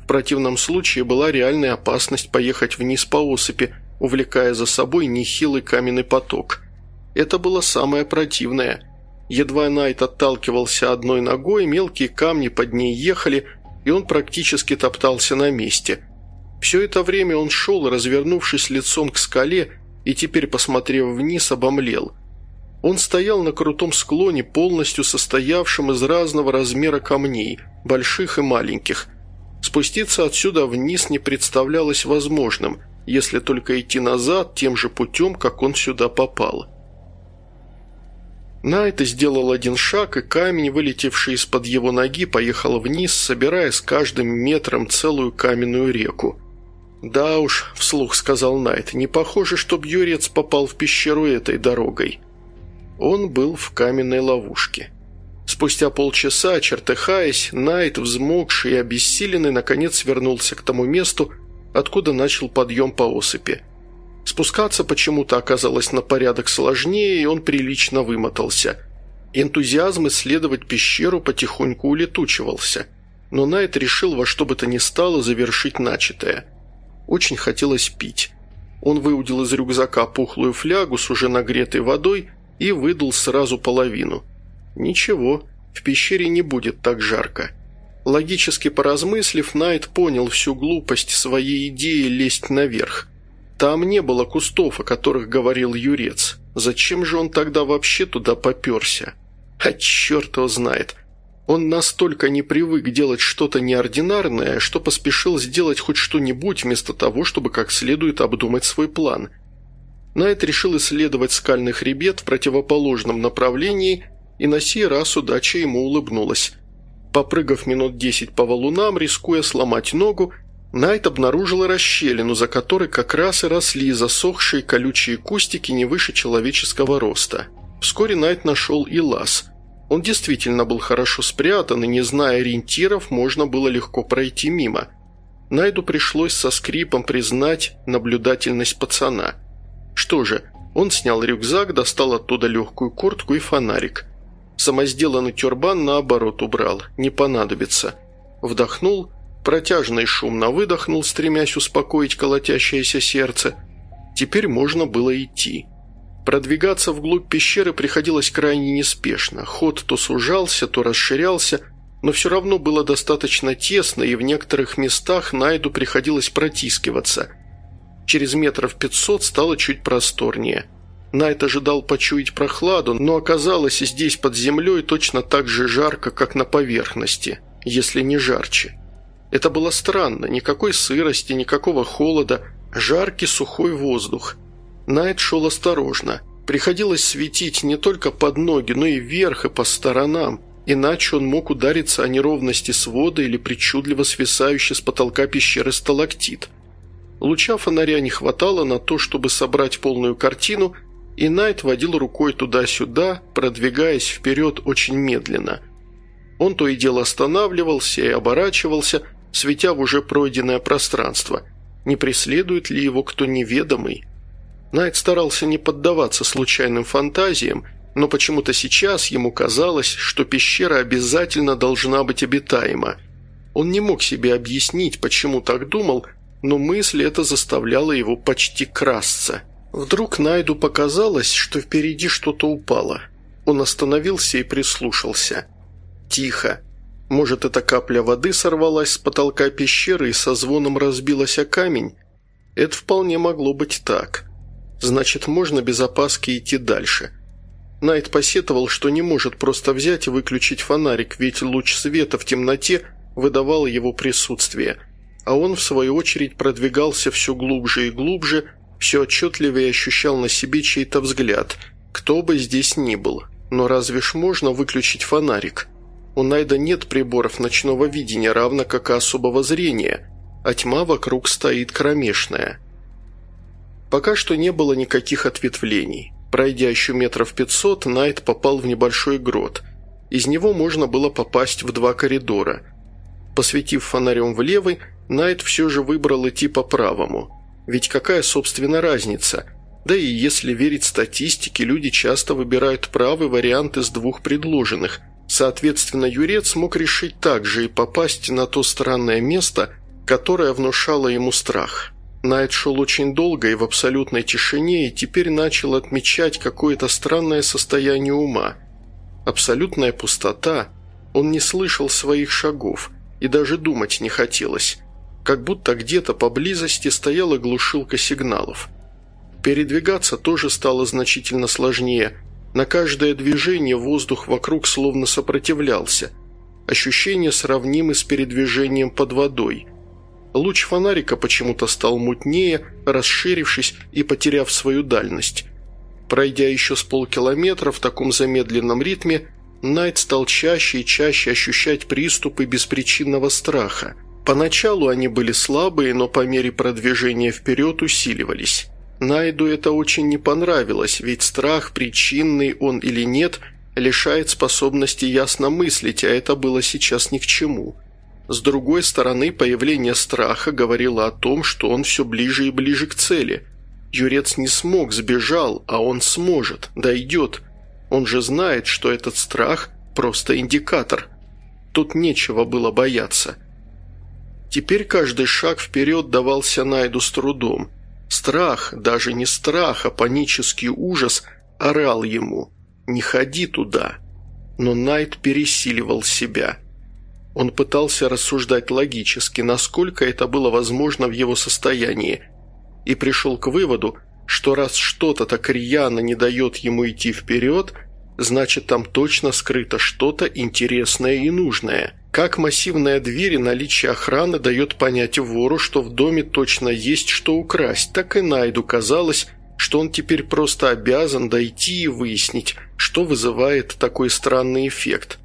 В противном случае была реальная опасность поехать вниз по осыпи, увлекая за собой нехилый каменный поток. Это было самое противное – Едва Найт отталкивался одной ногой, мелкие камни под ней ехали, и он практически топтался на месте. Все это время он шел, развернувшись лицом к скале, и теперь, посмотрев вниз, обомлел. Он стоял на крутом склоне, полностью состоявшем из разного размера камней, больших и маленьких. Спуститься отсюда вниз не представлялось возможным, если только идти назад тем же путем, как он сюда попал. Найт сделал один шаг, и камень, вылетевший из-под его ноги, поехал вниз, собирая с каждым метром целую каменную реку. «Да уж», – вслух сказал Найт, – «не похоже, чтоб Юрец попал в пещеру этой дорогой». Он был в каменной ловушке. Спустя полчаса, чертыхаясь, Найт, взмокший и обессиленный, наконец вернулся к тому месту, откуда начал подъем по осыпи. Спускаться почему-то оказалось на порядок сложнее, и он прилично вымотался. Энтузиазм исследовать пещеру потихоньку улетучивался. Но Найт решил во что бы то ни стало завершить начатое. Очень хотелось пить. Он выудил из рюкзака пухлую флягу с уже нагретой водой и выдал сразу половину. Ничего, в пещере не будет так жарко. Логически поразмыслив, Найт понял всю глупость своей идеи лезть наверх. Там не было кустов, о которых говорил Юрец. Зачем же он тогда вообще туда поперся? А черт его знает. Он настолько не привык делать что-то неординарное, что поспешил сделать хоть что-нибудь вместо того, чтобы как следует обдумать свой план – Найт решил исследовать скальный хребет в противоположном направлении, и на сей раз удача ему улыбнулась. Попрыгав минут десять по валунам, рискуя сломать ногу, Найт обнаружила расщелину, за которой как раз и росли засохшие колючие кустики не выше человеческого роста. Вскоре Найт нашел и лаз. Он действительно был хорошо спрятан, и, не зная ориентиров, можно было легко пройти мимо. Найду пришлось со скрипом признать наблюдательность пацана – что же, он снял рюкзак, достал оттуда легкую куртку и фонарик. Самозделанный тюрбан, наоборот, убрал. Не понадобится. Вдохнул, протяжно и шумно выдохнул, стремясь успокоить колотящееся сердце. Теперь можно было идти. Продвигаться вглубь пещеры приходилось крайне неспешно. Ход то сужался, то расширялся, но все равно было достаточно тесно, и в некоторых местах Найду приходилось протискиваться – Через метров пятьсот стало чуть просторнее. Найт ожидал почуять прохладу, но оказалось здесь под землей точно так же жарко, как на поверхности, если не жарче. Это было странно, никакой сырости, никакого холода, жаркий сухой воздух. Найт шел осторожно. Приходилось светить не только под ноги, но и вверх и по сторонам, иначе он мог удариться о неровности свода или причудливо свисающий с потолка пещеры сталактит – Луча фонаря не хватало на то, чтобы собрать полную картину, и Найт водил рукой туда-сюда, продвигаясь вперед очень медленно. Он то и дело останавливался и оборачивался, светя в уже пройденное пространство. Не преследует ли его кто неведомый? Найт старался не поддаваться случайным фантазиям, но почему-то сейчас ему казалось, что пещера обязательно должна быть обитаема. Он не мог себе объяснить, почему так думал, но мысль эта заставляла его почти красться. Вдруг Найду показалось, что впереди что-то упало. Он остановился и прислушался. Тихо. Может, эта капля воды сорвалась с потолка пещеры и со звоном разбилась о камень? Это вполне могло быть так. Значит, можно без опаски идти дальше. Найт посетовал, что не может просто взять и выключить фонарик, ведь луч света в темноте выдавал его присутствие – а он, в свою очередь, продвигался все глубже и глубже, все отчетливее ощущал на себе чей-то взгляд, кто бы здесь ни был. Но разве ж можно выключить фонарик? У Найда нет приборов ночного видения, равно как и особого зрения, а тьма вокруг стоит кромешная. Пока что не было никаких ответвлений. Пройдя еще метров пятьсот, Найт попал в небольшой грот. Из него можно было попасть в два коридора. Посветив фонарем в левый, Найт все же выбрал идти по правому. Ведь какая, собственно, разница? Да и если верить статистике, люди часто выбирают правый вариант из двух предложенных. Соответственно, Юрец мог решить так же и попасть на то странное место, которое внушало ему страх. Найт шел очень долго и в абсолютной тишине, и теперь начал отмечать какое-то странное состояние ума. Абсолютная пустота. Он не слышал своих шагов, и даже думать не хотелось как будто где-то поблизости стояла глушилка сигналов. Передвигаться тоже стало значительно сложнее. На каждое движение воздух вокруг словно сопротивлялся. Ощущение сравнимы с передвижением под водой. Луч фонарика почему-то стал мутнее, расширившись и потеряв свою дальность. Пройдя еще с полкилометра в таком замедленном ритме, Найт стал чаще и чаще ощущать приступы беспричинного страха. Поначалу они были слабые, но по мере продвижения вперед усиливались. Найду это очень не понравилось, ведь страх, причинный он или нет, лишает способности ясно мыслить, а это было сейчас ни к чему. С другой стороны, появление страха говорило о том, что он все ближе и ближе к цели. Юрец не смог, сбежал, а он сможет, дойдет. Он же знает, что этот страх – просто индикатор. Тут нечего было бояться. Теперь каждый шаг вперед давался Найду с трудом – Страх, даже не страх, а панический ужас орал ему «Не ходи туда». Но Найт пересиливал себя. Он пытался рассуждать логически, насколько это было возможно в его состоянии, и пришел к выводу, что раз что-то так рьяно не дает ему идти вперед, значит там точно скрыто что-то интересное и нужное – как массивная дверь и наличие охраны дает понять вору, что в доме точно есть что украсть, так и Найду казалось, что он теперь просто обязан дойти и выяснить, что вызывает такой странный эффект.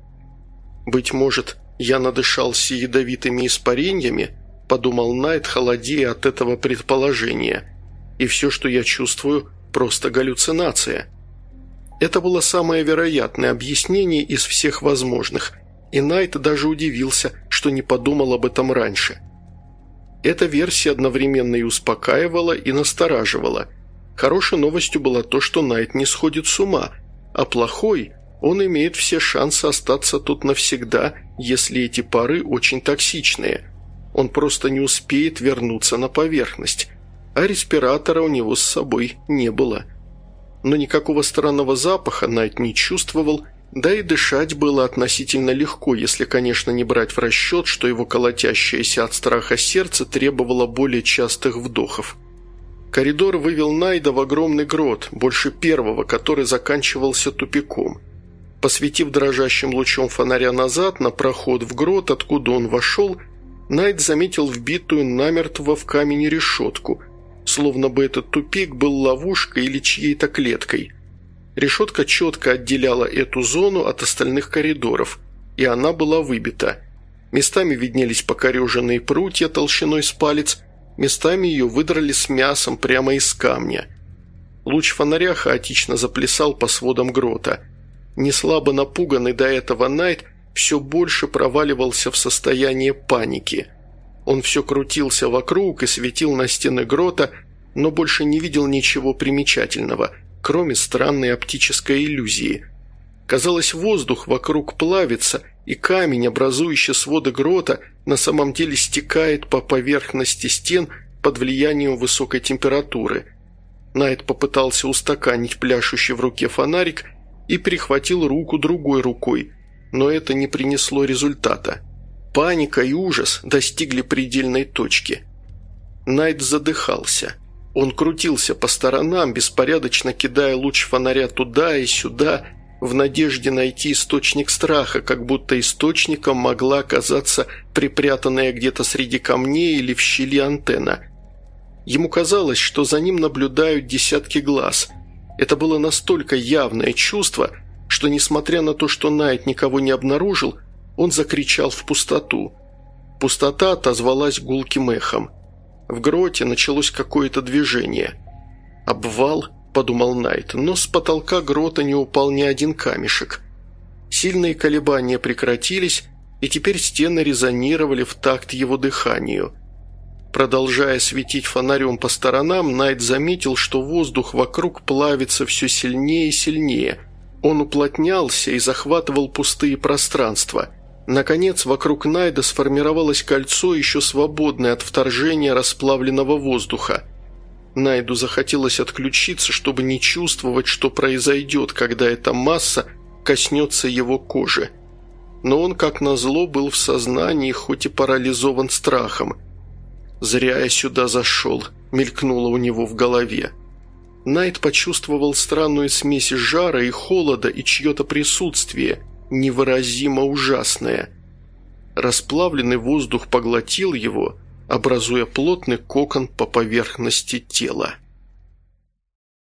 «Быть может, я надышался ядовитыми испарениями?» – подумал Найт, холодея от этого предположения. «И все, что я чувствую, просто галлюцинация». Это было самое вероятное объяснение из всех возможных – и Найт даже удивился, что не подумал об этом раньше. Эта версия одновременно и успокаивала, и настораживала. Хорошей новостью было то, что Найт не сходит с ума, а плохой – он имеет все шансы остаться тут навсегда, если эти пары очень токсичные. Он просто не успеет вернуться на поверхность, а респиратора у него с собой не было. Но никакого странного запаха Найт не чувствовал – да и дышать было относительно легко, если, конечно, не брать в расчет, что его колотящееся от страха сердце требовало более частых вдохов. Коридор вывел Найда в огромный грот, больше первого, который заканчивался тупиком. Посветив дрожащим лучом фонаря назад на проход в грот, откуда он вошел, Найд заметил вбитую намертво в камень решетку, словно бы этот тупик был ловушкой или чьей-то клеткой – Решетка четко отделяла эту зону от остальных коридоров, и она была выбита. Местами виднелись покореженные прутья толщиной с палец, местами ее выдрали с мясом прямо из камня. Луч фонаря хаотично заплясал по сводам грота. Неслабо напуганный до этого Найт все больше проваливался в состояние паники. Он все крутился вокруг и светил на стены грота, но больше не видел ничего примечательного – кроме странной оптической иллюзии. Казалось, воздух вокруг плавится, и камень, образующий своды грота, на самом деле стекает по поверхности стен под влиянием высокой температуры. Найт попытался устаканить пляшущий в руке фонарик и перехватил руку другой рукой, но это не принесло результата. Паника и ужас достигли предельной точки. Найт задыхался – он крутился по сторонам, беспорядочно кидая луч фонаря туда и сюда, в надежде найти источник страха, как будто источником могла оказаться припрятанная где-то среди камней или в щели антенна. Ему казалось, что за ним наблюдают десятки глаз. Это было настолько явное чувство, что, несмотря на то, что Найт никого не обнаружил, он закричал в пустоту. Пустота отозвалась гулким эхом. В гроте началось какое-то движение. «Обвал», – подумал Найт, но с потолка грота не упал ни один камешек. Сильные колебания прекратились, и теперь стены резонировали в такт его дыханию. Продолжая светить фонарем по сторонам, Найт заметил, что воздух вокруг плавится все сильнее и сильнее. Он уплотнялся и захватывал пустые пространства – Наконец, вокруг Найда сформировалось кольцо, еще свободное от вторжения расплавленного воздуха. Найду захотелось отключиться, чтобы не чувствовать, что произойдет, когда эта масса коснется его кожи. Но он, как назло, был в сознании, хоть и парализован страхом. «Зря я сюда зашел», – мелькнуло у него в голове. Найт почувствовал странную смесь жара и холода и чье-то присутствие, невыразимо ужасное. Расплавленный воздух поглотил его, образуя плотный кокон по поверхности тела.